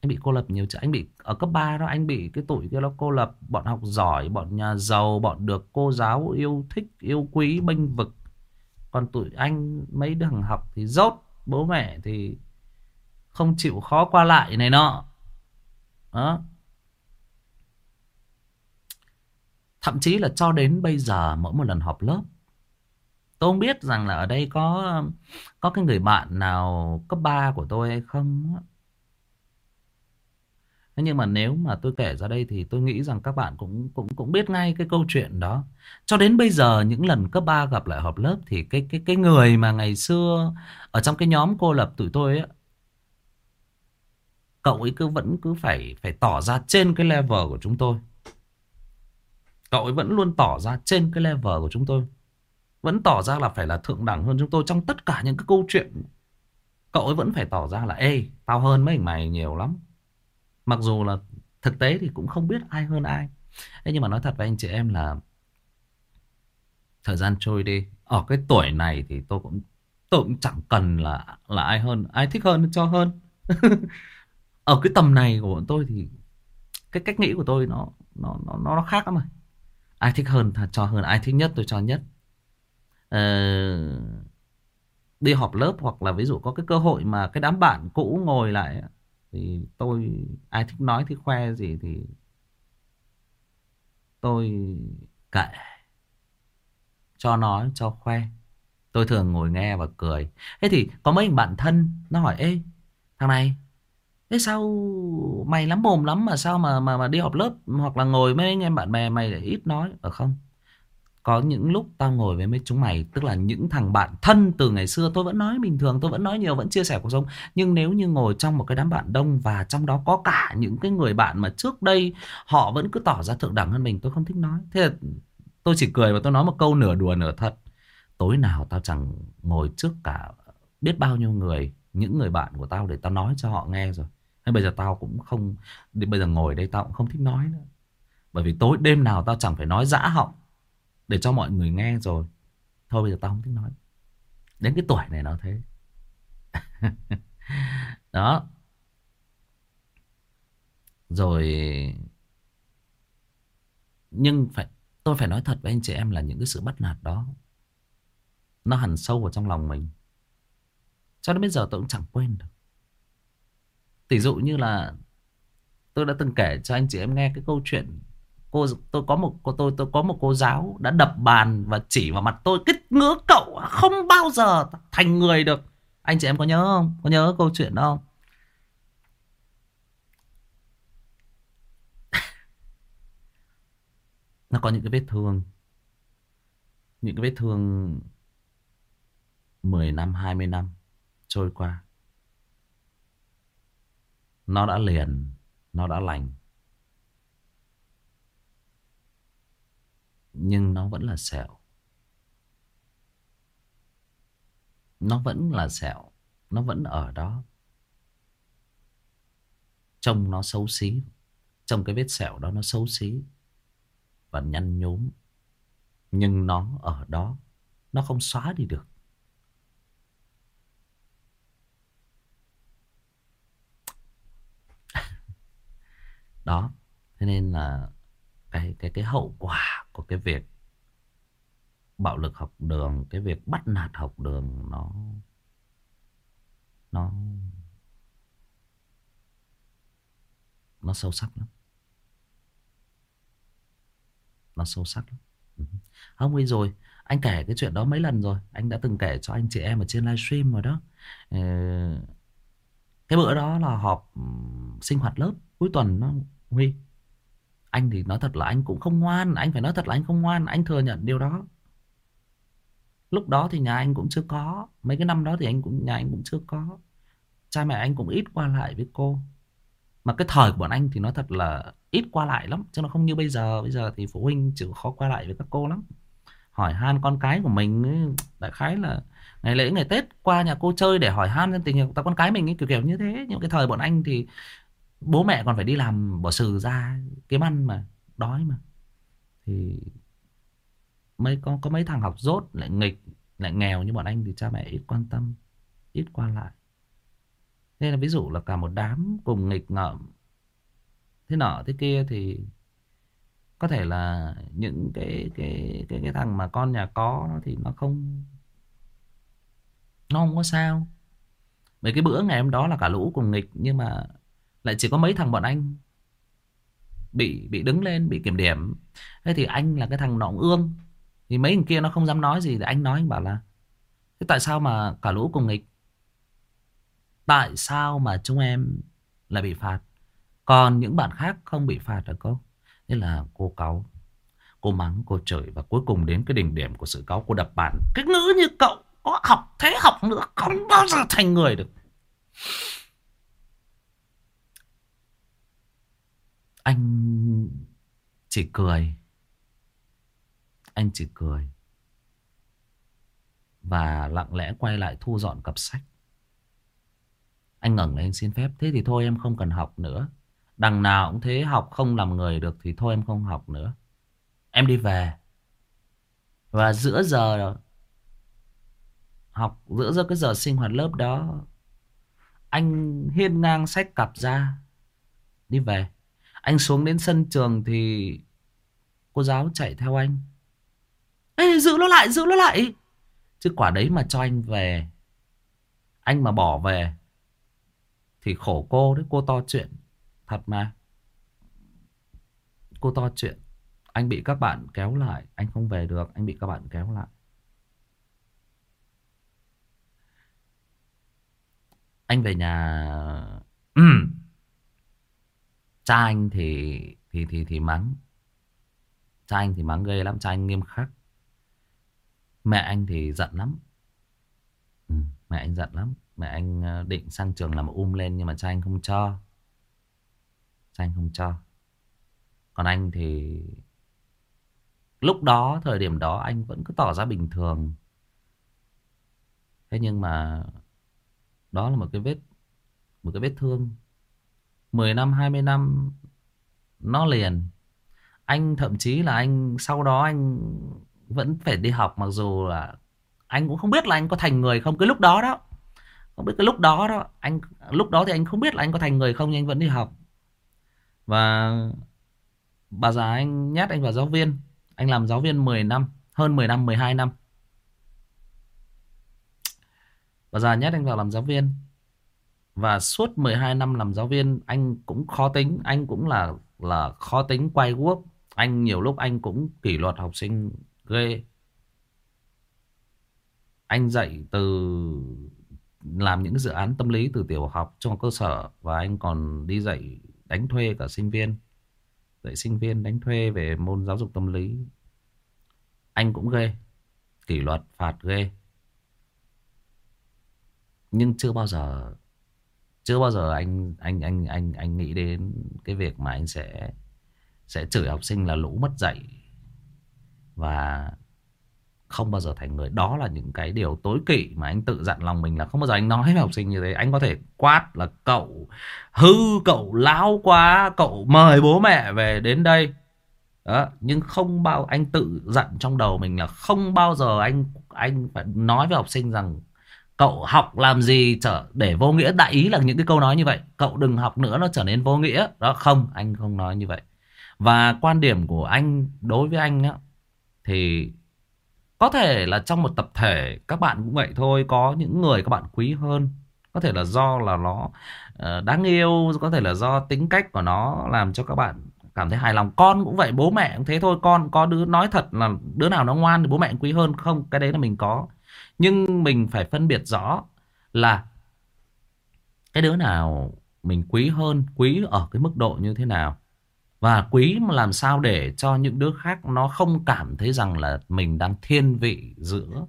Anh bị cô lập nhiều chứ anh bị, ở cấp 3 đó, anh bị cái tuổi kia nó cô lập, bọn học giỏi, bọn nhà giàu, bọn được cô giáo yêu thích, yêu quý, bênh vực. Còn tụi anh mấy thằng học thì rốt. Bố mẹ thì không chịu khó qua lại này nọ. Đó. Thậm chí là cho đến bây giờ mỗi một lần họp lớp, Tôi không biết rằng là ở đây có có cái người bạn nào cấp 3 của tôi hay không Thế nhưng mà nếu mà tôi kể ra đây thì tôi nghĩ rằng các bạn cũng cũng cũng biết ngay cái câu chuyện đó. Cho đến bây giờ những lần cấp 3 gặp lại họp lớp thì cái cái cái người mà ngày xưa ở trong cái nhóm cô lập tụi tôi ấy cậu ấy cứ vẫn cứ phải phải tỏ ra trên cái level của chúng tôi. Cậu ấy vẫn luôn tỏ ra trên cái level của chúng tôi. Vẫn tỏ ra là phải là thượng đẳng hơn chúng tôi trong tất cả những cái câu chuyện. Cậu ấy vẫn phải tỏ ra là Ê, tao hơn mấy mày nhiều lắm. Mặc dù là thực tế thì cũng không biết ai hơn ai. Thế nhưng mà nói thật với anh chị em là thời gian trôi đi. Ở cái tuổi này thì tôi cũng tôi cũng chẳng cần là là ai hơn, ai thích hơn cho hơn. [LAUGHS] Ở cái tầm này của bọn tôi thì cái cách nghĩ của tôi nó nó nó nó khác lắm rồi. Ai thích hơn thì cho hơn, ai thích nhất tôi cho nhất. Ờ, đi họp lớp hoặc là ví dụ có cái cơ hội mà cái đám bạn cũ ngồi lại thì tôi, ai thích nói thích khoe gì thì tôi kệ. Cho nói cho khoe. Tôi thường ngồi nghe và cười. Thế thì có mấy bạn thân, nó hỏi, ê, thằng này, thế sao mày lắm mồm lắm mà sao mà mà mà đi học lớp hoặc là ngồi với anh em bạn bè mày lại ít nói? Ở không. Có những lúc tao ngồi với mấy chúng mày, Tức là những thằng bạn thân từ ngày xưa, Tôi vẫn nói bình thường, Tôi vẫn nói nhiều, Vẫn chia sẻ cuộc sống. Nhưng nếu như ngồi trong một cái đám bạn đông Và trong đó có cả những cái người bạn Mà trước đây họ vẫn cứ tỏ ra thượng đẳng hơn mình, Tôi không thích nói. Thế là tôi chỉ cười và tôi nói một câu nửa đùa nửa thật. Tối nào tao chẳng ngồi trước cả Biết bao nhiêu người, Những người bạn của tao để tao nói cho họ nghe rồi. Hay bây giờ tao cũng không, Bây giờ ngồi đây tao cũng không thích nói nữa. Bởi vì tối, đêm nào tao chẳng phải nói dã họng để cho mọi người nghe rồi. Thôi bây giờ tao không thích nói. Đến cái tuổi này nó thế. [LAUGHS] Đó. Rồi, nhưng phải, tôi phải nói thật với anh chị em là những cái sự bắt nạt đó, nó hằn sâu vào trong lòng mình. Cho đến bây giờ tôi cũng chẳng quên được. Tỷ dụ như là tôi đã từng kể cho anh chị em nghe cái câu chuyện cô tôi có một, cô, tôi tôi có một cô giáo đã đập bàn và chỉ vào mặt tôi, kích ngứa cậu à? không bao giờ thành người được. Anh chị em có nhớ không? Có nhớ câu chuyện đó không? [LAUGHS] Nó có những cái vết thương. Những cái vết thương 10 năm 20 năm trôi qua. Nó đã liền, nó đã lành. Nhưng nó vẫn là sẹo. Nó vẫn là sẹo, Nó vẫn ở đó. Trông nó xấu xí Trong cái vết sẹo đó nó xấu xí Và nhăn nhúm. Nhưng nó ở đó, Nó không xóa đi được. [LAUGHS] Đó, Thế nên là cái cái cái hậu quả của cái việc bạo lực học đường, cái việc bắt nạt học đường nó nó nó sâu sắc lắm. Nó sâu sắc lắm. Ừ. Không ấy rồi, anh kể cái chuyện đó mấy lần rồi, anh đã từng kể cho anh chị em ở trên livestream rồi đó. Ờ, cái bữa đó là họp sinh hoạt lớp cuối tuần nó Huy anh thì nói thật là anh cũng không ngoan Anh phải nói thật là anh không ngoan Anh thừa nhận điều đó. Lúc đó thì nhà anh cũng chưa có Mấy cái năm đó thì anh cũng nhà anh cũng chưa có. Cha mẹ anh cũng ít qua lại với cô. Mà cái thời của bọn anh thì nói thật là Ít qua lại lắm Chứ nó không như bây giờ. Bây giờ thì phụ huynh chịu khó qua lại với các cô lắm. Hỏi han con cái của mình Đại khái là Ngày lễ ngày Tết qua nhà cô chơi để hỏi han tình hình của con cái mình ấy, kiểu kiểu như thế. Nhưng cái thời bọn anh thì bố mẹ còn phải đi làm bỏ sừ ra kiếm ăn mà, đói mà. Thì mấy, có có mấy thằng học dốt lại nghịch, lại nghèo như bọn anh thì cha mẹ ít quan tâm, ít qua lại. Nên là ví dụ là cả một đám cùng nghịch ngợm, thế nọ thế kia thì có thể là những cái cái cái cái thằng mà con nhà có thì nó không nó không có sao. Mấy cái bữa ngày hôm đó là cả lũ cùng nghịch nhưng mà lại chỉ có mấy thằng bọn anh bị bị đứng lên, bị kiểm điểm. Thế thì anh là cái thằng nọng ương. Thì mấy thằng kia nó không dám nói gì thì anh nói, anh bảo là, thế tại sao mà cả lũ cùng nghịch? Tại sao mà chúng em lại bị phạt? Còn những bạn khác không bị phạt được cô? Thế là cô cáu, cô mắng, cô chửi và cuối cùng đến cái đỉnh điểm của sự cáu. Cô đập bàn. Cái nữ như cậu có học thế học nữa không bao giờ thành người được. Anh chỉ cười. Anh chỉ cười. Và lặng lẽ quay lại thu dọn cặp sách. Anh ngẩng lên xin phép. Thế thì thôi em không cần học nữa. Đằng nào cũng thế học không làm người được thì thôi em không học nữa. Em đi về. Và giữa giờ học, giữa giờ cái giờ sinh hoạt lớp đó, anh hiên ngang sách cặp ra, đi về. Anh xuống đến sân trường thì cô giáo chạy theo anh. Ê, giữ nó lại, giữ nó lại. Chứ quả đấy mà cho anh về. Anh mà bỏ về. Thì khổ cô đấy, cô to chuyện. Thật mà. Cô to chuyện. Anh bị các bạn kéo lại. Anh không về được, anh bị các bạn kéo lại. Anh về nhà... Ừ, cha anh thì thì thì thì mắng cha anh thì mắng ghê lắm cha anh nghiêm khắc Mẹ anh thì giận lắm. Ừ, mẹ anh giận lắm. Mẹ anh ờ, định sang trường làm um lên nhưng mà cha anh không cho. Cha anh không cho. Còn anh thì lúc đó, thời điểm đó anh vẫn cứ tỏ ra bình thường. Thế nhưng mà đó là một cái vết một cái vết thương 10 năm 20 năm, nó liền. Anh thậm chí là anh, sau đó anh vẫn phải đi học, mặc dù là anh cũng không biết là anh có thành người không. Cái lúc đó đó, không biết cái lúc đó đó, anh, lúc đó thì anh không biết là anh có thành người không, nhưng anh vẫn đi học. Và bà già anh nhét anh vào giáo viên. Anh làm giáo viên 10 năm, hơn 10 năm 12 năm. Bà già nhét anh vào làm giáo viên và suốt 12 năm làm giáo viên, anh cũng khó tính. Anh cũng là là khó tính, quay guốc. Anh nhiều lúc anh cũng kỷ luật học sinh ghê. Anh dạy từ, làm những dự án tâm lý từ tiểu học trong cơ sở. Và anh còn đi dạy đánh thuê cả sinh viên. Dạy sinh viên đánh thuê về môn giáo dục tâm lý. Anh cũng ghê. Kỷ luật phạt ghê. Nhưng chưa bao giờ chưa bao giờ anh anh anh anh anh nghĩ đến cái việc mà anh sẽ sẽ chửi học sinh là lũ mất dạy. Và không bao giờ thành người. Đó là những cái điều tối kỵ mà anh tự dặn lòng mình là không bao giờ anh nói với học sinh như thế. Anh có thể quát là cậu hư, cậu láo quá, cậu mời bố mẹ về đến đây. Đó, nhưng không bao, anh tự dặn trong đầu mình là không bao giờ anh anh phải nói với học sinh rằng cậu học làm gì trở để vô nghĩa? Đại ý là những cái câu nói như vậy. Cậu đừng học nữa, nó trở nên vô nghĩa. Đó, không, anh không nói như vậy. Và quan điểm của anh đối với anh á, thì có thể là trong một tập thể, các bạn cũng vậy thôi. Có những người các bạn quý hơn. Có thể là do là nó ờ, đáng yêu, có thể là do tính cách của nó làm cho các bạn cảm thấy hài lòng. Con cũng vậy, bố mẹ cũng thế thôi. Con có đứa, nói thật là đứa nào nó ngoan thì bố mẹ quý hơn. Không, cái đấy là mình có nhưng mình phải phân biệt rõ là cái đứa nào mình quý hơn, quý ở cái mức độ như thế nào. Và quý mà làm sao để cho những đứa khác nó không cảm thấy rằng là mình đang thiên vị giữa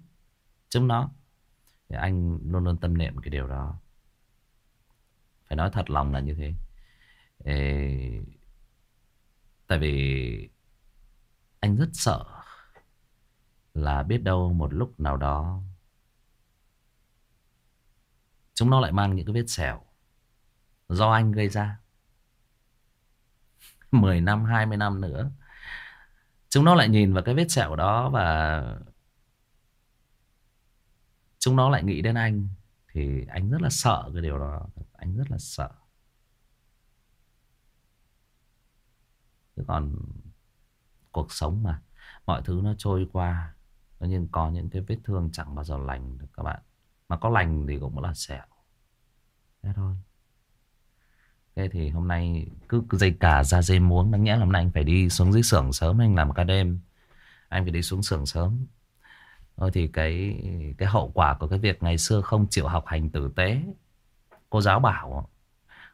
chúng nó. Thì anh luôn luôn tâm niệm cái điều đó. Phải nói thật lòng là như thế. Ê... Tại vì anh rất sợ là biết đâu một lúc nào đó Chúng nó lại mang những cái vết sẹo Do anh gây ra. [LAUGHS] 10 năm, 20 năm nữa Chúng nó lại nhìn vào cái vết sẹo đó Và Chúng nó lại nghĩ đến anh Thì anh rất là sợ cái điều đó Anh rất là sợ. Chứ còn Cuộc sống mà Mọi thứ nó trôi qua Nhưng có những cái vết thương chẳng bao giờ lành được các bạn. Mà có lành thì cũng là sẹo. Thế thôi. Thế thì hôm nay cứ, dây cả ra dây muốn, Đáng nhẽ là hôm nay anh phải đi xuống dưới xưởng sớm Anh làm ca đêm. Anh phải đi xuống xưởng sớm. Thôi thì cái cái hậu quả của cái việc ngày xưa không chịu học hành tử tế Cô giáo bảo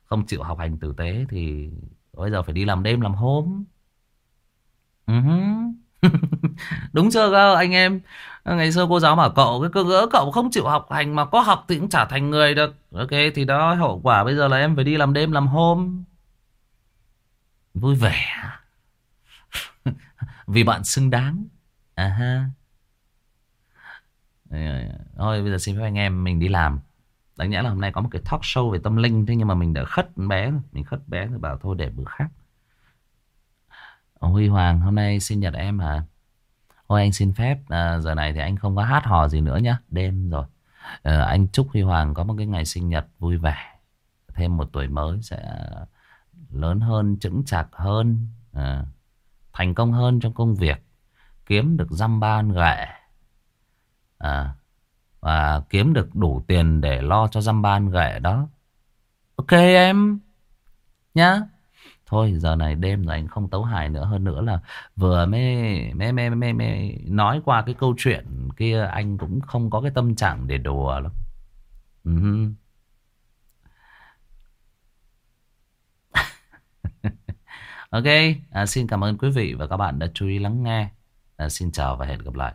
Không chịu học hành tử tế Thì bây giờ phải đi làm đêm làm hôm. Ừ uh -huh. [LAUGHS] Đúng chưa anh em? Ngày xưa cô giáo bảo cậu, Cái cơ gỡ cậu không chịu học hành Mà có học thì cũng chả thành người được. Ok, thì đó, hậu quả bây giờ là em phải đi làm đêm, làm hôm. Vui vẻ. [LAUGHS] Vì bạn xứng đáng. À ha Thôi, bây giờ xin phép anh em mình đi làm. Đáng nhẽ là hôm nay có một cái talk show về tâm linh, Thế nhưng mà mình đã khất bé Mình khất bé rồi, bảo thôi để bữa khác. Huy Hoàng hôm nay sinh nhật em à. Ôi anh xin phép. À, Giờ này thì anh không có hát hò gì nữa nhá. Đêm rồi. À, Anh chúc Huy Hoàng có một cái ngày sinh nhật vui vẻ. Thêm một tuổi mới sẽ lớn hơn, chững chạc hơn à, Thành công hơn trong công việc. Kiếm được dăm ban gậy à, Và kiếm được đủ tiền để lo cho dăm ban gậy đó. Ok em. Nhá. Thôi giờ này đêm rồi anh không tấu hài nữa hơn nữa là vừa mới mới, mới, mới, mới nói qua cái câu chuyện kia anh cũng không có cái tâm trạng để đùa lắm. Uh-huh. [LAUGHS] ok, à, xin cảm ơn quý vị và các bạn đã chú ý lắng nghe. À, xin chào và hẹn gặp lại.